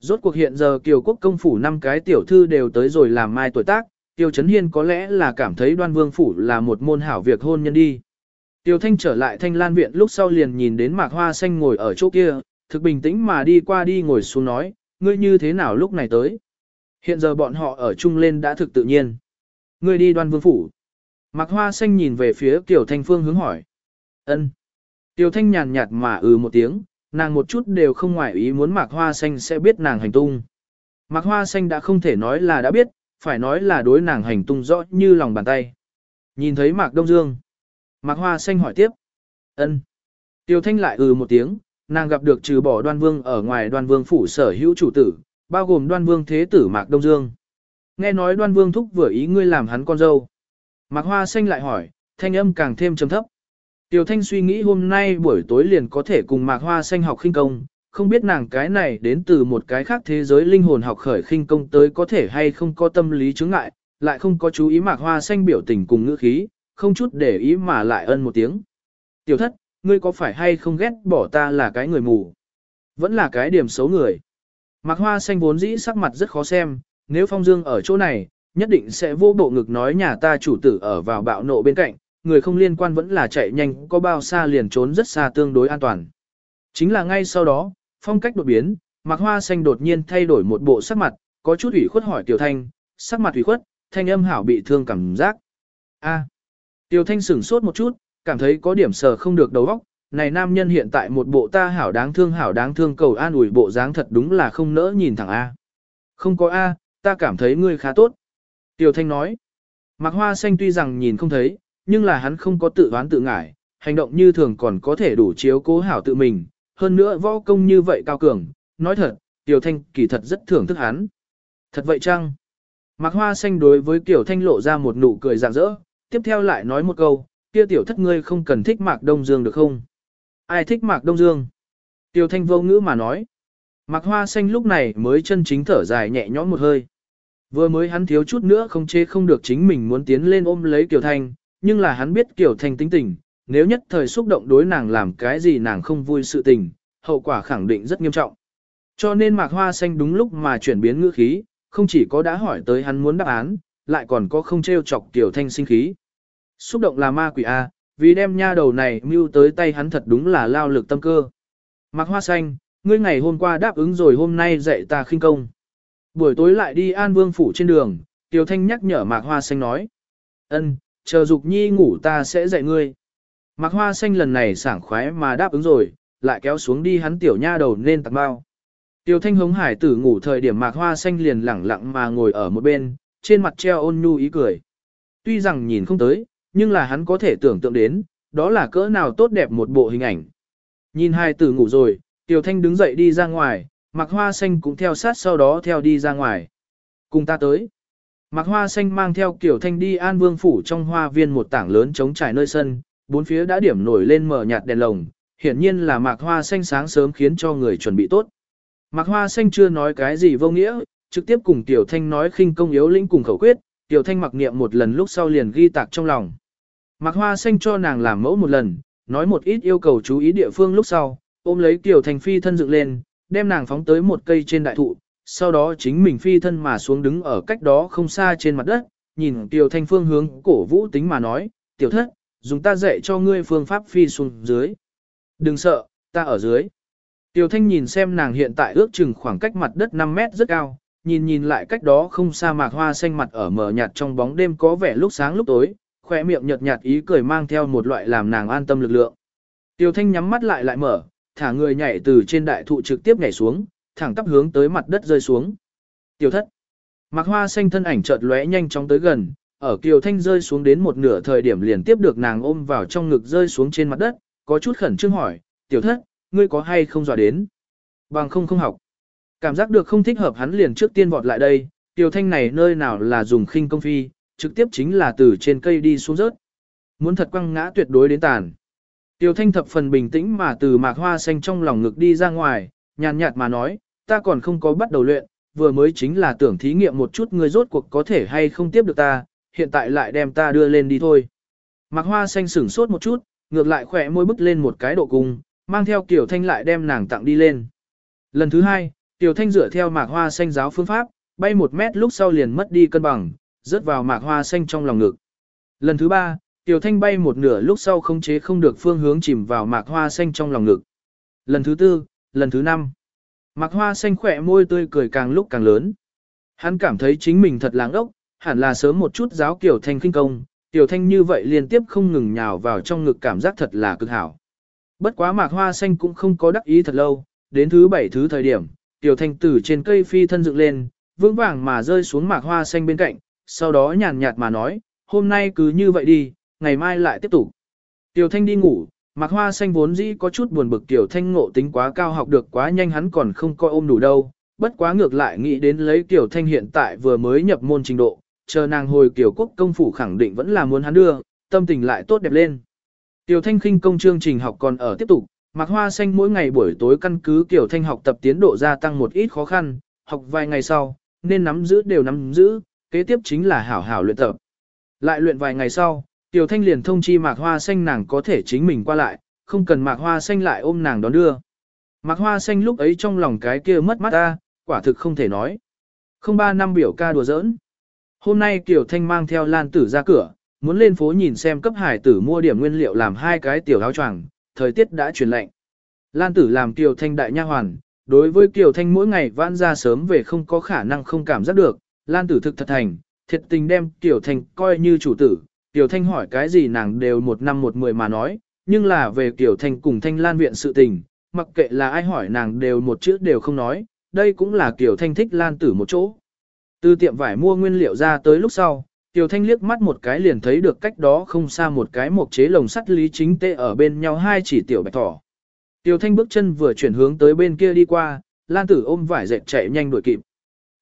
[SPEAKER 1] Rốt cuộc hiện giờ Kiều Quốc công phủ năm cái tiểu thư đều tới rồi làm mai tuổi tác, Tiêu chấn Hiên có lẽ là cảm thấy đoan vương phủ là một môn hảo việc hôn nhân đi. Tiêu Thanh trở lại Thanh Lan Viện lúc sau liền nhìn đến Mạc Hoa Xanh ngồi ở chỗ kia, thực bình tĩnh mà đi qua đi ngồi xuống nói, ngươi như thế nào lúc này tới. Hiện giờ bọn họ ở chung lên đã thực tự nhiên. Ngươi đi đoan vương phủ. Mạc Hoa Xanh nhìn về phía tiểu Thanh Phương hướng hỏi. Ân. Tiêu Thanh nhàn nhạt mà ừ một tiếng, nàng một chút đều không ngoại ý muốn Mạc Hoa Xanh sẽ biết nàng hành tung. Mạc Hoa Xanh đã không thể nói là đã biết, phải nói là đối nàng hành tung rõ như lòng bàn tay. Nhìn thấy Mạc Đông Dương. Mạc Hoa Xanh hỏi tiếp. Ân. Tiêu Thanh lại ừ một tiếng, nàng gặp được trừ bỏ đoan vương ở ngoài đoan vương phủ sở hữu chủ tử, bao gồm đoan vương thế tử Mạc Đông Dương. Nghe nói đoan vương thúc vừa ý ngươi làm hắn con dâu. Mạc Hoa Xanh lại hỏi, thanh âm càng thêm trầm thấp. Tiểu Thanh suy nghĩ hôm nay buổi tối liền có thể cùng Mạc Hoa Xanh học khinh công, không biết nàng cái này đến từ một cái khác thế giới linh hồn học khởi khinh công tới có thể hay không có tâm lý chứng ngại, lại không có chú ý Mạc Hoa Xanh biểu tình cùng ngữ khí, không chút để ý mà lại ân một tiếng. Tiểu thất, ngươi có phải hay không ghét bỏ ta là cái người mù? Vẫn là cái điểm xấu người. Mạc Hoa Xanh vốn dĩ sắc mặt rất khó xem, nếu Phong Dương ở chỗ này, nhất định sẽ vô bộ ngực nói nhà ta chủ tử ở vào bạo nộ bên cạnh, người không liên quan vẫn là chạy nhanh có bao xa liền trốn rất xa tương đối an toàn. Chính là ngay sau đó, phong cách đột biến, Mạc Hoa Xanh đột nhiên thay đổi một bộ sắc mặt, có chút ủy khuất hỏi Tiểu Thanh, sắc mặt ủy khuất, thanh âm hảo bị thương cảm giác. A. Tiểu Thanh sửng sốt một chút, cảm thấy có điểm sờ không được đầu óc, này nam nhân hiện tại một bộ ta hảo đáng thương hảo đáng thương cầu an ủi bộ dáng thật đúng là không nỡ nhìn thẳng A. Không có A, ta cảm thấy ngươi khá tốt. Tiểu Thanh nói, Mạc Hoa Xanh tuy rằng nhìn không thấy, nhưng là hắn không có tự đoán tự ngải, hành động như thường còn có thể đủ chiếu cố hảo tự mình, hơn nữa võ công như vậy cao cường, nói thật, Tiểu Thanh kỳ thật rất thưởng thức hắn. Thật vậy chăng? Mạc Hoa Xanh đối với Tiểu Thanh lộ ra một nụ cười rạng rỡ, tiếp theo lại nói một câu, kia tiểu thất ngươi không cần thích Mạc Đông Dương được không? Ai thích Mạc Đông Dương? Tiểu Thanh vô ngữ mà nói. Mạc Hoa Xanh lúc này mới chân chính thở dài nhẹ nhõm một hơi. Vừa mới hắn thiếu chút nữa không chế không được chính mình muốn tiến lên ôm lấy Kiều Thanh, nhưng là hắn biết Kiều Thanh tính tình, nếu nhất thời xúc động đối nàng làm cái gì nàng không vui sự tình, hậu quả khẳng định rất nghiêm trọng. Cho nên Mạc Hoa Xanh đúng lúc mà chuyển biến ngữ khí, không chỉ có đã hỏi tới hắn muốn đáp án, lại còn có không trêu chọc Kiều Thanh sinh khí. Xúc động là ma quỷ A, vì đem nha đầu này mưu tới tay hắn thật đúng là lao lực tâm cơ. Mạc Hoa Xanh, ngươi ngày hôm qua đáp ứng rồi hôm nay dạy ta khinh công. Buổi tối lại đi An Vương Phủ trên đường, Tiểu Thanh nhắc nhở Mạc Hoa Xanh nói. ân, chờ Dục Nhi ngủ ta sẽ dạy ngươi. Mạc Hoa Xanh lần này sảng khoái mà đáp ứng rồi, lại kéo xuống đi hắn tiểu nha đầu nên tặng bao. Tiểu Thanh hống hải tử ngủ thời điểm Mạc Hoa Xanh liền lẳng lặng mà ngồi ở một bên, trên mặt treo ôn nhu ý cười. Tuy rằng nhìn không tới, nhưng là hắn có thể tưởng tượng đến, đó là cỡ nào tốt đẹp một bộ hình ảnh. Nhìn hai tử ngủ rồi, Tiểu Thanh đứng dậy đi ra ngoài, Mạc Hoa Xanh cũng theo sát sau đó theo đi ra ngoài. Cùng ta tới. Mạc Hoa Xanh mang theo Tiểu Thanh đi An Vương Phủ trong hoa viên một tảng lớn trống trải nơi sân, bốn phía đã điểm nổi lên mở nhạt đèn lồng, hiển nhiên là Mạc Hoa Xanh sáng sớm khiến cho người chuẩn bị tốt. Mạc Hoa Xanh chưa nói cái gì vô nghĩa, trực tiếp cùng Tiểu Thanh nói khinh công yếu lĩnh cùng khẩu quyết, Tiểu Thanh mặc niệm một lần lúc sau liền ghi tạc trong lòng. Mạc Hoa Xanh cho nàng làm mẫu một lần, nói một ít yêu cầu chú ý địa phương lúc sau, ôm lấy Tiểu Thanh phi thân dựng lên, đem nàng phóng tới một cây trên đại thụ, sau đó chính mình phi thân mà xuống đứng ở cách đó không xa trên mặt đất, nhìn Tiểu Thanh phương hướng cổ vũ tính mà nói, Tiểu thất, dùng ta dạy cho ngươi phương pháp phi xuống dưới. Đừng sợ, ta ở dưới. Tiểu Thanh nhìn xem nàng hiện tại ước chừng khoảng cách mặt đất 5 mét rất cao, nhìn nhìn lại cách đó không xa mạc hoa xanh mặt ở mờ nhạt trong bóng đêm có vẻ lúc sáng lúc tối, khỏe miệng nhợt nhạt ý cười mang theo một loại làm nàng an tâm lực lượng. Tiểu Thanh nhắm mắt lại lại mở, thả người nhảy từ trên đại thụ trực tiếp nhảy xuống, thẳng tắp hướng tới mặt đất rơi xuống. Tiểu thất. Mạc Hoa xanh thân ảnh chợt lóe nhanh chóng tới gần, ở Kiều Thanh rơi xuống đến một nửa thời điểm liền tiếp được nàng ôm vào trong ngực rơi xuống trên mặt đất, có chút khẩn trương hỏi, "Tiểu thất, ngươi có hay không dọa đến?" Bằng không không học. Cảm giác được không thích hợp hắn liền trước tiên vọt lại đây, Kiều Thanh này nơi nào là dùng khinh công phi, trực tiếp chính là từ trên cây đi xuống rớt. Muốn thật quăng ngã tuyệt đối đến tàn. Tiêu Thanh thập phần bình tĩnh mà từ mạc hoa xanh trong lòng ngực đi ra ngoài, nhàn nhạt mà nói, ta còn không có bắt đầu luyện, vừa mới chính là tưởng thí nghiệm một chút ngươi rốt cuộc có thể hay không tiếp được ta, hiện tại lại đem ta đưa lên đi thôi. Mạc hoa xanh sửng sốt một chút, ngược lại khỏe môi bứt lên một cái độ cung, mang theo Kiều Thanh lại đem nàng tặng đi lên. Lần thứ hai, Kiều Thanh dựa theo mạc hoa xanh giáo phương pháp, bay một mét lúc sau liền mất đi cân bằng, rớt vào mạc hoa xanh trong lòng ngực. Lần thứ ba, Tiểu Thanh bay một nửa lúc sau không chế không được phương hướng chìm vào mạc hoa xanh trong lòng ngực. Lần thứ tư, lần thứ năm. Mạc hoa xanh khỏe môi tươi cười càng lúc càng lớn. Hắn cảm thấy chính mình thật láng ốc, hẳn là sớm một chút giáo kiểu Thanh kinh công. Tiểu Thanh như vậy liên tiếp không ngừng nhào vào trong ngực cảm giác thật là cực hảo. Bất quá mạc hoa xanh cũng không có đắc ý thật lâu, đến thứ bảy thứ thời điểm, Tiểu Thanh từ trên cây phi thân dựng lên, vững vàng mà rơi xuống mạc hoa xanh bên cạnh, sau đó nhàn nhạt mà nói, hôm nay cứ như vậy đi, ngày mai lại tiếp tục. Tiểu Thanh đi ngủ, Mạc Hoa Xanh vốn dĩ có chút buồn bực Tiểu Thanh ngộ tính quá cao học được quá nhanh hắn còn không coi ôm đủ đâu, bất quá ngược lại nghĩ đến lấy Tiểu Thanh hiện tại vừa mới nhập môn trình độ, chờ nàng hồi Kiều Quốc công phủ khẳng định vẫn là muốn hắn đưa, tâm tình lại tốt đẹp lên. Tiểu Thanh khinh công chương trình học còn ở tiếp tục, Mạc Hoa Xanh mỗi ngày buổi tối căn cứ Tiểu Thanh học tập tiến độ gia tăng một ít khó khăn, học vài ngày sau, nên nắm giữ đều nắm giữ, kế tiếp chính là hảo hảo luyện tập. Lại luyện vài ngày sau, Tiểu Thanh liền thông chi Mạc Hoa Xanh nàng có thể chính mình qua lại, không cần Mạc Hoa Xanh lại ôm nàng đón đưa. Mạc Hoa Xanh lúc ấy trong lòng cái kia mất mắt ta, quả thực không thể nói. Không ba năm biểu ca đùa giỡn. Hôm nay Tiểu Thanh mang theo Lan Tử ra cửa, muốn lên phố nhìn xem cấp hải tử mua điểm nguyên liệu làm hai cái tiểu áo choàng, thời tiết đã chuyển lạnh. Lan Tử làm Tiểu Thanh đại nha hoàn, đối với Tiểu Thanh mỗi ngày vãn ra sớm về không có khả năng không cảm giác được, Lan Tử thực thật thành, thiệt tình đem Tiểu Thanh coi như chủ tử, Tiểu Thanh hỏi cái gì nàng đều một năm một mười mà nói, nhưng là về Tiểu Thanh cùng Thanh Lan viện sự tình, mặc kệ là ai hỏi nàng đều một chữ đều không nói, đây cũng là Tiểu Thanh thích Lan Tử một chỗ. Từ tiệm vải mua nguyên liệu ra tới lúc sau, Tiểu Thanh liếc mắt một cái liền thấy được cách đó không xa một cái mộc chế lồng sắt lý chính tê ở bên nhau hai chỉ tiểu bạch thỏ. Tiểu Thanh bước chân vừa chuyển hướng tới bên kia đi qua, Lan Tử ôm vải dệt chạy nhanh đuổi kịp.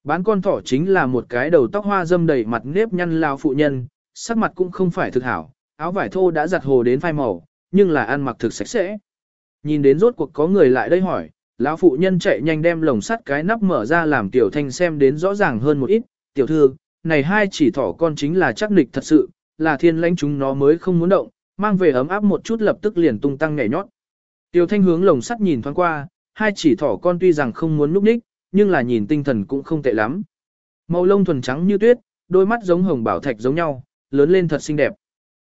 [SPEAKER 1] Bán con thỏ chính là một cái đầu tóc hoa dâm đầy mặt nếp nhăn lao phụ nhân, sắc mặt cũng không phải thực hảo, áo vải thô đã giặt hồ đến phai màu, nhưng là ăn mặc thực sạch sẽ. Nhìn đến rốt cuộc có người lại đây hỏi, lão phụ nhân chạy nhanh đem lồng sắt cái nắp mở ra làm tiểu thanh xem đến rõ ràng hơn một ít, tiểu thư, này hai chỉ thỏ con chính là chắc nịch thật sự, là thiên lãnh chúng nó mới không muốn động, mang về ấm áp một chút lập tức liền tung tăng nhảy nhót. Tiểu thanh hướng lồng sắt nhìn thoáng qua, hai chỉ thỏ con tuy rằng không muốn núp ních, nhưng là nhìn tinh thần cũng không tệ lắm. Màu lông thuần trắng như tuyết, đôi mắt giống hồng bảo thạch giống nhau, lớn lên thật xinh đẹp.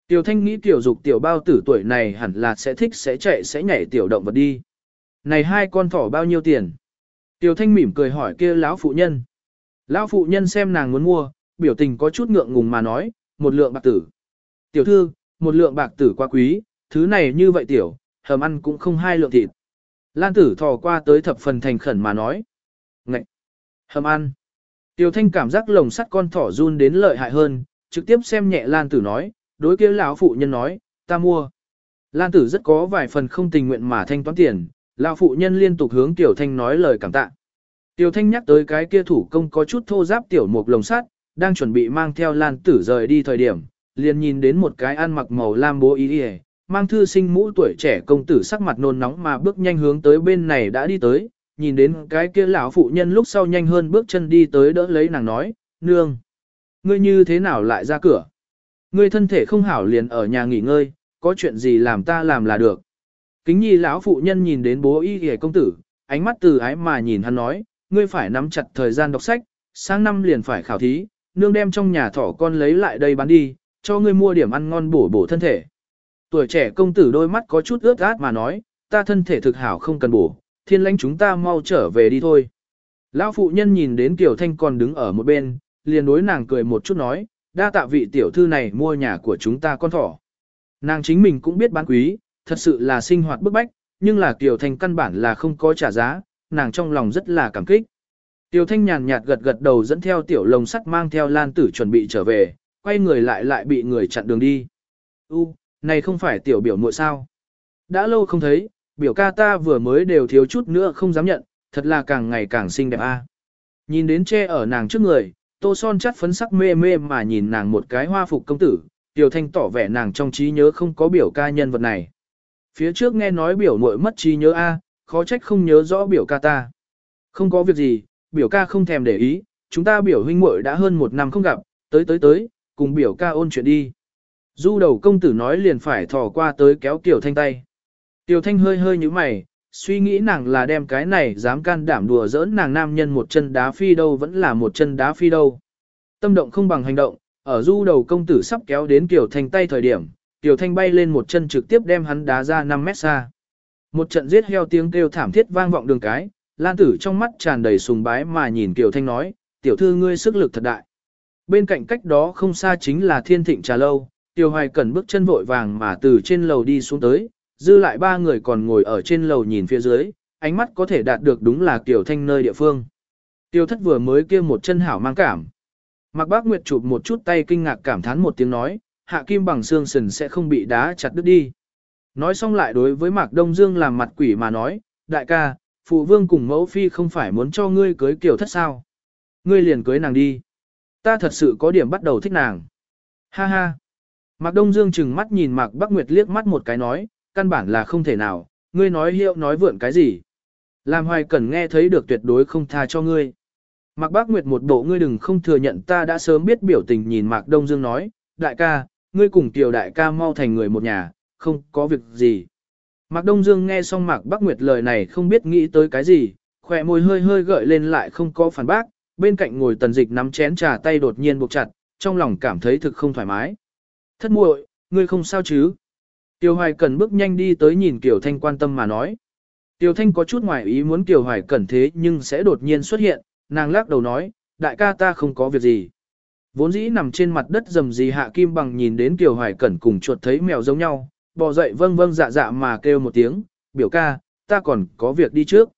[SPEAKER 1] Tiểu thanh nghĩ tiểu dục tiểu bao tử tuổi này hẳn là sẽ thích sẽ chạy sẽ nhảy tiểu động vật đi. Này hai con thỏ bao nhiêu tiền? Tiểu thanh mỉm cười hỏi kia lão phụ nhân. Lão phụ nhân xem nàng muốn mua, biểu tình có chút ngượng ngùng mà nói, một lượng bạc tử. Tiểu thư, một lượng bạc tử quá quý, thứ này như vậy tiểu, hầm ăn cũng không hai lượng thịt. Lan tử thò qua tới thập phần thành khẩn mà nói. Ngậy! Hầm ăn! Tiểu thanh cảm giác lồng sắt con thỏ run đến lợi hại hơn, trực tiếp xem nhẹ Lan tử nói, đối kia lão phụ nhân nói, ta mua. Lan tử rất có vài phần không tình nguyện mà thanh toán tiền, lão phụ nhân liên tục hướng tiểu thanh nói lời cảm tạ. Tiểu thanh nhắc tới cái kia thủ công có chút thô giáp tiểu mục lồng sắt, đang chuẩn bị mang theo Lan tử rời đi thời điểm, liền nhìn đến một cái ăn mặc màu lam bố ý y, mang thư sinh mũ tuổi trẻ công tử sắc mặt nôn nóng mà bước nhanh hướng tới bên này đã đi tới, nhìn đến cái kia lão phụ nhân lúc sau nhanh hơn bước chân đi tới đỡ lấy nàng nói, nương, ngươi như thế nào lại ra cửa? Ngươi thân thể không hảo liền ở nhà nghỉ ngơi, có chuyện gì làm ta làm là được. Kính nhi lão phụ nhân nhìn đến bố y hề công tử, ánh mắt từ ái mà nhìn hắn nói, ngươi phải nắm chặt thời gian đọc sách, sang năm liền phải khảo thí, nương đem trong nhà thỏ con lấy lại đây bán đi, cho ngươi mua điểm ăn ngon bổ bổ thân thể. Tuổi trẻ công tử đôi mắt có chút ướt át mà nói, ta thân thể thực hảo không cần bổ, thiên lãnh chúng ta mau trở về đi thôi. Lão phụ nhân nhìn đến Kiều Thanh còn đứng ở một bên, liền đối nàng cười một chút nói, đa tạ vị tiểu thư này mua nhà của chúng ta con thỏ. Nàng chính mình cũng biết bán quý, thật sự là sinh hoạt bức bách, nhưng là Kiều Thanh căn bản là không có trả giá, nàng trong lòng rất là cảm kích. Tiểu Thanh nhàn nhạt gật gật đầu dẫn theo tiểu lồng sắt mang theo Lan Tử chuẩn bị trở về, quay người lại lại bị người chặn đường đi. U, này không phải tiểu biểu muội sao? Đã lâu không thấy, biểu ca ta vừa mới đều thiếu chút nữa không dám nhận, thật là càng ngày càng xinh đẹp a. Nhìn đến che ở nàng trước người, tô son chắt phấn sắc mê mê mà nhìn nàng một cái hoa phục công tử, tiểu thanh tỏ vẻ nàng trong trí nhớ không có biểu ca nhân vật này. Phía trước nghe nói biểu muội mất trí nhớ a, khó trách không nhớ rõ biểu ca ta. Không có việc gì, biểu ca không thèm để ý, chúng ta biểu huynh muội đã hơn một năm không gặp, tới tới tới, cùng biểu ca ôn chuyện đi. Du đầu công tử nói liền phải thò qua tới kéo Tiểu Thanh tay. Tiểu Thanh hơi hơi như mày, suy nghĩ nàng là đem cái này dám can đảm đùa giỡn nàng nam nhân một chân đá phi đâu vẫn là một chân đá phi đâu. Tâm động không bằng hành động, ở du đầu công tử sắp kéo đến Tiểu Thanh tay thời điểm, Tiểu Thanh bay lên một chân trực tiếp đem hắn đá ra 5 mét xa. Một trận giết heo tiếng kêu thảm thiết vang vọng đường cái, Lan tử trong mắt tràn đầy sùng bái mà nhìn Tiểu Thanh nói, tiểu thư ngươi sức lực thật đại. Bên cạnh cách đó không xa chính là thiên thịnh trà lâu, Tiêu Hoài Cẩn bước chân vội vàng mà từ trên lầu đi xuống tới, dư lại ba người còn ngồi ở trên lầu nhìn phía dưới, ánh mắt có thể đạt được đúng là Tiểu Thanh nơi địa phương. Tiêu thất vừa mới kia một chân hảo mang cảm. Mạc Bác Nguyệt chụp một chút tay kinh ngạc cảm thán một tiếng nói, hạ kim bằng xương sườn sẽ không bị đá chặt đứt đi. Nói xong lại đối với Mạc Đông Dương làm mặt quỷ mà nói, đại ca, phụ vương cùng mẫu phi không phải muốn cho ngươi cưới tiểu thất sao. Ngươi liền cưới nàng đi. Ta thật sự có điểm bắt đầu thích nàng. Ha ha. Mạc Đông Dương chừng mắt nhìn Mạc Bắc Nguyệt liếc mắt một cái nói, căn bản là không thể nào, ngươi nói hiệu nói vượn cái gì. Làm hoài cần nghe thấy được tuyệt đối không tha cho ngươi. Mạc Bắc Nguyệt một bộ ngươi đừng không thừa nhận ta đã sớm biết biểu tình nhìn Mạc Đông Dương nói, đại ca, ngươi cùng tiểu đại ca mau thành người một nhà, không có việc gì. Mạc Đông Dương nghe xong Mạc Bắc Nguyệt lời này không biết nghĩ tới cái gì, khỏe môi hơi hơi gợi lên lại không có phản bác, bên cạnh ngồi tần dịch nắm chén trà tay đột nhiên buộc chặt, trong lòng cảm thấy thực không thoải mái. Thất muội, ngươi không sao chứ? Tiêu Hoài Cẩn bước nhanh đi tới nhìn Kiều Thanh quan tâm mà nói. Tiêu Thanh có chút ngoài ý muốn Kiều Hoài Cẩn thế nhưng sẽ đột nhiên xuất hiện, nàng lắc đầu nói, đại ca ta không có việc gì. Vốn dĩ nằm trên mặt đất rầm gì hạ kim bằng nhìn đến Kiều Hoài Cẩn cùng chuột thấy mèo giống nhau, bò dậy vâng vâng dạ dạ mà kêu một tiếng, biểu ca, ta còn có việc đi trước.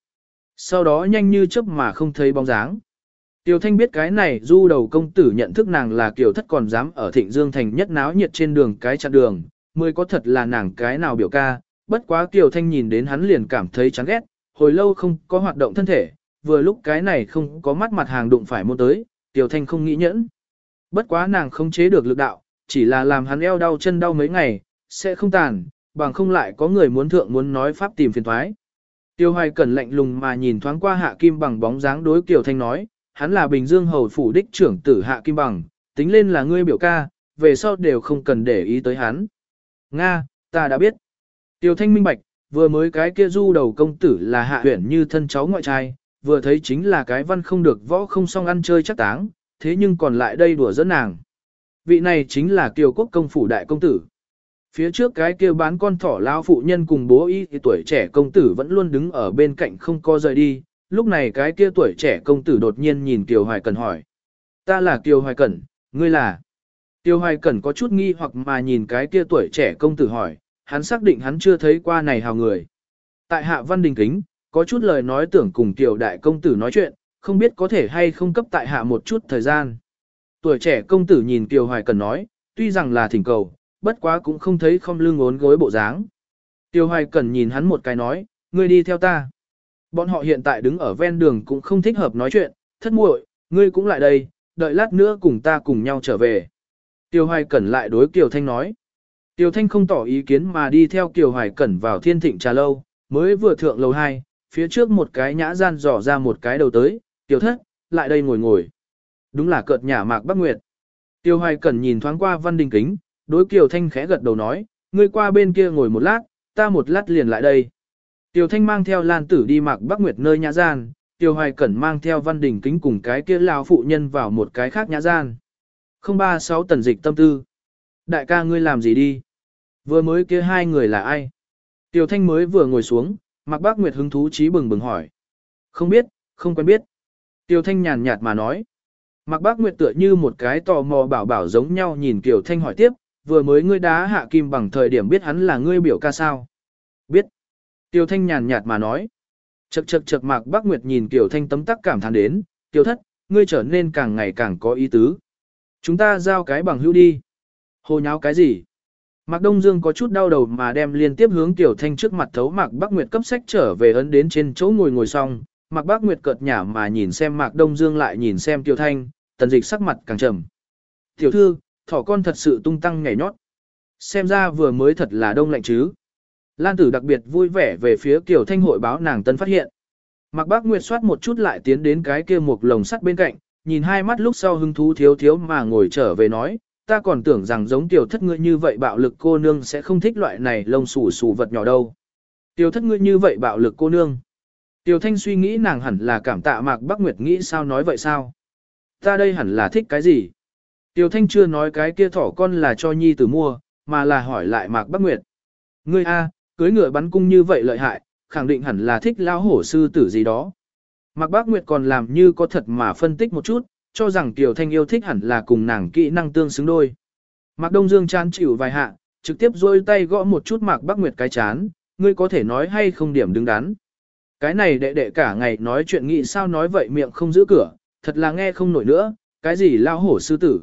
[SPEAKER 1] Sau đó nhanh như chớp mà không thấy bóng dáng. Tiêu Thanh biết cái này du đầu công tử nhận thức nàng là Kiều Thất còn dám ở Thịnh Dương Thành nhất náo nhiệt trên đường cái chặn đường, mới có thật là nàng cái nào biểu ca, bất quá Kiều Thanh nhìn đến hắn liền cảm thấy chán ghét, hồi lâu không có hoạt động thân thể, vừa lúc cái này không có mắt mặt hàng đụng phải môn tới, Kiều Thanh không nghĩ nhẫn. Bất quá nàng không chế được lực đạo, chỉ là làm hắn eo đau chân đau mấy ngày, sẽ không tàn, bằng không lại có người muốn thượng muốn nói pháp tìm phiền thoái. Tiêu Hoài Cẩn lạnh lùng mà nhìn thoáng qua Hạ Kim Bằng bóng dáng đối Kiều Thanh nói, hắn là Bình Dương Hầu Phủ Đích trưởng tử Hạ Kim Bằng, tính lên là ngươi biểu ca, về sau đều không cần để ý tới hắn. Nga, ta đã biết. Tiêu Thanh minh bạch, vừa mới cái kia du đầu công tử là Hạ Huyển như thân cháu ngoại trai, vừa thấy chính là cái văn không được võ không xong ăn chơi chắc táng, thế nhưng còn lại đây đùa dẫn nàng. Vị này chính là Kiều Quốc công phủ đại công tử. Phía trước cái kia bán con thỏ lao phụ nhân cùng bố y thì tuổi trẻ công tử vẫn luôn đứng ở bên cạnh không co rời đi, lúc này cái kia tuổi trẻ công tử đột nhiên nhìn Kiều Hoài Cẩn hỏi. Ta là Kiều Hoài Cẩn, ngươi là... Tiêu Hoài Cẩn có chút nghi hoặc mà nhìn cái kia tuổi trẻ công tử hỏi, hắn xác định hắn chưa thấy qua này hào người. Tại hạ văn đình kính, có chút lời nói tưởng cùng Tiểu đại công tử nói chuyện, không biết có thể hay không cấp tại hạ một chút thời gian. Tuổi trẻ công tử nhìn Tiêu Hoài Cẩn nói, tuy rằng là thỉnh cầu, bất quá cũng không thấy không lưng ốn gối bộ dáng. Tiêu Hoài Cẩn nhìn hắn một cái nói, ngươi đi theo ta. Bọn họ hiện tại đứng ở ven đường cũng không thích hợp nói chuyện, thất muội, ngươi cũng lại đây, đợi lát nữa cùng ta cùng nhau trở về. Tiêu Hoài Cẩn lại đối Kiều Thanh nói. Tiêu Thanh không tỏ ý kiến mà đi theo Kiều Hoài Cẩn vào thiên thịnh trà lâu, mới vừa thượng lầu 2, phía trước một cái nhã gian dò ra một cái đầu tới, Tiêu thất, lại đây ngồi ngồi. Đúng là cợt nhả mạc Bắc Nguyệt. Tiêu Hoài Cẩn nhìn thoáng qua Văn Đình Kính, đối Kiều Thanh khẽ gật đầu nói, ngươi qua bên kia ngồi một lát, ta một lát liền lại đây. Tiêu Thanh mang theo Lan Tử đi mạc Bắc Nguyệt nơi nhã gian, Tiêu Hoài Cẩn mang theo Văn Đình Kính cùng cái kia lao phụ nhân vào một cái khác nhã gian. 036 tần dịch tâm tư. Đại ca ngươi làm gì đi? Vừa mới kia hai người là ai? tiểu Thanh mới vừa ngồi xuống, mặc Bác Nguyệt hứng thú trí bừng bừng hỏi. Không biết, không quen biết. tiểu Thanh nhàn nhạt mà nói. mặc Bác Nguyệt tựa như một cái tò mò bảo bảo giống nhau nhìn Kiều Thanh hỏi tiếp, vừa mới ngươi đá hạ kim bằng thời điểm biết hắn là ngươi biểu ca sao? Biết. tiểu Thanh nhàn nhạt mà nói. Chậc chậc chậc Mạc Bác Nguyệt nhìn Kiều Thanh tấm tắc cảm thán đến, Tiểu thất, ngươi trở nên càng ngày càng có ý tứ. Chúng ta giao cái bằng hữu đi. Hồ nháo cái gì? Mạc Đông Dương có chút đau đầu mà đem liên tiếp hướng Tiểu Thanh trước mặt thấu Mạc Bắc Nguyệt cấp sách trở về ấn đến trên chỗ ngồi ngồi xong. Mạc Bắc Nguyệt cợt nhả mà nhìn xem Mạc Đông Dương lại nhìn xem Tiểu Thanh, tần dịch sắc mặt càng trầm. Tiểu thư, thỏ con thật sự tung tăng nhảy nhót. Xem ra vừa mới thật là đông lạnh chứ. Lan tử đặc biệt vui vẻ về phía Kiều Thanh hội báo nàng tân phát hiện. Mạc Bác Nguyệt soát một chút lại tiến đến cái kia một lồng sắt bên cạnh, nhìn hai mắt lúc sau hứng thú thiếu thiếu mà ngồi trở về nói, ta còn tưởng rằng giống tiểu thất ngươi như vậy bạo lực cô nương sẽ không thích loại này lông xù xù vật nhỏ đâu. Tiểu thất ngươi như vậy bạo lực cô nương. Tiểu thanh suy nghĩ nàng hẳn là cảm tạ mạc Bắc Nguyệt nghĩ sao nói vậy sao. Ta đây hẳn là thích cái gì. Tiểu thanh chưa nói cái kia thỏ con là cho nhi tử mua, mà là hỏi lại mạc Bắc Nguyệt. Ngươi A, cưới ngựa bắn cung như vậy lợi hại, khẳng định hẳn là thích lao hổ sư tử gì đó. Mạc Bác Nguyệt còn làm như có thật mà phân tích một chút, cho rằng Tiểu Thanh yêu thích hẳn là cùng nàng kỹ năng tương xứng đôi. Mạc Đông Dương chán chịu vài hạ, trực tiếp rôi tay gõ một chút Mạc Bác Nguyệt cái chán, ngươi có thể nói hay không điểm đứng đắn. Cái này đệ đệ cả ngày nói chuyện nghị sao nói vậy miệng không giữ cửa, thật là nghe không nổi nữa, cái gì lao hổ sư tử.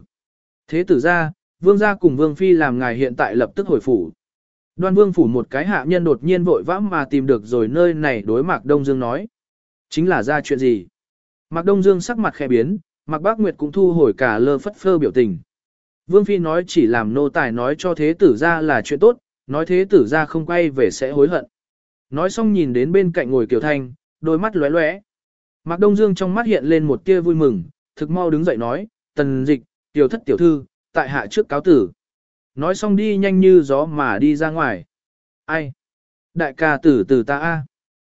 [SPEAKER 1] Thế tử ra, vương gia cùng vương phi làm ngài hiện tại lập tức hồi phủ. Đoan vương phủ một cái hạ nhân đột nhiên vội vã mà tìm được rồi nơi này đối Mạc Đông Dương nói. Chính là ra chuyện gì? Mạc Đông Dương sắc mặt khẽ biến, Mạc Bác Nguyệt cũng thu hồi cả lơ phất phơ biểu tình. Vương Phi nói chỉ làm nô tài nói cho thế tử ra là chuyện tốt, nói thế tử ra không quay về sẽ hối hận. Nói xong nhìn đến bên cạnh ngồi Kiều Thanh, đôi mắt lóe lóe. Mạc Đông Dương trong mắt hiện lên một tia vui mừng, thực mau đứng dậy nói, tần dịch, tiểu thất tiểu thư, tại hạ trước cáo tử. nói xong đi nhanh như gió mà đi ra ngoài. Ai? Đại ca tử tử ta a.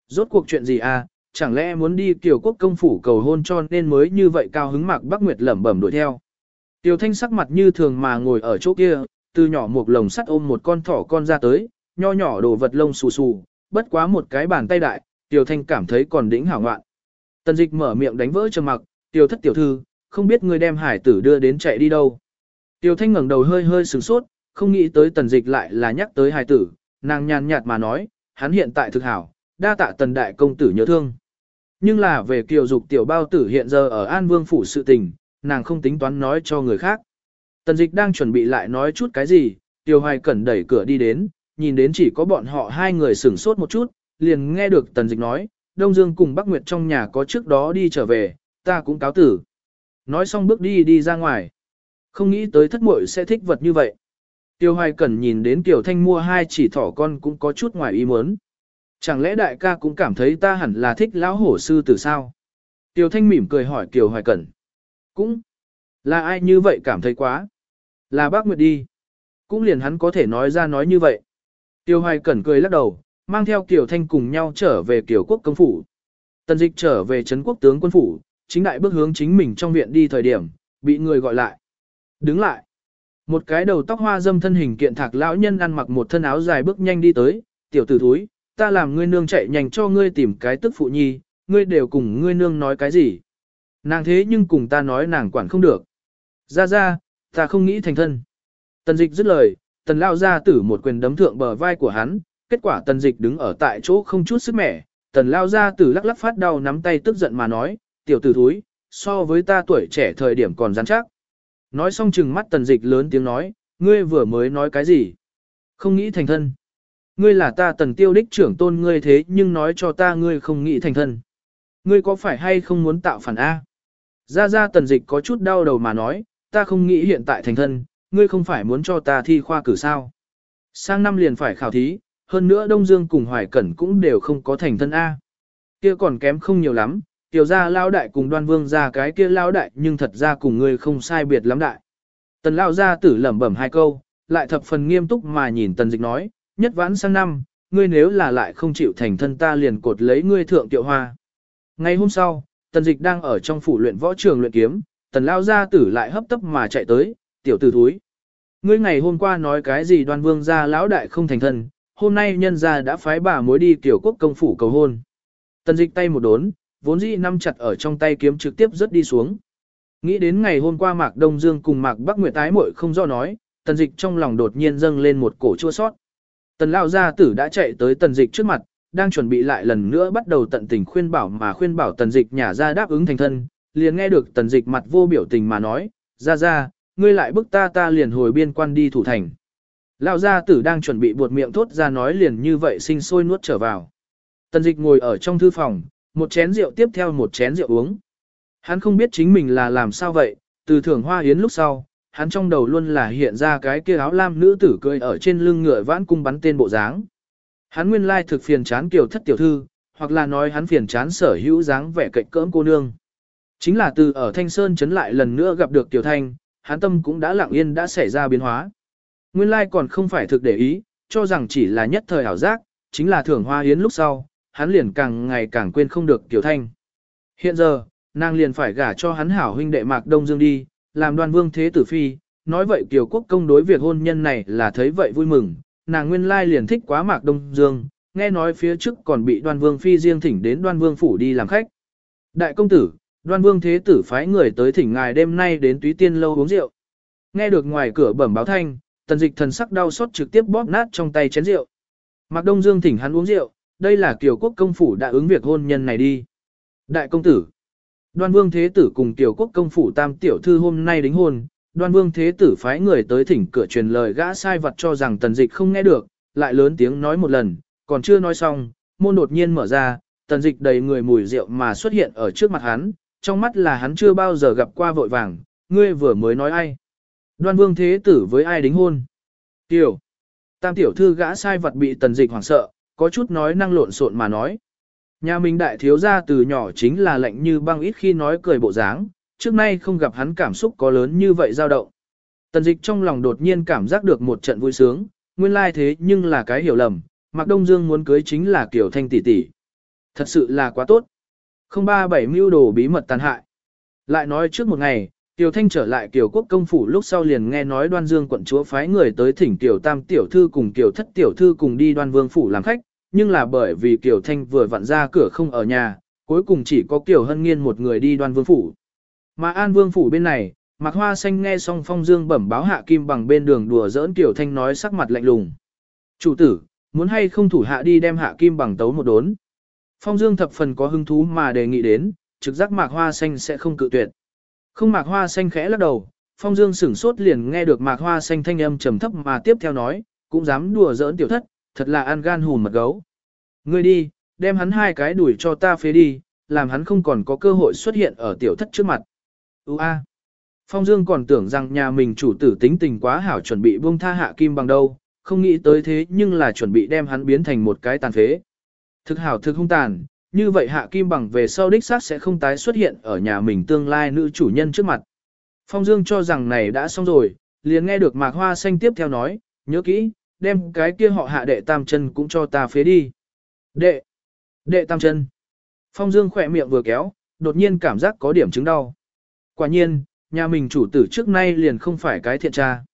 [SPEAKER 1] Rốt cuộc chuyện gì a? Chẳng lẽ muốn đi tiểu quốc công phủ cầu hôn cho nên mới như vậy cao hứng mạc Bắc Nguyệt lẩm bẩm đuổi theo. Tiểu thanh sắc mặt như thường mà ngồi ở chỗ kia, từ nhỏ một lồng sắt ôm một con thỏ con ra tới, nho nhỏ đồ vật lông xù xù, bất quá một cái bàn tay đại, tiểu thanh cảm thấy còn đỉnh hảo ngoạn. Tần dịch mở miệng đánh vỡ trầm mặc, tiểu thất tiểu thư, không biết người đem hải tử đưa đến chạy đi đâu. Tiểu thanh ngẩng đầu hơi hơi sửng sốt, không nghĩ tới tần dịch lại là nhắc tới hải tử, nàng nhàn nhạt mà nói, hắn hiện tại thực hảo, đa tạ tần đại công tử nhớ thương. Nhưng là về kiều dục tiểu bao tử hiện giờ ở An Vương phủ sự tình, nàng không tính toán nói cho người khác. Tần dịch đang chuẩn bị lại nói chút cái gì, tiểu hoài cẩn đẩy cửa đi đến, nhìn đến chỉ có bọn họ hai người sửng sốt một chút, liền nghe được tần dịch nói, Đông Dương cùng Bắc Nguyệt trong nhà có trước đó đi trở về, ta cũng cáo tử. Nói xong bước đi đi ra ngoài. Không nghĩ tới thất muội sẽ thích vật như vậy. Tiêu hoài cẩn nhìn đến Tiểu Thanh mua hai chỉ thỏ con cũng có chút ngoài ý muốn. Chẳng lẽ đại ca cũng cảm thấy ta hẳn là thích lão hổ sư từ sao? Tiêu Thanh mỉm cười hỏi Kiều Hoài Cẩn. Cũng là ai như vậy cảm thấy quá? Là bác Nguyệt đi. Cũng liền hắn có thể nói ra nói như vậy. Tiêu Hoài Cẩn cười lắc đầu, mang theo Kiều Thanh cùng nhau trở về Kiều Quốc công phủ. Tần dịch trở về Trấn Quốc tướng quân phủ, chính đại bước hướng chính mình trong viện đi thời điểm, bị người gọi lại. Đứng lại. Một cái đầu tóc hoa dâm thân hình kiện thạc lão nhân ăn mặc một thân áo dài bước nhanh đi tới, tiểu tử thúi, ta làm ngươi nương chạy nhanh cho ngươi tìm cái tức phụ nhi, ngươi đều cùng ngươi nương nói cái gì. Nàng thế nhưng cùng ta nói nàng quản không được. Ra ra, ta không nghĩ thành thân. Tần dịch dứt lời, tần lao ra tử một quyền đấm thượng bờ vai của hắn, kết quả tần dịch đứng ở tại chỗ không chút sức mẻ, tần lao ra tử lắc lắc phát đau nắm tay tức giận mà nói, tiểu tử thúi, so với ta tuổi trẻ thời điểm còn rắn chắc. Nói xong chừng mắt tần dịch lớn tiếng nói, ngươi vừa mới nói cái gì? Không nghĩ thành thân. Ngươi là ta tần tiêu đích trưởng tôn ngươi thế nhưng nói cho ta ngươi không nghĩ thành thân. Ngươi có phải hay không muốn tạo phản A? Ra ra tần dịch có chút đau đầu mà nói, ta không nghĩ hiện tại thành thân, ngươi không phải muốn cho ta thi khoa cử sao. Sang năm liền phải khảo thí, hơn nữa Đông Dương cùng Hoài Cẩn cũng đều không có thành thân A. Kia còn kém không nhiều lắm, tiểu ra lao đại cùng đoan vương ra cái kia lao đại nhưng thật ra cùng ngươi không sai biệt lắm đại. Tần lao ra tử lẩm bẩm hai câu, lại thập phần nghiêm túc mà nhìn tần dịch nói, nhất vãn sang năm, ngươi nếu là lại không chịu thành thân ta liền cột lấy ngươi thượng tiệu hoa. Ngày hôm sau, tần dịch đang ở trong phủ luyện võ trường luyện kiếm, tần lao gia tử lại hấp tấp mà chạy tới, tiểu tử thúi. Ngươi ngày hôm qua nói cái gì đoan vương gia lão đại không thành thân, hôm nay nhân gia đã phái bà mối đi tiểu quốc công phủ cầu hôn. Tần dịch tay một đốn, vốn dĩ nắm chặt ở trong tay kiếm trực tiếp rớt đi xuống. Nghĩ đến ngày hôm qua Mạc Đông Dương cùng Mạc Bắc Nguyệt tái muội không do nói, tần dịch trong lòng đột nhiên dâng lên một cổ chua sót. Tần lao gia tử đã chạy tới tần dịch trước mặt, đang chuẩn bị lại lần nữa bắt đầu tận tình khuyên bảo mà khuyên bảo tần dịch nhả ra đáp ứng thành thân, liền nghe được tần dịch mặt vô biểu tình mà nói, ra ra, ngươi lại bức ta ta liền hồi biên quan đi thủ thành. Lão gia tử đang chuẩn bị buột miệng thốt ra nói liền như vậy sinh sôi nuốt trở vào. Tần dịch ngồi ở trong thư phòng, một chén rượu tiếp theo một chén rượu uống. Hắn không biết chính mình là làm sao vậy, từ thưởng hoa yến lúc sau, hắn trong đầu luôn là hiện ra cái kia áo lam nữ tử cười ở trên lưng ngựa vãn cung bắn tên bộ dáng. Hắn nguyên lai thực phiền chán kiều thất tiểu thư, hoặc là nói hắn phiền chán sở hữu dáng vẻ cạnh cỡm cô nương. Chính là từ ở Thanh Sơn chấn lại lần nữa gặp được Tiểu Thanh, hắn tâm cũng đã lặng yên đã xảy ra biến hóa. Nguyên lai còn không phải thực để ý, cho rằng chỉ là nhất thời ảo giác, chính là thưởng hoa yến lúc sau, hắn liền càng ngày càng quên không được Tiểu Thanh. Hiện giờ, nàng liền phải gả cho hắn hảo huynh đệ Mạc Đông Dương đi, làm đoan vương thế tử phi, nói vậy Kiều Quốc công đối việc hôn nhân này là thấy vậy vui mừng, nàng nguyên lai liền thích quá Mạc Đông Dương, nghe nói phía trước còn bị đoan vương phi riêng thỉnh đến đoan vương phủ đi làm khách. Đại công tử, đoan vương thế tử phái người tới thỉnh ngài đêm nay đến túy tiên lâu uống rượu. Nghe được ngoài cửa bẩm báo thanh, tần dịch thần sắc đau xót trực tiếp bóp nát trong tay chén rượu. Mạc Đông Dương thỉnh hắn uống rượu, đây là Kiều Quốc công phủ đã ứng việc hôn nhân này đi. Đại công tử, Đoan Vương Thế Tử cùng Tiểu Quốc công phủ tam tiểu thư hôm nay đính hôn, Đoan Vương Thế Tử phái người tới thỉnh cửa truyền lời gã sai vật cho rằng tần dịch không nghe được, lại lớn tiếng nói một lần, còn chưa nói xong, môn đột nhiên mở ra, tần dịch đầy người mùi rượu mà xuất hiện ở trước mặt hắn, trong mắt là hắn chưa bao giờ gặp qua vội vàng, ngươi vừa mới nói ai. Đoan Vương Thế Tử với ai đính hôn? Tiểu. Tam tiểu thư gã sai vật bị tần dịch hoảng sợ, có chút nói năng lộn xộn mà nói. Nhà mình đại thiếu gia từ nhỏ chính là lạnh như băng ít khi nói cười bộ dáng, trước nay không gặp hắn cảm xúc có lớn như vậy dao động. Tần dịch trong lòng đột nhiên cảm giác được một trận vui sướng, nguyên lai thế nhưng là cái hiểu lầm, Mạc Đông Dương muốn cưới chính là Kiều Thanh tỷ tỷ. Thật sự là quá tốt. Không ba bảy mưu đồ bí mật tàn hại. Lại nói trước một ngày, Tiểu Thanh trở lại Kiều Quốc công phủ lúc sau liền nghe nói Đoan Dương quận chúa phái người tới thỉnh Tiểu Tam tiểu thư cùng Kiều Thất tiểu thư cùng đi Đoan Vương phủ làm khách, nhưng là bởi vì Kiều Thanh vừa vặn ra cửa không ở nhà, cuối cùng chỉ có Kiều Hân Nghiên một người đi Đoan Vương phủ. Mà An Vương phủ bên này, Mạc Hoa Xanh nghe xong Phong Dương bẩm báo Hạ Kim bằng bên đường đùa giỡn Kiều Thanh nói sắc mặt lạnh lùng. Chủ tử, muốn hay không thủ hạ đi đem Hạ Kim bằng tấu một đốn. Phong Dương thập phần có hứng thú mà đề nghị đến, trực giác Mạc Hoa Xanh sẽ không cự tuyệt. Không Mạc Hoa Xanh khẽ lắc đầu, Phong Dương sửng sốt liền nghe được Mạc Hoa Xanh thanh âm trầm thấp mà tiếp theo nói, cũng dám đùa giỡn tiểu thất, thật là ăn gan hùn mật gấu. Ngươi đi, đem hắn hai cái đuổi cho ta phế đi, làm hắn không còn có cơ hội xuất hiện ở tiểu thất trước mặt. Ú a. Phong Dương còn tưởng rằng nhà mình chủ tử tính tình quá hảo chuẩn bị buông tha hạ kim bằng đâu, không nghĩ tới thế nhưng là chuẩn bị đem hắn biến thành một cái tàn phế. Thực hảo thực hung tàn, như vậy hạ kim bằng về sau đích xác sẽ không tái xuất hiện ở nhà mình tương lai nữ chủ nhân trước mặt. Phong Dương cho rằng này đã xong rồi, liền nghe được Mạc Hoa Xanh tiếp theo nói, nhớ kỹ, đem cái kia họ hạ đệ tam chân cũng cho ta phế đi. Đệ, đệ tam chân. Phong Dương khỏe miệng vừa kéo, đột nhiên cảm giác có điểm chứng đau. Quả nhiên, nhà mình chủ tử trước nay liền không phải cái thiện tra.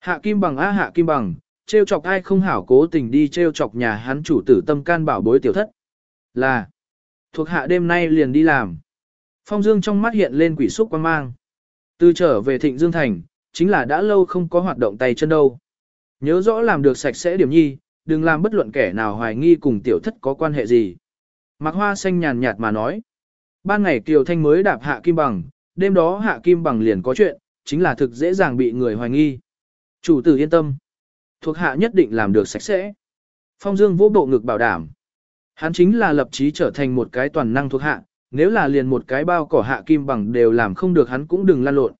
[SPEAKER 1] Hạ kim bằng á hạ kim bằng, trêu chọc ai không hảo cố tình đi trêu chọc nhà hắn chủ tử tâm can bảo bối tiểu thất. Là, thuộc hạ đêm nay liền đi làm. Phong Dương trong mắt hiện lên quỷ xúc quan mang. Từ trở về thịnh Dương Thành, chính là đã lâu không có hoạt động tay chân đâu. Nhớ rõ làm được sạch sẽ điểm nhi, đừng làm bất luận kẻ nào hoài nghi cùng tiểu thất có quan hệ gì. Mạc Hoa xanh nhàn nhạt mà nói. Ban ngày Kiều Thanh mới đạp hạ kim bằng, đêm đó hạ kim bằng liền có chuyện, chính là thực dễ dàng bị người hoài nghi. Chủ tử yên tâm. Thuộc hạ nhất định làm được sạch sẽ. Phong Dương vô bộ ngực bảo đảm. Hắn chính là lập chí trở thành một cái toàn năng thuộc hạ, nếu là liền một cái bao cỏ hạ kim bằng đều làm không được hắn cũng đừng lan lộn.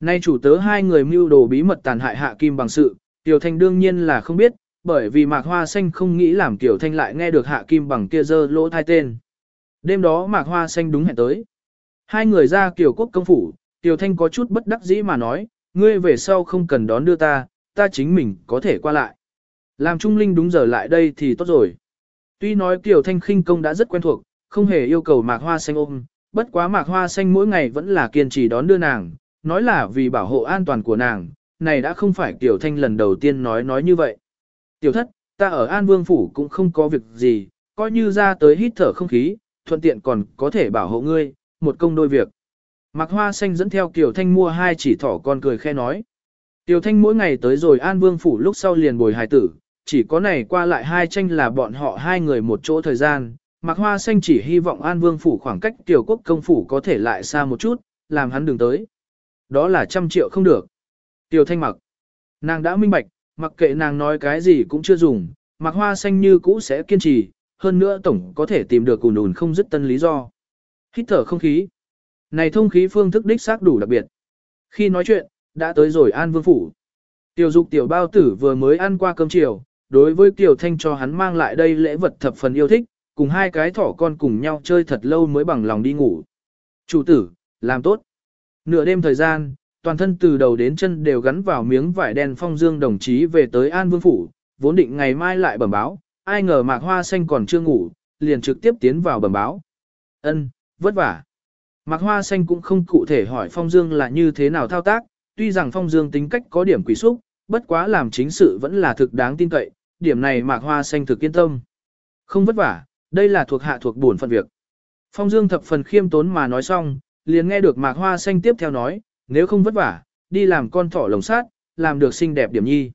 [SPEAKER 1] Nay chủ tớ hai người mưu đồ bí mật tàn hại hạ kim bằng sự, Tiểu Thanh đương nhiên là không biết, bởi vì Mạc Hoa Xanh không nghĩ làm Tiểu Thanh lại nghe được hạ kim bằng kia dơ lỗ thai tên. Đêm đó Mạc Hoa Xanh đúng hẹn tới. Hai người ra Kiều Quốc công phủ, Tiểu Thanh có chút bất đắc dĩ mà nói, ngươi về sau không cần đón đưa ta, ta chính mình có thể qua lại. Làm Trung Linh đúng giờ lại đây thì tốt rồi. Tuy nói Kiều Thanh khinh công đã rất quen thuộc, không hề yêu cầu Mạc Hoa Xanh ôm, bất quá Mạc Hoa Xanh mỗi ngày vẫn là kiên trì đón đưa nàng, nói là vì bảo hộ an toàn của nàng, này đã không phải Tiểu Thanh lần đầu tiên nói nói như vậy. Tiểu thất, ta ở An Vương Phủ cũng không có việc gì, coi như ra tới hít thở không khí, thuận tiện còn có thể bảo hộ ngươi, một công đôi việc. Mạc Hoa Xanh dẫn theo Kiều Thanh mua hai chỉ thỏ con cười khe nói. Kiều Thanh mỗi ngày tới rồi An Vương Phủ lúc sau liền bồi hài tử, chỉ có này qua lại hai tranh là bọn họ hai người một chỗ thời gian. Mạc Hoa Xanh chỉ hy vọng An Vương Phủ khoảng cách Kiều Quốc công phủ có thể lại xa một chút, làm hắn đừng tới. Đó là trăm triệu không được. Tiểu Thanh mặc. Nàng đã minh bạch, mặc kệ nàng nói cái gì cũng chưa dùng, mặc Hoa Xanh như cũ sẽ kiên trì, hơn nữa tổng có thể tìm được cùn ùn không dứt tân lý do. Hít thở không khí. Này thông khí phương thức đích xác đủ đặc biệt. Khi nói chuyện, đã tới rồi An Vương Phủ. Tiểu dục tiểu bao tử vừa mới ăn qua cơm chiều, đối với Tiểu Thanh cho hắn mang lại đây lễ vật thập phần yêu thích, cùng hai cái thỏ con cùng nhau chơi thật lâu mới bằng lòng đi ngủ. Chủ tử, làm tốt. Nửa đêm thời gian, toàn thân từ đầu đến chân đều gắn vào miếng vải đen phong dương đồng chí về tới An Vương Phủ, vốn định ngày mai lại bẩm báo, ai ngờ mạc hoa xanh còn chưa ngủ, liền trực tiếp tiến vào bẩm báo. Ân, vất vả. Mạc Hoa Xanh cũng không cụ thể hỏi Phong Dương là như thế nào thao tác, tuy rằng Phong Dương tính cách có điểm quỷ xúc, bất quá làm chính sự vẫn là thực đáng tin cậy, điểm này Mạc Hoa Xanh thực yên tâm. Không vất vả, đây là thuộc hạ thuộc bổn phận việc. Phong Dương thập phần khiêm tốn mà nói xong, liền nghe được Mạc Hoa Xanh tiếp theo nói, nếu không vất vả, đi làm con thỏ lồng sát, làm được xinh đẹp điểm nhi.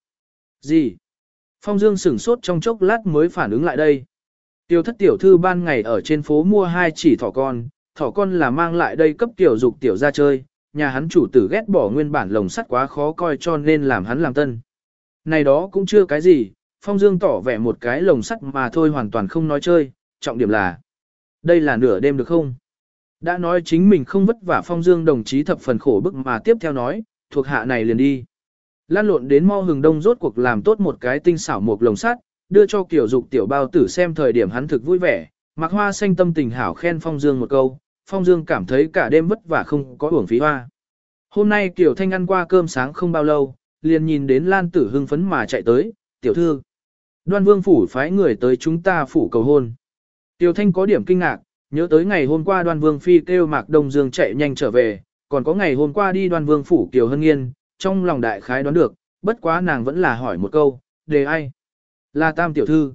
[SPEAKER 1] Gì? Phong Dương sửng sốt trong chốc lát mới phản ứng lại đây. Tiêu thất tiểu thư ban ngày ở trên phố mua hai chỉ thỏ con, thỏ con là mang lại đây cấp tiểu dục tiểu ra chơi, nhà hắn chủ tử ghét bỏ nguyên bản lồng sắt quá khó coi cho nên làm hắn làm tân. Này đó cũng chưa cái gì, Phong Dương tỏ vẻ một cái lồng sắt mà thôi hoàn toàn không nói chơi, trọng điểm là đây là nửa đêm được không? Đã nói chính mình không vất vả Phong Dương đồng chí thập phần khổ bức mà tiếp theo nói, thuộc hạ này liền đi. Lan lộn đến mo hừng đông rốt cuộc làm tốt một cái tinh xảo một lồng sắt, đưa cho kiểu dục tiểu bao tử xem thời điểm hắn thực vui vẻ, mặc hoa xanh tâm tình hảo khen Phong Dương một câu, Phong Dương cảm thấy cả đêm vất vả không có uổng phí hoa. Hôm nay kiểu Thanh ăn qua cơm sáng không bao lâu, liền nhìn đến Lan Tử hưng phấn mà chạy tới, tiểu thư. Đoan Vương Phủ phái người tới chúng ta phủ cầu hôn. Tiểu Thanh có điểm kinh ngạc, nhớ tới ngày hôm qua Đoan Vương Phi kêu Mạc Đông Dương chạy nhanh trở về, còn có ngày hôm qua đi Đoan Vương Phủ Kiều Hân Nghiên, trong lòng đại khái đoán được, bất quá nàng vẫn là hỏi một câu, đề ai? Là Tam Tiểu Thư.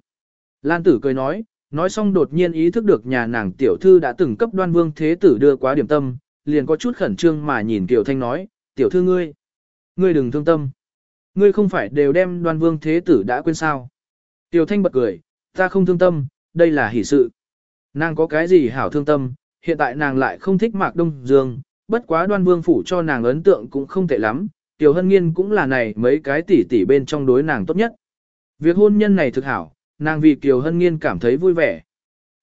[SPEAKER 1] Lan Tử cười nói, nói xong đột nhiên ý thức được nhà nàng Tiểu Thư đã từng cấp Đoan Vương Thế Tử đưa quá điểm tâm, liền có chút khẩn trương mà nhìn Tiểu Thanh nói, Tiểu Thư ngươi, ngươi đừng thương tâm. Ngươi không phải đều đem Đoan Vương Thế Tử đã quên sao? Tiểu Thanh bật cười, ta không thương tâm, đây là hỷ sự. Nàng có cái gì hảo thương tâm, hiện tại nàng lại không thích Mạc Đông Dương, bất quá đoan vương phủ cho nàng ấn tượng cũng không tệ lắm, Tiểu Hân Nghiên cũng là này mấy cái tỷ tỷ bên trong đối nàng tốt nhất. Việc hôn nhân này thực hảo, nàng vì Kiều Hân Nghiên cảm thấy vui vẻ.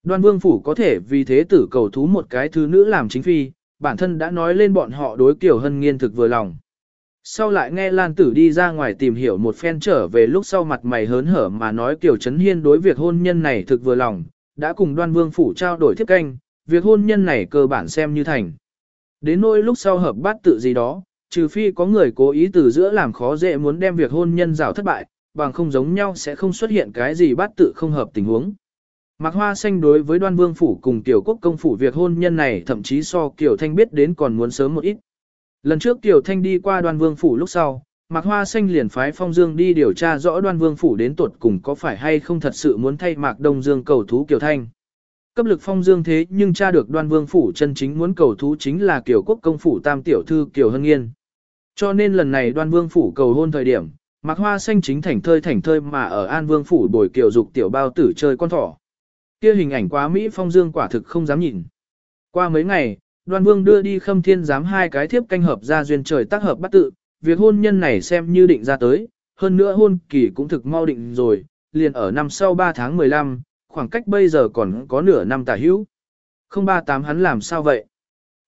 [SPEAKER 1] Đoan vương phủ có thể vì thế tử cầu thú một cái thứ nữ làm chính phi, bản thân đã nói lên bọn họ đối Kiều Hân Nghiên thực vừa lòng. Sau lại nghe Lan Tử đi ra ngoài tìm hiểu một phen trở về lúc sau mặt mày hớn hở mà nói Kiều Trấn Hiên đối việc hôn nhân này thực vừa lòng, đã cùng đoan vương phủ trao đổi thiết canh, việc hôn nhân này cơ bản xem như thành. Đến nỗi lúc sau hợp bát tự gì đó, trừ phi có người cố ý từ giữa làm khó dễ muốn đem việc hôn nhân rào thất bại, bằng không giống nhau sẽ không xuất hiện cái gì bát tự không hợp tình huống. Mạc Hoa Xanh đối với đoan vương phủ cùng tiểu quốc công phủ việc hôn nhân này thậm chí so Kiều Thanh biết đến còn muốn sớm một ít. Lần trước Kiều Thanh đi qua đoan vương phủ lúc sau, Mạc Hoa Xanh liền phái Phong Dương đi điều tra rõ đoan vương phủ đến tuột cùng có phải hay không thật sự muốn thay Mạc Đông Dương cầu thú Kiều Thanh. Cấp lực Phong Dương thế nhưng tra được đoan vương phủ chân chính muốn cầu thú chính là Kiều Quốc công phủ tam tiểu thư Kiều Hân Nghiên. Cho nên lần này đoan vương phủ cầu hôn thời điểm, Mạc Hoa Xanh chính thảnh thơi thảnh thơi mà ở An Vương phủ bồi Kiều dục tiểu bao tử chơi con thỏ. Kia hình ảnh quá Mỹ Phong Dương quả thực không dám nhìn. Qua mấy ngày, Đoan Vương đưa đi Khâm Thiên giám hai cái thiếp canh hợp ra duyên trời tác hợp bắt tự, việc hôn nhân này xem như định ra tới, hơn nữa hôn kỳ cũng thực mau định rồi, liền ở năm sau 3 tháng 15, khoảng cách bây giờ còn có nửa năm tả hữu. 038 hắn làm sao vậy?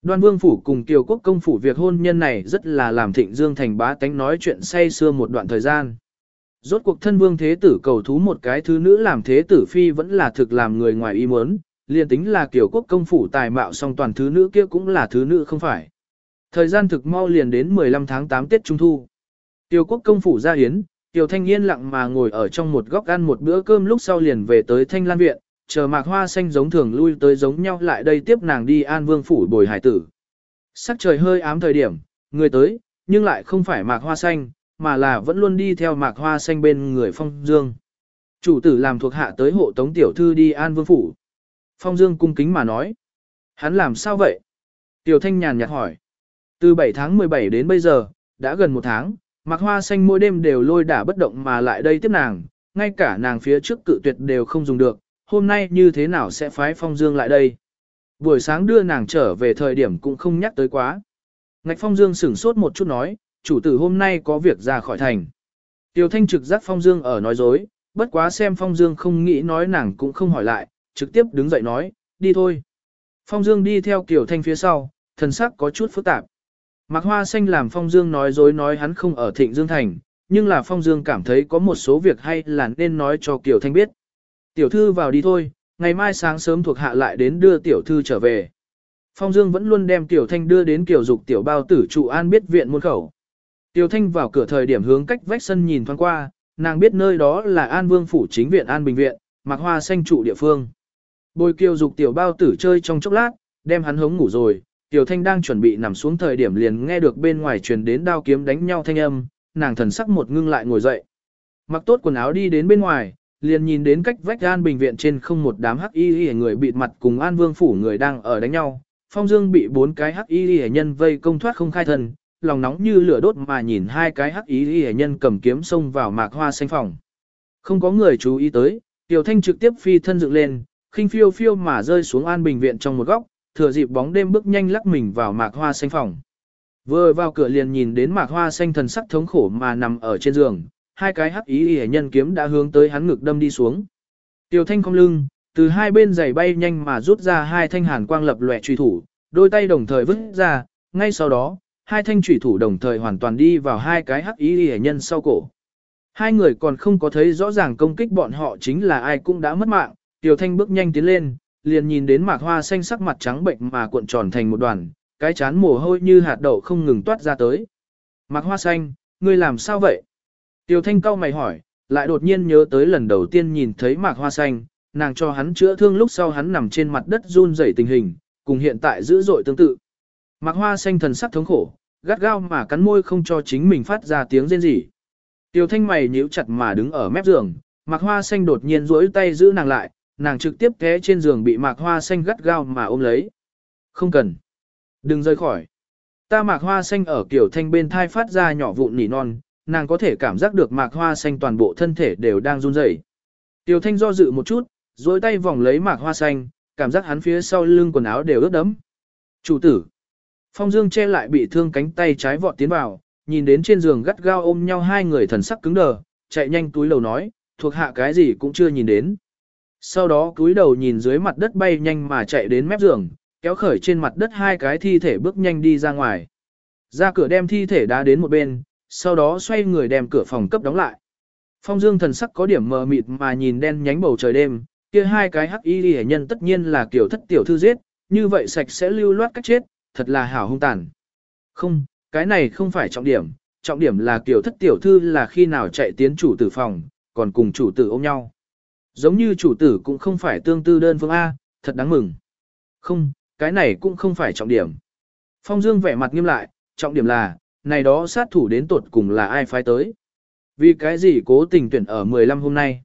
[SPEAKER 1] Đoan Vương Phủ cùng Kiều Quốc Công Phủ việc hôn nhân này rất là làm thịnh dương thành bá tánh nói chuyện say xưa một đoạn thời gian. Rốt cuộc thân vương thế tử cầu thú một cái thứ nữ làm thế tử phi vẫn là thực làm người ngoài ý muốn, liền tính là Kiều Quốc Công Phủ tài mạo song toàn thứ nữ kia cũng là thứ nữ không phải. Thời gian thực mau liền đến 15 tháng 8 Tết Trung Thu. Tiêu quốc công phủ ra hiến, Tiêu Thanh yên lặng mà ngồi ở trong một góc ăn một bữa cơm lúc sau liền về tới Thanh Lan Viện, chờ mạc hoa xanh giống thường lui tới giống nhau lại đây tiếp nàng đi an vương phủ bồi hải tử. Sắc trời hơi ám thời điểm, người tới, nhưng lại không phải mạc hoa xanh, mà là vẫn luôn đi theo mạc hoa xanh bên người Phong Dương. Chủ tử làm thuộc hạ tới hộ tống tiểu thư đi an vương phủ. Phong Dương cung kính mà nói. Hắn làm sao vậy? Tiểu Thanh nhàn nhạt hỏi. Từ 7 tháng 17 đến bây giờ, đã gần một tháng, Mạc Hoa Xanh mỗi đêm đều lôi đả bất động mà lại đây tiếp nàng, ngay cả nàng phía trước cự tuyệt đều không dùng được, hôm nay như thế nào sẽ phái Phong Dương lại đây. Buổi sáng đưa nàng trở về thời điểm cũng không nhắc tới quá. Ngạch Phong Dương sửng sốt một chút nói, chủ tử hôm nay có việc ra khỏi thành. Tiêu Thanh trực giác Phong Dương ở nói dối, bất quá xem Phong Dương không nghĩ nói nàng cũng không hỏi lại, trực tiếp đứng dậy nói, đi thôi. Phong Dương đi theo Kiều Thanh phía sau, thần sắc có chút phức tạp. Mạc Hoa Xanh làm Phong Dương nói dối nói hắn không ở Thịnh Dương Thành, nhưng là Phong Dương cảm thấy có một số việc hay là nên nói cho Kiều Thanh biết. Tiểu thư vào đi thôi, ngày mai sáng sớm thuộc hạ lại đến đưa tiểu thư trở về. Phong Dương vẫn luôn đem Tiểu Thanh đưa đến Kiều Dục tiểu bao tử trụ an biết viện môn khẩu. Tiểu Thanh vào cửa thời điểm hướng cách vách sân nhìn thoáng qua, nàng biết nơi đó là An Vương phủ chính viện An Bình viện, Mạc Hoa Xanh trụ địa phương. Bồi Kiều Dục tiểu bao tử chơi trong chốc lát, đem hắn hống ngủ rồi, Tiểu Thanh đang chuẩn bị nằm xuống thời điểm liền nghe được bên ngoài truyền đến đao kiếm đánh nhau thanh âm, nàng thần sắc một ngưng lại ngồi dậy. Mặc tốt quần áo đi đến bên ngoài, liền nhìn đến cách vách an bình viện trên không một đám hắc y y người bịt mặt cùng an vương phủ người đang ở đánh nhau. Phong Dương bị bốn cái hắc y y nhân vây công thoát không khai thân, lòng nóng như lửa đốt mà nhìn hai cái hắc y y nhân cầm kiếm xông vào mạc hoa xanh phòng. Không có người chú ý tới, Tiểu Thanh trực tiếp phi thân dựng lên, khinh phiêu phiêu mà rơi xuống an bình viện trong một góc, thừa dịp bóng đêm bước nhanh lắc mình vào mạc hoa xanh phòng. Vừa vào cửa liền nhìn đến mạc hoa xanh thần sắc thống khổ mà nằm ở trên giường, hai cái hắc ý hề nhân kiếm đã hướng tới hắn ngực đâm đi xuống. tiểu thanh không lưng, từ hai bên giày bay nhanh mà rút ra hai thanh hàn quang lập lòe truy thủ, đôi tay đồng thời vứt ra, ngay sau đó, hai thanh truy thủ đồng thời hoàn toàn đi vào hai cái hắc ý hề nhân sau cổ. Hai người còn không có thấy rõ ràng công kích bọn họ chính là ai cũng đã mất mạng, tiểu thanh bước nhanh tiến lên, liền nhìn đến mạc hoa xanh sắc mặt trắng bệnh mà cuộn tròn thành một đoàn, cái chán mồ hôi như hạt đậu không ngừng toát ra tới. Mạc Hoa Xanh, ngươi làm sao vậy? Tiêu Thanh cao mày hỏi, lại đột nhiên nhớ tới lần đầu tiên nhìn thấy Mạc Hoa Xanh, nàng cho hắn chữa thương lúc sau hắn nằm trên mặt đất run rẩy tình hình, cùng hiện tại dữ dội tương tự. Mạc Hoa Xanh thần sắc thống khổ, gắt gao mà cắn môi không cho chính mình phát ra tiếng rên rỉ. Tiêu Thanh mày nhíu chặt mà đứng ở mép giường, Mạc Hoa Xanh đột nhiên duỗi tay giữ nàng lại, nàng trực tiếp té trên giường bị Mạc Hoa Xanh gắt gao mà ôm lấy. Không cần. Đừng rời khỏi. Ta Mạc Hoa Xanh ở kiểu thanh bên thai phát ra nhỏ vụn nỉ non, nàng có thể cảm giác được Mạc Hoa Xanh toàn bộ thân thể đều đang run rẩy. Tiểu Thanh do dự một chút, duỗi tay vòng lấy Mạc Hoa Xanh, cảm giác hắn phía sau lưng quần áo đều ướt đẫm. Chủ tử. Phong Dương che lại bị thương cánh tay trái vọt tiến vào, nhìn đến trên giường gắt gao ôm nhau hai người thần sắc cứng đờ, chạy nhanh túi lầu nói, thuộc hạ cái gì cũng chưa nhìn đến. Sau đó cúi đầu nhìn dưới mặt đất bay nhanh mà chạy đến mép giường, kéo khởi trên mặt đất hai cái thi thể bước nhanh đi ra ngoài. Ra cửa đem thi thể đá đến một bên, sau đó xoay người đem cửa phòng cấp đóng lại. Phong Dương thần sắc có điểm mờ mịt mà nhìn đen nhánh bầu trời đêm, kia hai cái hắc y hệ nhân tất nhiên là kiểu thất tiểu thư giết, như vậy sạch sẽ lưu loát cách chết, thật là hảo hung tàn. Không, cái này không phải trọng điểm, trọng điểm là kiểu thất tiểu thư là khi nào chạy tiến chủ tử phòng, còn cùng chủ tử ôm nhau. Giống như chủ tử cũng không phải tương tư đơn phương A, thật đáng mừng. Không, cái này cũng không phải trọng điểm. Phong Dương vẻ mặt nghiêm lại, trọng điểm là, này đó sát thủ đến tuột cùng là ai phái tới. Vì cái gì cố tình tuyển ở 15 hôm nay.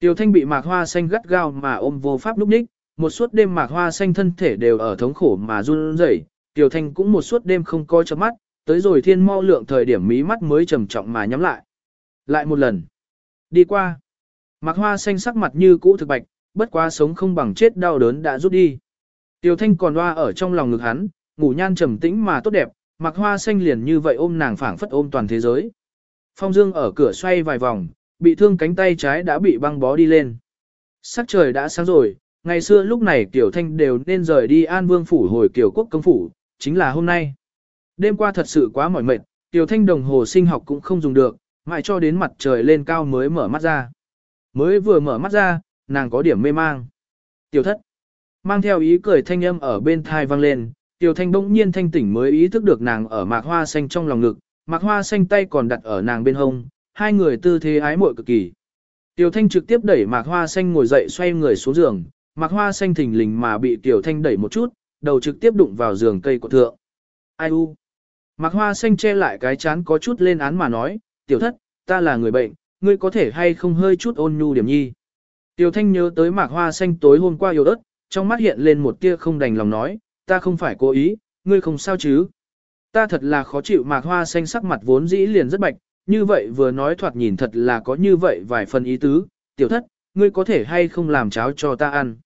[SPEAKER 1] Tiểu Thanh bị mạc hoa xanh gắt gao mà ôm vô pháp lúc ních, một suốt đêm mạc hoa xanh thân thể đều ở thống khổ mà run rẩy. Tiểu Thanh cũng một suốt đêm không coi chớp mắt, tới rồi thiên mau lượng thời điểm mí mắt mới trầm trọng mà nhắm lại. Lại một lần. Đi qua. Mạc hoa xanh sắc mặt như cũ thực bạch, bất quá sống không bằng chết đau đớn đã rút đi. Tiểu Thanh còn loa ở trong lòng ngực hắn, ngủ nhan trầm tĩnh mà tốt đẹp, Mạc hoa xanh liền như vậy ôm nàng phảng phất ôm toàn thế giới. Phong Dương ở cửa xoay vài vòng, bị thương cánh tay trái đã bị băng bó đi lên. Sắc trời đã sáng rồi, ngày xưa lúc này Tiểu Thanh đều nên rời đi An Vương phủ hồi Kiều Quốc công phủ, chính là hôm nay. Đêm qua thật sự quá mỏi mệt, Tiểu Thanh đồng hồ sinh học cũng không dùng được, mãi cho đến mặt trời lên cao mới mở mắt ra. Mới vừa mở mắt ra, nàng có điểm mê mang. Tiểu thất, mang theo ý cười thanh âm ở bên thai vang lên, Tiểu Thanh bỗng nhiên thanh tỉnh mới ý thức được nàng ở mạc hoa xanh trong lòng ngực, mạc hoa xanh tay còn đặt ở nàng bên hông, hai người tư thế ái muội cực kỳ. Tiểu Thanh trực tiếp đẩy mạc hoa xanh ngồi dậy xoay người xuống giường, mạc hoa xanh thình lình mà bị Tiểu Thanh đẩy một chút, đầu trực tiếp đụng vào giường cây của thượng. Ai u? Mạc hoa xanh che lại cái chán có chút lên án mà nói, tiểu thất, ta là người bệnh, ngươi có thể hay không hơi chút ôn nhu điểm nhi. Tiểu thanh nhớ tới mạc hoa xanh tối hôm qua yếu ớt, trong mắt hiện lên một tia không đành lòng nói, ta không phải cố ý, ngươi không sao chứ. Ta thật là khó chịu mạc hoa xanh sắc mặt vốn dĩ liền rất bạch, như vậy vừa nói thoạt nhìn thật là có như vậy vài phần ý tứ, tiểu thất, ngươi có thể hay không làm cháo cho ta ăn.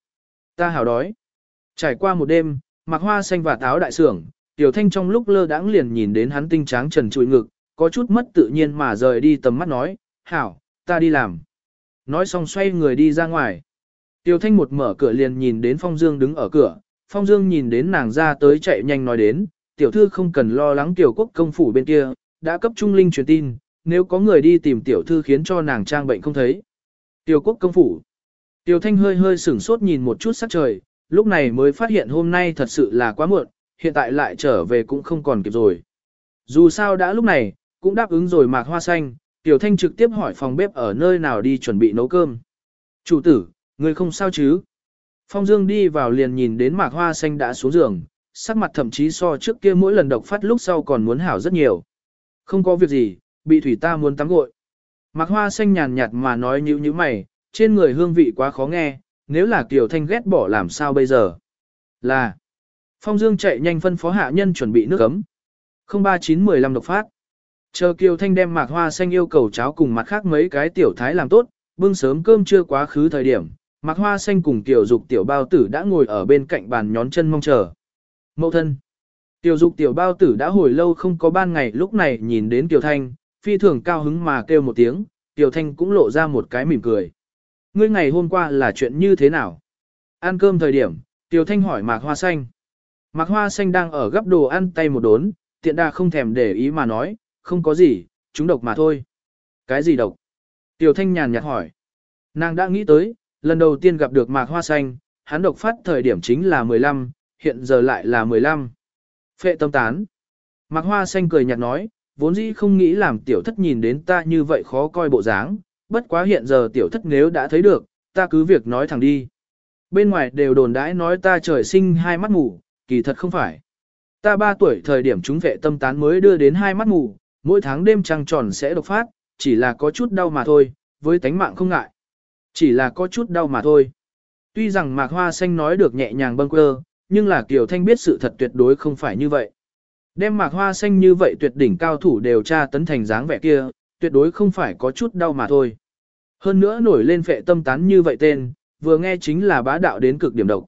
[SPEAKER 1] Ta hào đói. Trải qua một đêm, mạc hoa xanh và táo đại sưởng, tiểu thanh trong lúc lơ đãng liền nhìn đến hắn tinh tráng trần trụi ngực, có chút mất tự nhiên mà rời đi tầm mắt nói, hảo, ta đi làm. Nói xong xoay người đi ra ngoài. Tiêu thanh một mở cửa liền nhìn đến Phong Dương đứng ở cửa, Phong Dương nhìn đến nàng ra tới chạy nhanh nói đến, tiểu thư không cần lo lắng tiểu quốc công phủ bên kia, đã cấp trung linh truyền tin, nếu có người đi tìm tiểu thư khiến cho nàng trang bệnh không thấy. Tiểu quốc công phủ. Tiểu thanh hơi hơi sửng sốt nhìn một chút sắc trời, lúc này mới phát hiện hôm nay thật sự là quá muộn, hiện tại lại trở về cũng không còn kịp rồi. Dù sao đã lúc này, cũng đáp ứng rồi mạc hoa xanh, Tiểu Thanh trực tiếp hỏi phòng bếp ở nơi nào đi chuẩn bị nấu cơm. Chủ tử, người không sao chứ? Phong Dương đi vào liền nhìn đến mạc hoa xanh đã xuống giường, sắc mặt thậm chí so trước kia mỗi lần độc phát lúc sau còn muốn hảo rất nhiều. Không có việc gì, bị thủy ta muốn tắm gội. Mạc hoa xanh nhàn nhạt mà nói như như mày, trên người hương vị quá khó nghe, nếu là Tiểu Thanh ghét bỏ làm sao bây giờ? Là. Phong Dương chạy nhanh phân phó hạ nhân chuẩn bị nước ấm. 03915 độc phát. Chờ Kiều Thanh đem mạc hoa xanh yêu cầu cháo cùng mặt khác mấy cái tiểu thái làm tốt, bưng sớm cơm chưa quá khứ thời điểm, mạc hoa xanh cùng tiểu dục tiểu bao tử đã ngồi ở bên cạnh bàn nhón chân mong chờ. Mậu thân. Tiểu dục tiểu bao tử đã hồi lâu không có ban ngày lúc này nhìn đến Kiều Thanh, phi thường cao hứng mà kêu một tiếng, Kiều Thanh cũng lộ ra một cái mỉm cười. Ngươi ngày hôm qua là chuyện như thế nào? Ăn cơm thời điểm, Kiều Thanh hỏi mạc hoa xanh. Mạc hoa xanh đang ở gấp đồ ăn tay một đốn, tiện đà không thèm để ý mà nói, không có gì, chúng độc mà thôi. Cái gì độc? Tiểu thanh nhàn nhạt hỏi. Nàng đã nghĩ tới, lần đầu tiên gặp được mạc hoa xanh, hắn độc phát thời điểm chính là 15, hiện giờ lại là 15. Phệ tâm tán. Mạc Hoa Xanh cười nhạt nói, vốn dĩ không nghĩ làm tiểu thất nhìn đến ta như vậy khó coi bộ dáng, bất quá hiện giờ tiểu thất nếu đã thấy được, ta cứ việc nói thẳng đi. Bên ngoài đều đồn đãi nói ta trời sinh hai mắt ngủ, kỳ thật không phải. Ta ba tuổi thời điểm chúng vệ tâm tán mới đưa đến hai mắt ngủ mỗi tháng đêm trăng tròn sẽ độc phát, chỉ là có chút đau mà thôi, với tánh mạng không ngại. Chỉ là có chút đau mà thôi. Tuy rằng Mạc Hoa Xanh nói được nhẹ nhàng bâng quơ, nhưng là Kiều Thanh biết sự thật tuyệt đối không phải như vậy. Đem Mạc Hoa Xanh như vậy tuyệt đỉnh cao thủ đều tra tấn thành dáng vẻ kia, tuyệt đối không phải có chút đau mà thôi. Hơn nữa nổi lên phệ tâm tán như vậy tên, vừa nghe chính là bá đạo đến cực điểm độc.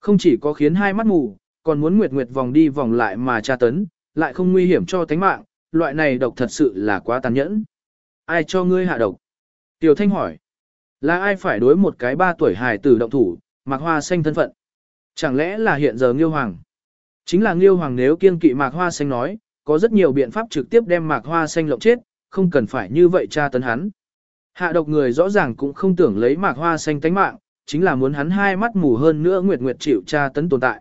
[SPEAKER 1] Không chỉ có khiến hai mắt mù, còn muốn nguyệt nguyệt vòng đi vòng lại mà tra tấn, lại không nguy hiểm cho tánh mạng, loại này độc thật sự là quá tàn nhẫn. Ai cho ngươi hạ độc? Tiểu Thanh hỏi. Là ai phải đối một cái ba tuổi hài tử động thủ, mạc hoa xanh thân phận? Chẳng lẽ là hiện giờ Nghiêu Hoàng? Chính là Nghiêu Hoàng nếu kiên kỵ mạc hoa xanh nói, có rất nhiều biện pháp trực tiếp đem mạc hoa xanh lộng chết, không cần phải như vậy tra tấn hắn. Hạ độc người rõ ràng cũng không tưởng lấy mạc hoa xanh tánh mạng, chính là muốn hắn hai mắt mù hơn nữa nguyệt nguyệt chịu tra tấn tồn tại.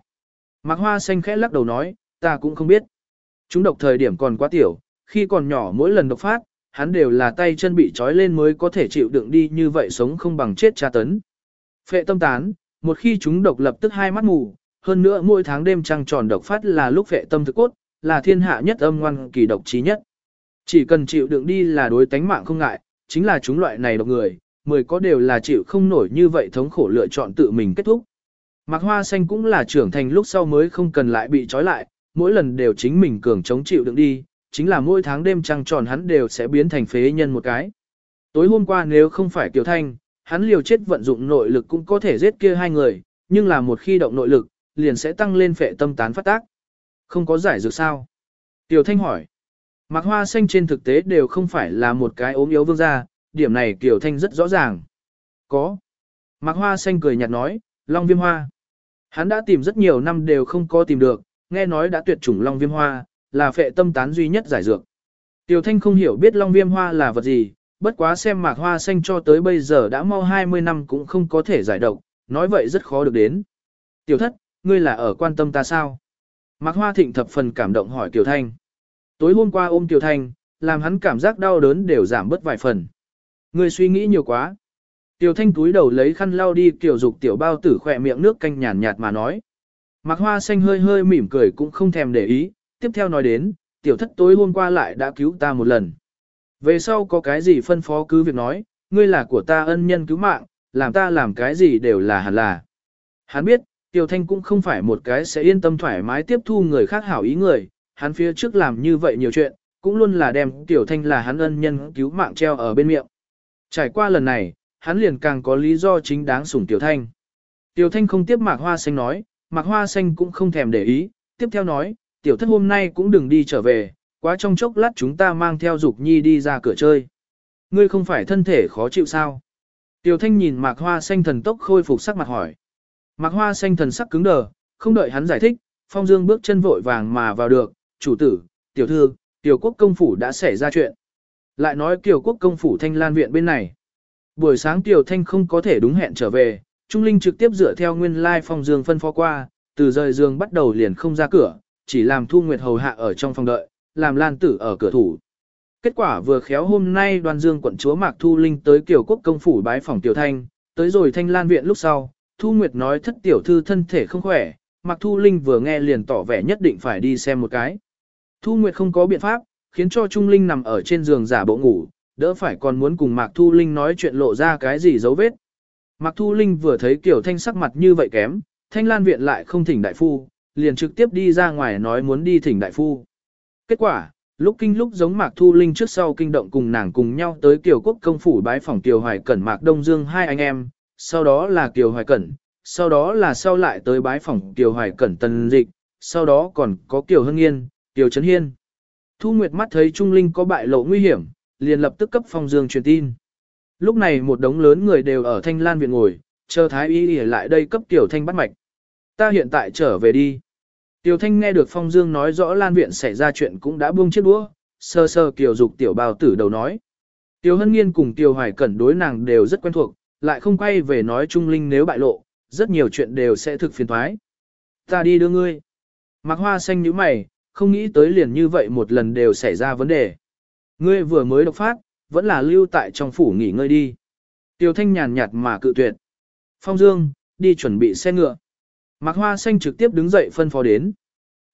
[SPEAKER 1] Mạc hoa xanh khẽ lắc đầu nói, ta cũng không biết. Chúng độc thời điểm còn quá tiểu, khi còn nhỏ mỗi lần độc phát, hắn đều là tay chân bị trói lên mới có thể chịu đựng đi như vậy sống không bằng chết tra tấn. Phệ tâm tán, một khi chúng độc lập tức hai mắt mù, hơn nữa mỗi tháng đêm trăng tròn độc phát là lúc phệ tâm thực cốt, là thiên hạ nhất âm ngoan kỳ độc trí nhất. Chỉ cần chịu đựng đi là đối tánh mạng không ngại, chính là chúng loại này độc người, mười có đều là chịu không nổi như vậy thống khổ lựa chọn tự mình kết thúc. Mạc Hoa Xanh cũng là trưởng thành lúc sau mới không cần lại bị trói lại, mỗi lần đều chính mình cường chống chịu đựng đi, chính là mỗi tháng đêm trăng tròn hắn đều sẽ biến thành phế nhân một cái. Tối hôm qua nếu không phải Kiều Thanh, hắn liều chết vận dụng nội lực cũng có thể giết kia hai người, nhưng là một khi động nội lực, liền sẽ tăng lên phệ tâm tán phát tác. Không có giải dược sao? Tiểu Thanh hỏi. Mạc Hoa Xanh trên thực tế đều không phải là một cái ốm yếu vương gia, điểm này Kiều Thanh rất rõ ràng. Có. Mạc Hoa Xanh cười nhạt nói, Long Viêm Hoa. Hắn đã tìm rất nhiều năm đều không có tìm được, nghe nói đã tuyệt chủng Long Viêm Hoa, là phệ tâm tán duy nhất giải dược. Tiểu Thanh không hiểu biết Long Viêm Hoa là vật gì, bất quá xem Mạc Hoa Xanh cho tới bây giờ đã mau 20 năm cũng không có thể giải độc, nói vậy rất khó được đến. Tiểu thất, ngươi là ở quan tâm ta sao? Mạc Hoa Thịnh thập phần cảm động hỏi Tiểu Thanh. Tối hôm qua ôm Tiểu Thanh, làm hắn cảm giác đau đớn đều giảm bớt vài phần. Ngươi suy nghĩ nhiều quá. Tiểu Thanh túi đầu lấy khăn lau đi kiểu dục tiểu bao tử khỏe miệng nước canh nhàn nhạt mà nói. Mạc Hoa Xanh hơi hơi mỉm cười cũng không thèm để ý, tiếp theo nói đến, tiểu thất tối hôm qua lại đã cứu ta một lần. Về sau có cái gì phân phó cứ việc nói, ngươi là của ta ân nhân cứu mạng, làm ta làm cái gì đều là hẳn là. Hắn biết, Tiểu Thanh cũng không phải một cái sẽ yên tâm thoải mái tiếp thu người khác hảo ý người, hắn phía trước làm như vậy nhiều chuyện, cũng luôn là đem Tiểu Thanh là hắn ân nhân cứu mạng treo ở bên miệng. Trải qua lần này, hắn liền càng có lý do chính đáng sủng Tiểu Thanh. Tiểu Thanh không tiếp Mạc Hoa Xanh nói, Mạc Hoa Xanh cũng không thèm để ý, tiếp theo nói, Tiểu Thất hôm nay cũng đừng đi trở về, quá trong chốc lát chúng ta mang theo Dục Nhi đi ra cửa chơi. Ngươi không phải thân thể khó chịu sao? Tiểu Thanh nhìn Mạc Hoa Xanh thần tốc khôi phục sắc mặt hỏi. Mạc Hoa Xanh thần sắc cứng đờ, không đợi hắn giải thích, Phong Dương bước chân vội vàng mà vào được, chủ tử, tiểu thư, tiểu quốc công phủ đã xảy ra chuyện. Lại nói tiểu quốc công phủ thanh lan viện bên này. Buổi sáng tiểu thanh không có thể đúng hẹn trở về, Trung Linh trực tiếp dựa theo nguyên lai phòng Dương phân phó qua, từ rời giường bắt đầu liền không ra cửa, chỉ làm Thu Nguyệt hầu hạ ở trong phòng đợi, làm Lan Tử ở cửa thủ. Kết quả vừa khéo hôm nay đoàn dương quận chúa Mạc Thu Linh tới Kiều Quốc công phủ bái phòng Tiểu Thanh, tới rồi Thanh Lan viện lúc sau, Thu Nguyệt nói thất tiểu thư thân thể không khỏe, Mạc Thu Linh vừa nghe liền tỏ vẻ nhất định phải đi xem một cái. Thu Nguyệt không có biện pháp, khiến cho Trung Linh nằm ở trên giường giả bộ ngủ, đỡ phải còn muốn cùng Mạc Thu Linh nói chuyện lộ ra cái gì dấu vết. Mạc Thu Linh vừa thấy Kiều Thanh sắc mặt như vậy kém, Thanh Lan viện lại không thỉnh đại phu, liền trực tiếp đi ra ngoài nói muốn đi thỉnh đại phu. Kết quả, lúc kinh lúc giống Mạc Thu Linh trước sau kinh động cùng nàng cùng nhau tới Kiều Quốc công phủ bái phòng Kiều Hoài Cẩn Mạc Đông Dương hai anh em, sau đó là Kiều Hoài Cẩn, sau đó là sau lại tới bái phòng Kiều Hoài Cẩn Tần Dịch, sau đó còn có Kiều Hưng Yên, Kiều Trấn Hiên. Thu Nguyệt mắt thấy Trung Linh có bại lộ nguy hiểm, liền lập tức cấp phòng dương truyền tin. Lúc này một đống lớn người đều ở Thanh Lan viện ngồi, chờ Thái Y lại đây cấp Tiểu Thanh bắt mạch. Ta hiện tại trở về đi. Tiểu Thanh nghe được Phong Dương nói rõ Lan Viện xảy ra chuyện cũng đã buông chiếc đũa, sơ sơ kiều dục tiểu bào tử đầu nói. Tiểu Hân Nghiên cùng Tiểu Hoài Cẩn đối nàng đều rất quen thuộc, lại không quay về nói Trung Linh nếu bại lộ, rất nhiều chuyện đều sẽ thực phiền thoái. Ta đi đưa ngươi. Mạc Hoa xanh như mày, không nghĩ tới liền như vậy một lần đều xảy ra vấn đề. Ngươi vừa mới độc phát, vẫn là lưu tại trong phủ nghỉ ngơi đi. Tiêu Thanh nhàn nhạt mà cự tuyệt. Phong Dương, đi chuẩn bị xe ngựa. Mạc Hoa xanh trực tiếp đứng dậy phân phó đến.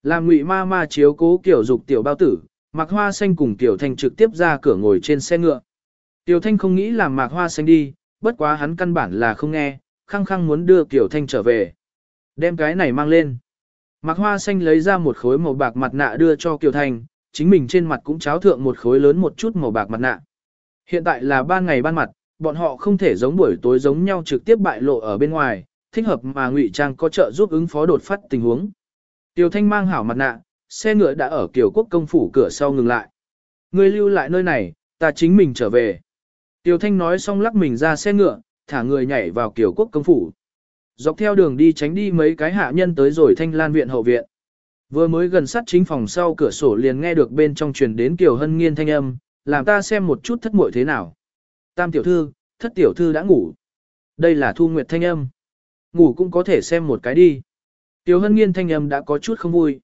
[SPEAKER 1] Làm ngụy ma ma chiếu cố kiểu dục tiểu bao tử, Mạc Hoa xanh cùng Tiểu Thanh trực tiếp ra cửa ngồi trên xe ngựa. Tiểu Thanh không nghĩ làm Mạc Hoa xanh đi, bất quá hắn căn bản là không nghe, khăng khăng muốn đưa Tiểu Thanh trở về. Đem cái này mang lên. Mạc Hoa xanh lấy ra một khối màu bạc mặt nạ đưa cho Kiều Thanh, chính mình trên mặt cũng cháo thượng một khối lớn một chút màu bạc mặt nạ. Hiện tại là ban ngày ban mặt, bọn họ không thể giống buổi tối giống nhau trực tiếp bại lộ ở bên ngoài, thích hợp mà ngụy trang có trợ giúp ứng phó đột phát tình huống. Tiêu Thanh mang hảo mặt nạ, xe ngựa đã ở Kiều Quốc công phủ cửa sau ngừng lại. Ngươi lưu lại nơi này, ta chính mình trở về. Tiêu Thanh nói xong lắc mình ra xe ngựa, thả người nhảy vào Kiều Quốc công phủ. Dọc theo đường đi tránh đi mấy cái hạ nhân tới rồi Thanh Lan viện hậu viện. Vừa mới gần sát chính phòng sau cửa sổ liền nghe được bên trong truyền đến Kiều Hân Nghiên thanh âm, làm ta xem một chút thất muội thế nào. Tam tiểu thư, thất tiểu thư đã ngủ. Đây là Thu Nguyệt thanh âm. Ngủ cũng có thể xem một cái đi. Tiểu Hân Nghiên thanh âm đã có chút không vui.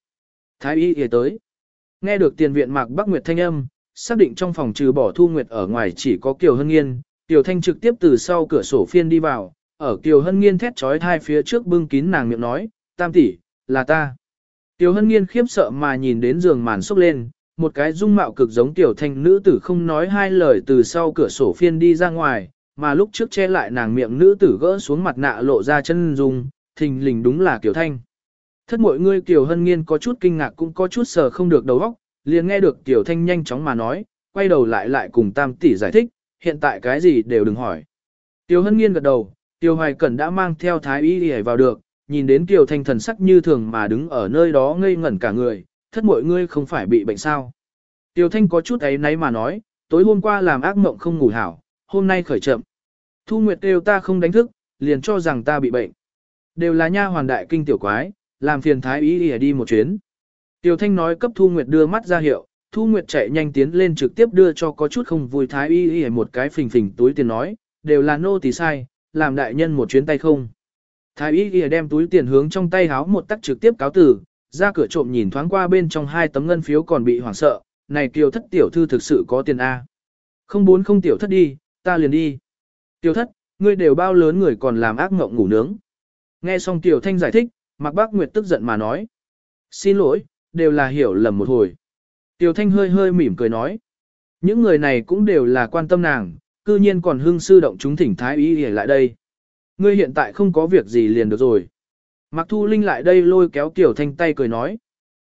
[SPEAKER 1] Thái y ghề tới. Nghe được tiền viện mạc Bắc Nguyệt thanh âm, xác định trong phòng trừ bỏ Thu Nguyệt ở ngoài chỉ có Kiều Hân Nghiên, Tiểu Thanh trực tiếp từ sau cửa sổ phiên đi vào, ở Kiều Hân Nghiên thét trói thai phía trước bưng kín nàng miệng nói, tam tỷ, là ta. Tiểu Hân Nghiên khiếp sợ mà nhìn đến giường màn sốc lên, một cái dung mạo cực giống Tiểu Thanh nữ tử không nói hai lời từ sau cửa sổ phiên đi ra ngoài, mà lúc trước che lại nàng miệng nữ tử gỡ xuống mặt nạ lộ ra chân dung, thình lình đúng là Kiều Thanh. Thất mọi người Kiều Hân Nghiên có chút kinh ngạc cũng có chút sờ không được đầu óc, liền nghe được Kiều Thanh nhanh chóng mà nói, quay đầu lại lại cùng Tam tỷ giải thích, hiện tại cái gì đều đừng hỏi. Kiều Hân Nghiên gật đầu, tiểu Hoài Cẩn đã mang theo thái y đi vào được, nhìn đến Kiều Thanh thần sắc như thường mà đứng ở nơi đó ngây ngẩn cả người, thất mọi ngươi không phải bị bệnh sao. Tiêu Thanh có chút ấy nấy mà nói, tối hôm qua làm ác mộng không ngủ hảo, hôm nay khởi chậm. Thu Nguyệt đều ta không đánh thức, liền cho rằng ta bị bệnh. Đều là nha hoàn đại kinh tiểu quái, làm phiền thái y đi đi một chuyến. Tiêu Thanh nói cấp Thu Nguyệt đưa mắt ra hiệu, Thu Nguyệt chạy nhanh tiến lên trực tiếp đưa cho có chút không vui thái y y một cái phình phình túi tiền nói, đều là nô tỳ sai, làm đại nhân một chuyến tay không. Thái y y đem túi tiền hướng trong tay háo một tắc trực tiếp cáo tử, ra cửa trộm nhìn thoáng qua bên trong hai tấm ngân phiếu còn bị hoảng sợ, này kiều thất tiểu thư thực sự có tiền A. Không bốn không tiểu thất đi, ta liền đi. Tiểu thất, ngươi đều bao lớn người còn làm ác ngộng ngủ nướng. Nghe xong tiểu thanh giải thích, Mạc Bác Nguyệt tức giận mà nói. Xin lỗi, đều là hiểu lầm một hồi. Tiểu thanh hơi hơi mỉm cười nói. Những người này cũng đều là quan tâm nàng, cư nhiên còn hương sư động chúng thỉnh thái ý để lại đây. Ngươi hiện tại không có việc gì liền được rồi. Mạc Thu Linh lại đây lôi kéo Tiểu Thanh tay cười nói.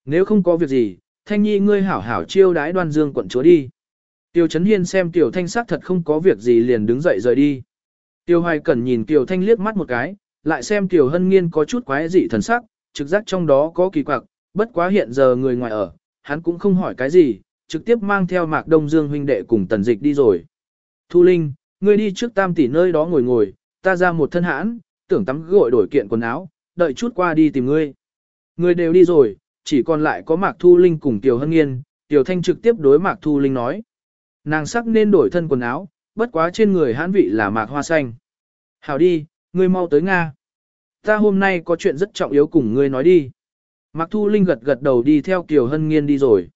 [SPEAKER 1] Nếu không có việc gì, Thanh Nhi ngươi hảo hảo chiêu đái đoan dương quận chúa đi. Tiêu Trấn Hiên xem Tiểu Thanh sắc thật không có việc gì liền đứng dậy rời đi. Tiêu Hoài Cẩn nhìn Tiểu Thanh liếc mắt một cái, lại xem Tiểu Hân Nghiên có chút quái dị thần sắc, trực giác trong đó có kỳ quặc, bất quá hiện giờ người ngoài ở, hắn cũng không hỏi cái gì, trực tiếp mang theo Mạc Đông Dương huynh đệ cùng tần dịch đi rồi. Thu Linh, ngươi đi trước tam tỷ nơi đó ngồi ngồi, ta ra một thân hãn, tưởng tắm gội đổi kiện quần áo, đợi chút qua đi tìm ngươi. Ngươi đều đi rồi, chỉ còn lại có Mạc Thu Linh cùng Tiểu Hân Nghiên, Tiểu Thanh trực tiếp đối Mạc Thu Linh nói. Nàng sắc nên đổi thân quần áo, bất quá trên người hãn vị là Mạc Hoa Xanh. Hảo đi, ngươi mau tới Nga. Ta hôm nay có chuyện rất trọng yếu cùng ngươi nói đi. Mạc Thu Linh gật gật đầu đi theo Tiểu Hân Nghiên đi rồi.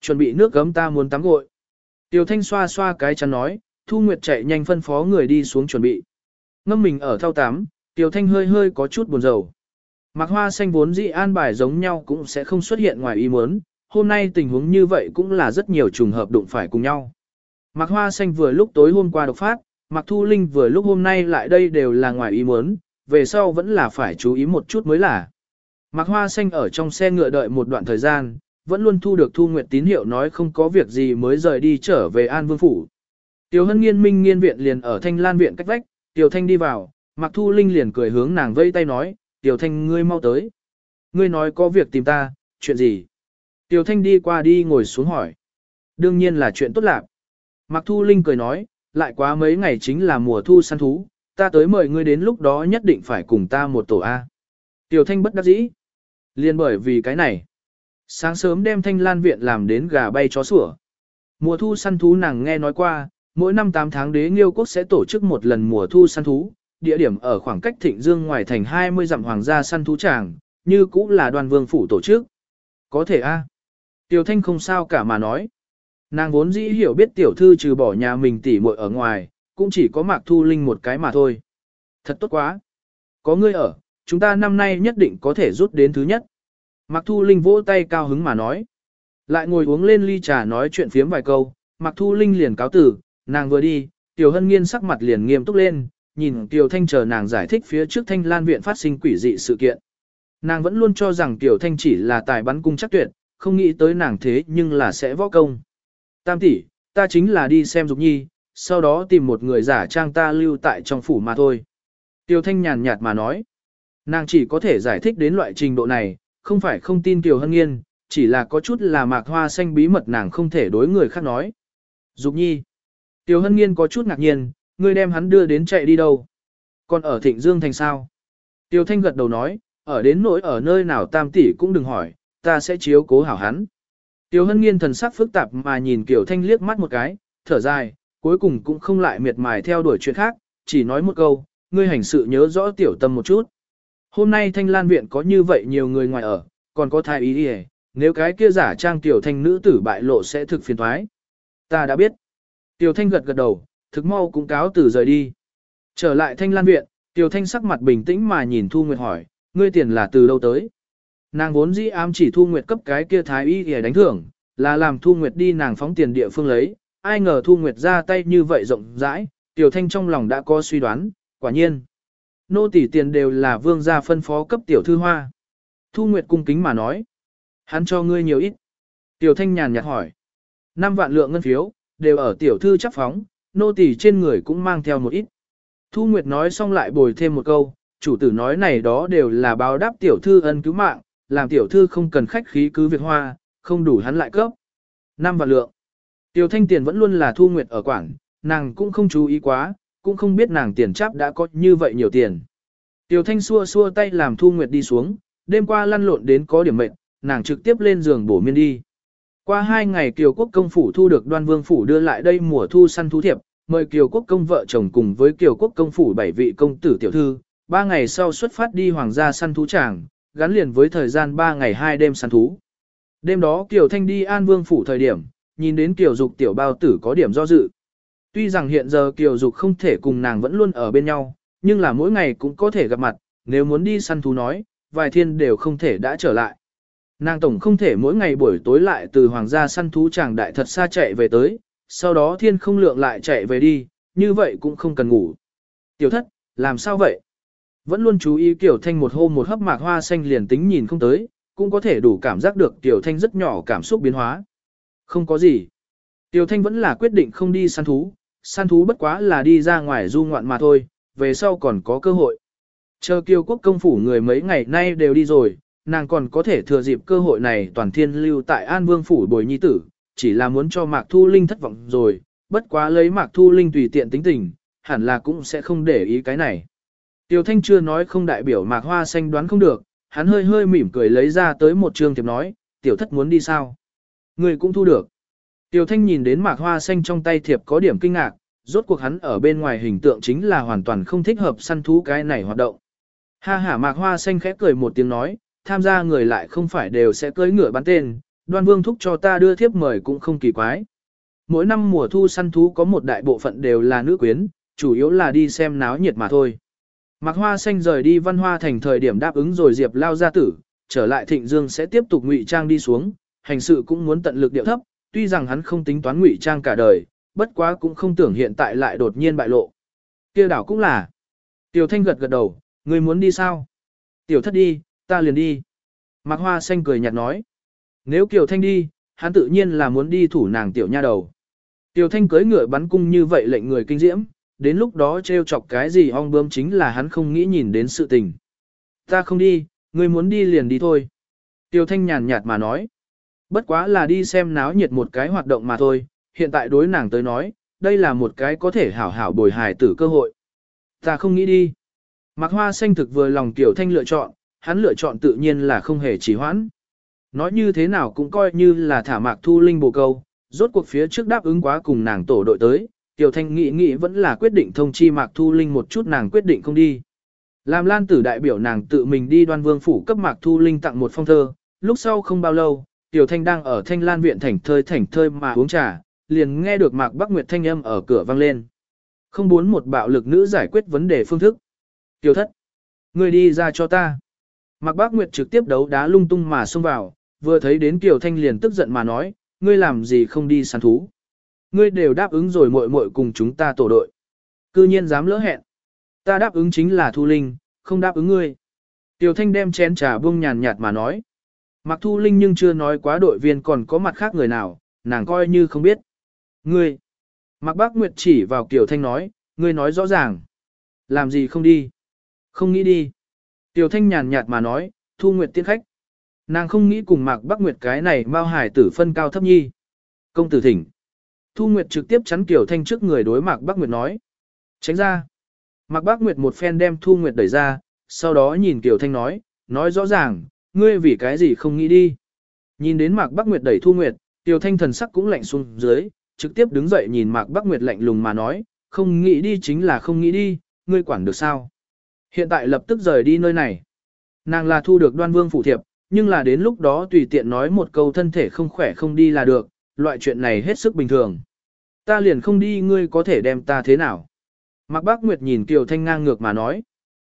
[SPEAKER 1] Chuẩn bị nước gấm ta muốn tắm gội. Tiểu Thanh xoa xoa cái chắn nói, Thu Nguyệt chạy nhanh phân phó người đi xuống chuẩn bị. Ngâm mình ở thao tắm, Tiểu Thanh hơi hơi có chút buồn rầu. Mạc Hoa Xanh vốn dĩ an bài giống nhau cũng sẽ không xuất hiện ngoài ý muốn, hôm nay tình huống như vậy cũng là rất nhiều trùng hợp đụng phải cùng nhau. Mạc Hoa Xanh vừa lúc tối hôm qua độc phát, Mạc Thu Linh vừa lúc hôm nay lại đây đều là ngoài ý muốn, về sau vẫn là phải chú ý một chút mới là. Mạc Hoa Xanh ở trong xe ngựa đợi một đoạn thời gian, vẫn luôn thu được Thu Nguyệt tín hiệu nói không có việc gì mới rời đi trở về An Vương Phủ. Tiểu Hân Nghiên Minh Nghiên Viện liền ở Thanh Lan Viện cách vách, Tiểu Thanh đi vào, Mạc Thu Linh liền cười hướng nàng vây tay nói, Tiểu Thanh ngươi mau tới. Ngươi nói có việc tìm ta, chuyện gì? Tiểu Thanh đi qua đi ngồi xuống hỏi. Đương nhiên là chuyện tốt lạc. Mặc Thu Linh cười nói, lại quá mấy ngày chính là mùa thu săn thú, ta tới mời ngươi đến lúc đó nhất định phải cùng ta một tổ A. Tiểu Thanh bất đắc dĩ. Liên bởi vì cái này. Sáng sớm đem Thanh Lan Viện làm đến gà bay chó sủa. Mùa thu săn thú nàng nghe nói qua, mỗi năm 8 tháng đế nghiêu quốc sẽ tổ chức một lần mùa thu săn thú, địa điểm ở khoảng cách Thịnh Dương ngoài thành 20 dặm hoàng gia săn thú tràng, như cũng là đoàn vương phủ tổ chức. Có thể a. Tiểu Thanh không sao cả mà nói. Nàng vốn dĩ hiểu biết tiểu thư trừ bỏ nhà mình tỉ muội ở ngoài, cũng chỉ có Mạc Thu Linh một cái mà thôi. Thật tốt quá. Có ngươi ở, chúng ta năm nay nhất định có thể rút đến thứ nhất. Mạc Thu Linh vỗ tay cao hứng mà nói. Lại ngồi uống lên ly trà nói chuyện phiếm vài câu, Mạc Thu Linh liền cáo tử, nàng vừa đi, Tiểu Hân Nghiên sắc mặt liền nghiêm túc lên, nhìn Tiểu Thanh chờ nàng giải thích phía trước Thanh Lan viện phát sinh quỷ dị sự kiện. Nàng vẫn luôn cho rằng Tiểu Thanh chỉ là tài bắn cung chắc tuyệt, không nghĩ tới nàng thế nhưng là sẽ võ công. Tam tỷ, ta chính là đi xem Dục Nhi, sau đó tìm một người giả trang ta lưu tại trong phủ mà thôi. Tiểu Thanh nhàn nhạt mà nói, nàng chỉ có thể giải thích đến loại trình độ này, không phải không tin Tiểu Hân Nghiên, chỉ là có chút là mạc hoa xanh bí mật nàng không thể đối người khác nói. Dục Nhi, Tiểu Hân Nghiên có chút ngạc nhiên, ngươi đem hắn đưa đến chạy đi đâu? Còn ở Thịnh Dương thành sao? Tiêu Thanh gật đầu nói, ở đến nỗi ở nơi nào tam tỷ cũng đừng hỏi, ta sẽ chiếu cố hảo hắn. Tiêu Hân Nghiên thần sắc phức tạp mà nhìn Kiều Thanh liếc mắt một cái, thở dài, cuối cùng cũng không lại miệt mài theo đuổi chuyện khác, chỉ nói một câu, ngươi hành sự nhớ rõ tiểu tâm một chút. Hôm nay Thanh Lan viện có như vậy nhiều người ngoài ở, còn có thái ý đi nếu cái kia giả trang Tiểu Thanh nữ tử bại lộ sẽ thực phiền thoái. Ta đã biết. Tiểu Thanh gật gật đầu, thực mau cũng cáo từ rời đi. Trở lại Thanh Lan viện, Tiểu Thanh sắc mặt bình tĩnh mà nhìn Thu Nguyệt hỏi, ngươi tiền là từ đâu tới? Nàng vốn dĩ ám chỉ Thu Nguyệt cấp cái kia thái y để đánh thưởng, là làm Thu Nguyệt đi nàng phóng tiền địa phương lấy, ai ngờ Thu Nguyệt ra tay như vậy rộng rãi, Tiểu Thanh trong lòng đã có suy đoán, quả nhiên. Nô tỷ tiền đều là vương gia phân phó cấp tiểu thư hoa. Thu Nguyệt cung kính mà nói. Hắn cho ngươi nhiều ít. Tiểu Thanh nhàn nhạt hỏi. Năm vạn lượng ngân phiếu, đều ở tiểu thư chắc phóng, nô tỳ trên người cũng mang theo một ít. Thu Nguyệt nói xong lại bồi thêm một câu, chủ tử nói này đó đều là báo đáp tiểu thư ân cứu mạng, làm tiểu thư không cần khách khí cứ việc hoa, không đủ hắn lại cấp. Năm vạn lượng. Tiểu thanh tiền vẫn luôn là thu nguyệt ở quảng, nàng cũng không chú ý quá, cũng không biết nàng tiền chắp đã có như vậy nhiều tiền. Tiểu thanh xua xua tay làm thu nguyệt đi xuống, đêm qua lăn lộn đến có điểm mệnh, nàng trực tiếp lên giường bổ miên đi. Qua hai ngày Kiều Quốc công phủ thu được đoan vương phủ đưa lại đây mùa thu săn thú thiệp, mời Kiều Quốc công vợ chồng cùng với Kiều Quốc công phủ bảy vị công tử tiểu thư, ba ngày sau xuất phát đi hoàng gia săn thú tràng, gắn liền với thời gian ba ngày hai đêm săn thú. Đêm đó Kiều Thanh đi An Vương phủ thời điểm, nhìn đến Kiều Dục tiểu bao tử có điểm do dự. Tuy rằng hiện giờ Kiều Dục không thể cùng nàng vẫn luôn ở bên nhau, nhưng là mỗi ngày cũng có thể gặp mặt, nếu muốn đi săn thú nói, vài thiên đều không thể đã trở lại. Nàng tổng không thể mỗi ngày buổi tối lại từ hoàng gia săn thú chàng đại thật xa chạy về tới, sau đó thiên không lượng lại chạy về đi, như vậy cũng không cần ngủ. Tiểu thất, làm sao vậy? Vẫn luôn chú ý kiểu Thanh một hôm một hấp mạc hoa xanh liền tính nhìn không tới, cũng có thể đủ cảm giác được tiểu Thanh rất nhỏ cảm xúc biến hóa. Không có gì. Tiểu Thanh vẫn là quyết định không đi săn thú, săn thú bất quá là đi ra ngoài du ngoạn mà thôi, về sau còn có cơ hội. Chờ Kiều Quốc công phủ người mấy ngày nay đều đi rồi, nàng còn có thể thừa dịp cơ hội này toàn thiên lưu tại An Vương phủ bồi nhi tử, chỉ là muốn cho Mạc Thu Linh thất vọng rồi, bất quá lấy Mạc Thu Linh tùy tiện tính tình, hẳn là cũng sẽ không để ý cái này. Tiêu Thanh chưa nói không đại biểu Mạc Hoa Xanh đoán không được, hắn hơi hơi mỉm cười lấy ra tới một trường thiệp nói, tiểu thất muốn đi sao? Người cũng thu được. Tiêu Thanh nhìn đến Mạc Hoa Xanh trong tay thiệp có điểm kinh ngạc, rốt cuộc hắn ở bên ngoài hình tượng chính là hoàn toàn không thích hợp săn thú cái này hoạt động. Ha ha Mạc Hoa Xanh khẽ cười một tiếng nói, tham gia người lại không phải đều sẽ cưỡi ngựa bắn tên, đoan vương thúc cho ta đưa thiếp mời cũng không kỳ quái. Mỗi năm mùa thu săn thú có một đại bộ phận đều là nữ quyến, chủ yếu là đi xem náo nhiệt mà thôi. Mạc Hoa Xanh rời đi văn hoa thành thời điểm đáp ứng rồi Diệp lao gia tử, trở lại Thịnh Dương sẽ tiếp tục ngụy trang đi xuống, hành sự cũng muốn tận lực điệu thấp, tuy rằng hắn không tính toán ngụy trang cả đời, bất quá cũng không tưởng hiện tại lại đột nhiên bại lộ. Kia đảo cũng là. Tiểu Thanh gật gật đầu, người muốn đi sao? Tiểu thất đi, ta liền đi. Mạc Hoa Xanh cười nhạt nói. Nếu Kiều Thanh đi, hắn tự nhiên là muốn đi thủ nàng tiểu nha đầu. Tiểu Thanh cưới ngựa bắn cung như vậy lệnh người kinh diễm, đến lúc đó trêu chọc cái gì ong bướm chính là hắn không nghĩ nhìn đến sự tình. Ta không đi, ngươi muốn đi liền đi thôi. kiều Thanh nhàn nhạt mà nói. Bất quá là đi xem náo nhiệt một cái hoạt động mà thôi, hiện tại đối nàng tới nói, đây là một cái có thể hảo hảo bồi hài tử cơ hội. Ta không nghĩ đi. Mạc Hoa Xanh thực vừa lòng Tiểu Thanh lựa chọn, hắn lựa chọn tự nhiên là không hề trì hoãn. Nói như thế nào cũng coi như là thả Mạc Thu Linh bồ câu, rốt cuộc phía trước đáp ứng quá cùng nàng tổ đội tới, Tiểu Thanh nghĩ nghĩ vẫn là quyết định thông chi Mạc Thu Linh một chút nàng quyết định không đi. Làm Lan Tử đại biểu nàng tự mình đi đoan vương phủ cấp Mạc Thu Linh tặng một phong thơ, lúc sau không bao lâu, Tiểu Thanh đang ở Thanh Lan viện thảnh thơi thảnh thơi mà uống trà, liền nghe được Mạc Bắc Nguyệt thanh âm ở cửa vang lên. Không muốn một bạo lực nữ giải quyết vấn đề phương thức. Tiểu thất, người đi ra cho ta. Mạc Bác Nguyệt trực tiếp đấu đá lung tung mà xông vào, vừa thấy đến Kiều Thanh liền tức giận mà nói, ngươi làm gì không đi săn thú. Ngươi đều đáp ứng rồi muội muội cùng chúng ta tổ đội. Cư nhiên dám lỡ hẹn. Ta đáp ứng chính là Thu Linh, không đáp ứng ngươi. Tiểu Thanh đem chén trà buông nhàn nhạt mà nói. Mạc Thu Linh nhưng chưa nói quá đội viên còn có mặt khác người nào, nàng coi như không biết. Ngươi. Mạc Bác Nguyệt chỉ vào Kiều Thanh nói, ngươi nói rõ ràng. Làm gì không đi? Không nghĩ đi. Tiểu Thanh nhàn nhạt mà nói, Thu Nguyệt tiên khách. Nàng không nghĩ cùng Mạc Bắc Nguyệt cái này mau hải tử phân cao thấp nhi. Công tử thỉnh. Thu Nguyệt trực tiếp chắn Kiều Thanh trước người đối Mạc Bắc Nguyệt nói. Tránh ra. Mạc Bắc Nguyệt một phen đem Thu Nguyệt đẩy ra, sau đó nhìn Kiều Thanh nói, nói rõ ràng, ngươi vì cái gì không nghĩ đi. Nhìn đến Mạc Bắc Nguyệt đẩy Thu Nguyệt, Kiều Thanh thần sắc cũng lạnh xuống dưới, trực tiếp đứng dậy nhìn Mạc Bắc Nguyệt lạnh lùng mà nói, không nghĩ đi chính là không nghĩ đi, ngươi quản được sao. Hiện tại lập tức rời đi nơi này. Nàng là thu được đoan vương phủ thiệp, nhưng là đến lúc đó tùy tiện nói một câu thân thể không khỏe không đi là được, loại chuyện này hết sức bình thường. Ta liền không đi ngươi có thể đem ta thế nào. Mạc Bác Nguyệt nhìn tiểu Thanh ngang ngược mà nói.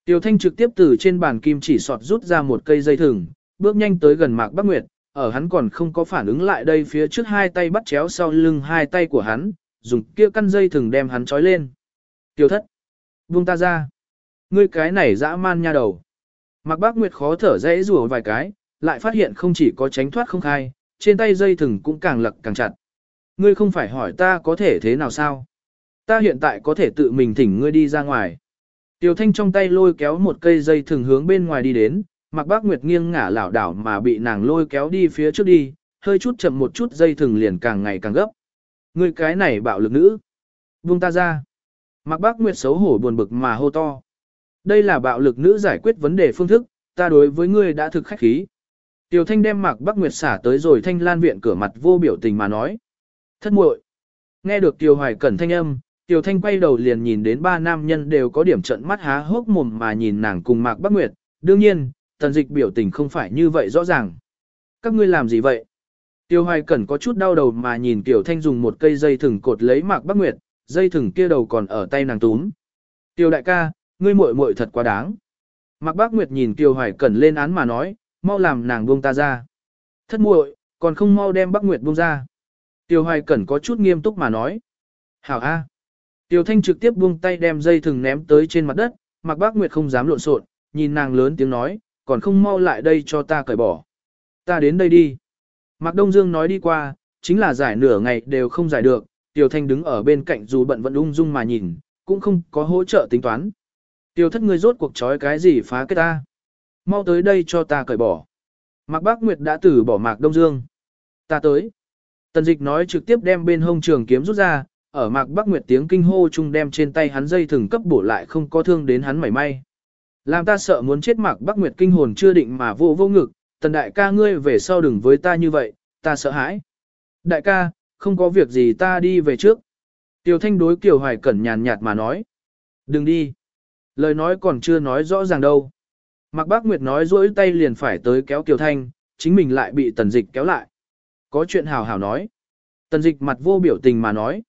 [SPEAKER 1] tiểu Thanh trực tiếp từ trên bàn kim chỉ sọt rút ra một cây dây thừng, bước nhanh tới gần Mạc Bác Nguyệt, ở hắn còn không có phản ứng lại đây phía trước hai tay bắt chéo sau lưng hai tay của hắn, dùng kia căn dây thừng đem hắn trói lên. tiểu thất, buông ta ra. Ngươi cái này dã man nha đầu. Mạc Bác Nguyệt khó thở dễ rùa vài cái, lại phát hiện không chỉ có tránh thoát không khai, trên tay dây thừng cũng càng lật càng chặt. Ngươi không phải hỏi ta có thể thế nào sao? Ta hiện tại có thể tự mình thỉnh ngươi đi ra ngoài. Tiểu Thanh trong tay lôi kéo một cây dây thừng hướng bên ngoài đi đến, Mạc Bác Nguyệt nghiêng ngả lảo đảo mà bị nàng lôi kéo đi phía trước đi, hơi chút chậm một chút dây thừng liền càng ngày càng gấp. Ngươi cái này bạo lực nữ. Buông ta ra. Mạc Bác Nguyệt xấu hổ buồn bực mà hô to. Đây là bạo lực nữ giải quyết vấn đề phương thức, ta đối với ngươi đã thực khách khí. Tiểu Thanh đem Mạc Bắc Nguyệt xả tới rồi Thanh Lan viện cửa mặt vô biểu tình mà nói. Thất muội. Nghe được Tiêu Hoài Cẩn thanh âm, Tiểu Thanh quay đầu liền nhìn đến ba nam nhân đều có điểm trận mắt há hốc mồm mà nhìn nàng cùng Mạc Bắc Nguyệt. Đương nhiên, tần dịch biểu tình không phải như vậy rõ ràng. Các ngươi làm gì vậy? Tiêu Hoài Cẩn có chút đau đầu mà nhìn Tiểu Thanh dùng một cây dây thừng cột lấy Mạc Bắc Nguyệt, dây thừng kia đầu còn ở tay nàng túm. Tiêu đại ca, ngươi muội muội thật quá đáng. Mạc Bác Nguyệt nhìn Tiêu Hoài Cẩn lên án mà nói, mau làm nàng buông ta ra. Thất muội, còn không mau đem Bác Nguyệt buông ra. Tiêu Hoài Cẩn có chút nghiêm túc mà nói. Hảo A. Tiêu Thanh trực tiếp buông tay đem dây thừng ném tới trên mặt đất, Mạc Bác Nguyệt không dám lộn xộn, nhìn nàng lớn tiếng nói, còn không mau lại đây cho ta cởi bỏ. Ta đến đây đi. Mạc Đông Dương nói đi qua, chính là giải nửa ngày đều không giải được, Tiêu Thanh đứng ở bên cạnh dù bận vẫn ung dung mà nhìn, cũng không có hỗ trợ tính toán. Tiêu thất ngươi rốt cuộc trói cái gì phá kết ta. Mau tới đây cho ta cởi bỏ. Mạc Bác Nguyệt đã tử bỏ Mạc Đông Dương. Ta tới. Tần dịch nói trực tiếp đem bên hông trường kiếm rút ra, ở Mạc Bác Nguyệt tiếng kinh hô chung đem trên tay hắn dây thừng cấp bổ lại không có thương đến hắn mảy may. Làm ta sợ muốn chết Mạc Bác Nguyệt kinh hồn chưa định mà vô vô ngực, tần đại ca ngươi về sau đừng với ta như vậy, ta sợ hãi. Đại ca, không có việc gì ta đi về trước. Tiêu Thanh đối Kiều Hoài Cẩn nhàn nhạt mà nói. Đừng đi. Lời nói còn chưa nói rõ ràng đâu. Mạc Bác Nguyệt nói rỗi tay liền phải tới kéo Kiều Thanh, chính mình lại bị tần dịch kéo lại. Có chuyện hào hào nói. Tần dịch mặt vô biểu tình mà nói.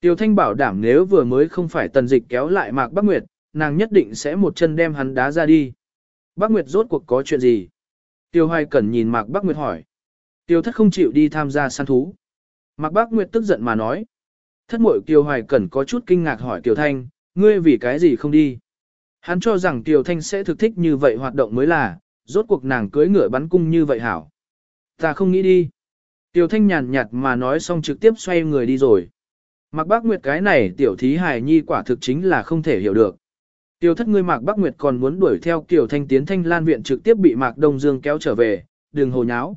[SPEAKER 1] Tiêu Thanh bảo đảm nếu vừa mới không phải tần dịch kéo lại Mạc Bác Nguyệt, nàng nhất định sẽ một chân đem hắn đá ra đi. Bác Nguyệt rốt cuộc có chuyện gì? Tiêu Hoài Cẩn nhìn Mạc Bác Nguyệt hỏi. Tiêu Thất không chịu đi tham gia săn thú. Mạc Bác Nguyệt tức giận mà nói. Thất muội Tiêu Hoài Cẩn có chút kinh ngạc hỏi Tiêu Thanh, ngươi vì cái gì không đi? Hắn cho rằng tiểu Thanh sẽ thực thích như vậy hoạt động mới là, rốt cuộc nàng cưới ngựa bắn cung như vậy hảo. Ta không nghĩ đi. tiểu Thanh nhàn nhạt mà nói xong trực tiếp xoay người đi rồi. Mạc Bác Nguyệt cái này tiểu thí hài nhi quả thực chính là không thể hiểu được. Tiêu thất ngươi Mạc Bắc Nguyệt còn muốn đuổi theo Kiều Thanh tiến Thanh Lan viện trực tiếp bị Mạc Đông Dương kéo trở về, đừng hồ nháo.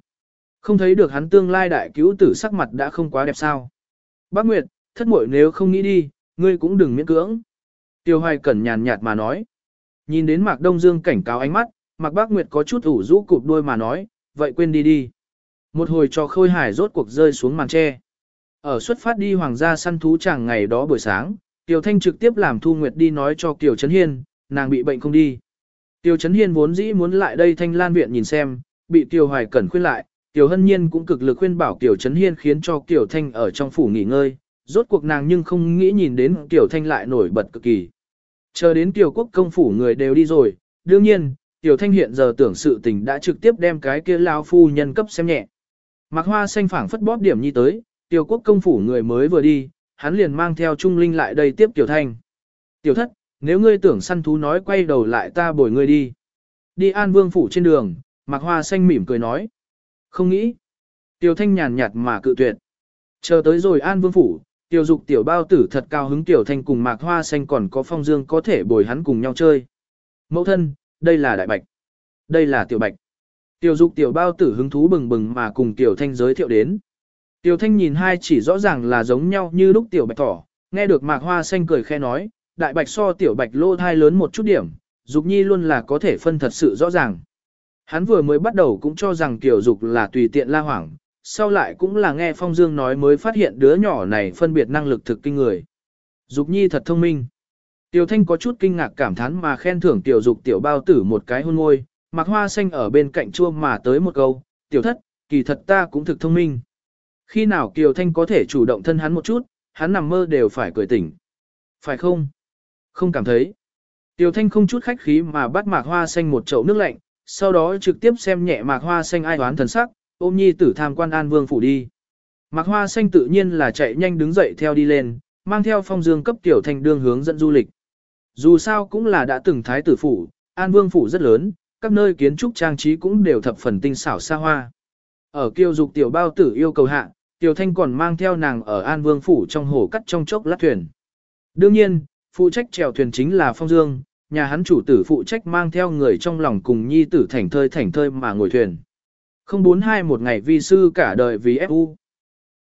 [SPEAKER 1] Không thấy được hắn tương lai đại cứu tử sắc mặt đã không quá đẹp sao. Bác Nguyệt, thất muội nếu không nghĩ đi, ngươi cũng đừng miễn cưỡng. Tiêu Hoài Cẩn nhàn nhạt mà nói. Nhìn đến Mạc Đông Dương cảnh cáo ánh mắt, Mạc Bác Nguyệt có chút ủ rũ cụp đôi mà nói, vậy quên đi đi. Một hồi cho khôi hải rốt cuộc rơi xuống màn tre. Ở xuất phát đi hoàng gia săn thú chẳng ngày đó buổi sáng, Tiểu Thanh trực tiếp làm Thu Nguyệt đi nói cho Kiều Trấn Hiên, nàng bị bệnh không đi. Tiêu Chấn Hiên vốn dĩ muốn lại đây Thanh Lan viện nhìn xem, bị Tiêu Hoài Cẩn khuyên lại, Tiêu Hân Nhiên cũng cực lực khuyên bảo Tiêu Chấn Hiên khiến cho Tiêu Thanh ở trong phủ nghỉ ngơi, rốt cuộc nàng nhưng không nghĩ nhìn đến Tiêu Thanh lại nổi bật cực kỳ. Chờ đến Tiểu Quốc công phủ người đều đi rồi, đương nhiên, Tiểu Thanh hiện giờ tưởng sự tình đã trực tiếp đem cái kia lao phu nhân cấp xem nhẹ. Mạc Hoa xanh phảng phất bóp điểm nhi tới, Tiểu Quốc công phủ người mới vừa đi, hắn liền mang theo Trung Linh lại đây tiếp Tiểu Thanh. Tiểu thất, nếu ngươi tưởng săn thú nói quay đầu lại ta bồi ngươi đi. Đi An Vương phủ trên đường, Mạc Hoa xanh mỉm cười nói. Không nghĩ. Tiểu Thanh nhàn nhạt mà cự tuyệt. Chờ tới rồi An Vương phủ, Tiểu Dục tiểu bao tử thật cao hứng Tiểu Thanh cùng Mạc Hoa xanh còn có Phong Dương có thể bồi hắn cùng nhau chơi. Mẫu thân, đây là Đại Bạch. Đây là Tiểu Bạch. Tiểu Dục tiểu bao tử hứng thú bừng bừng mà cùng Tiểu Thanh giới thiệu đến. Tiểu Thanh nhìn hai chỉ rõ ràng là giống nhau như lúc Tiểu Bạch thỏ, nghe được Mạc Hoa xanh cười khe nói, Đại Bạch so Tiểu Bạch lô thai lớn một chút điểm, Dục Nhi luôn là có thể phân thật sự rõ ràng. Hắn vừa mới bắt đầu cũng cho rằng Tiểu Dục là tùy tiện la hoảng, sau lại cũng là nghe Phong Dương nói mới phát hiện đứa nhỏ này phân biệt năng lực thực kinh người. Dục Nhi thật thông minh. Tiểu Thanh có chút kinh ngạc cảm thán mà khen thưởng Tiểu Dục Tiểu Bao Tử một cái hôn môi, Mạc Hoa xanh ở bên cạnh chua mà tới một câu, Tiểu Thất, kỳ thật ta cũng thực thông minh. Khi nào Kiều Thanh có thể chủ động thân hắn một chút, hắn nằm mơ đều phải cười tỉnh. Phải không? Không cảm thấy. Tiểu Thanh không chút khách khí mà bắt mạc hoa xanh một chậu nước lạnh, sau đó trực tiếp xem nhẹ mạc hoa xanh ai đoán thần sắc, ôm nhi tử tham quan an vương phủ đi. Mạc hoa xanh tự nhiên là chạy nhanh đứng dậy theo đi lên, mang theo phong dương cấp Tiểu Thanh đương hướng dẫn du lịch. Dù sao cũng là đã từng thái tử phủ, an vương phủ rất lớn, các nơi kiến trúc trang trí cũng đều thập phần tinh xảo xa hoa. Ở kiêu dục tiểu bao tử yêu cầu hạ, Tiểu Thanh còn mang theo nàng ở An Vương Phủ trong hồ cắt trong chốc lát thuyền. Đương nhiên, phụ trách chèo thuyền chính là Phong Dương, nhà hắn chủ tử phụ trách mang theo người trong lòng cùng nhi tử thảnh thơi thảnh thơi mà ngồi thuyền. Không bốn hai một ngày vi sư cả đời vì FU.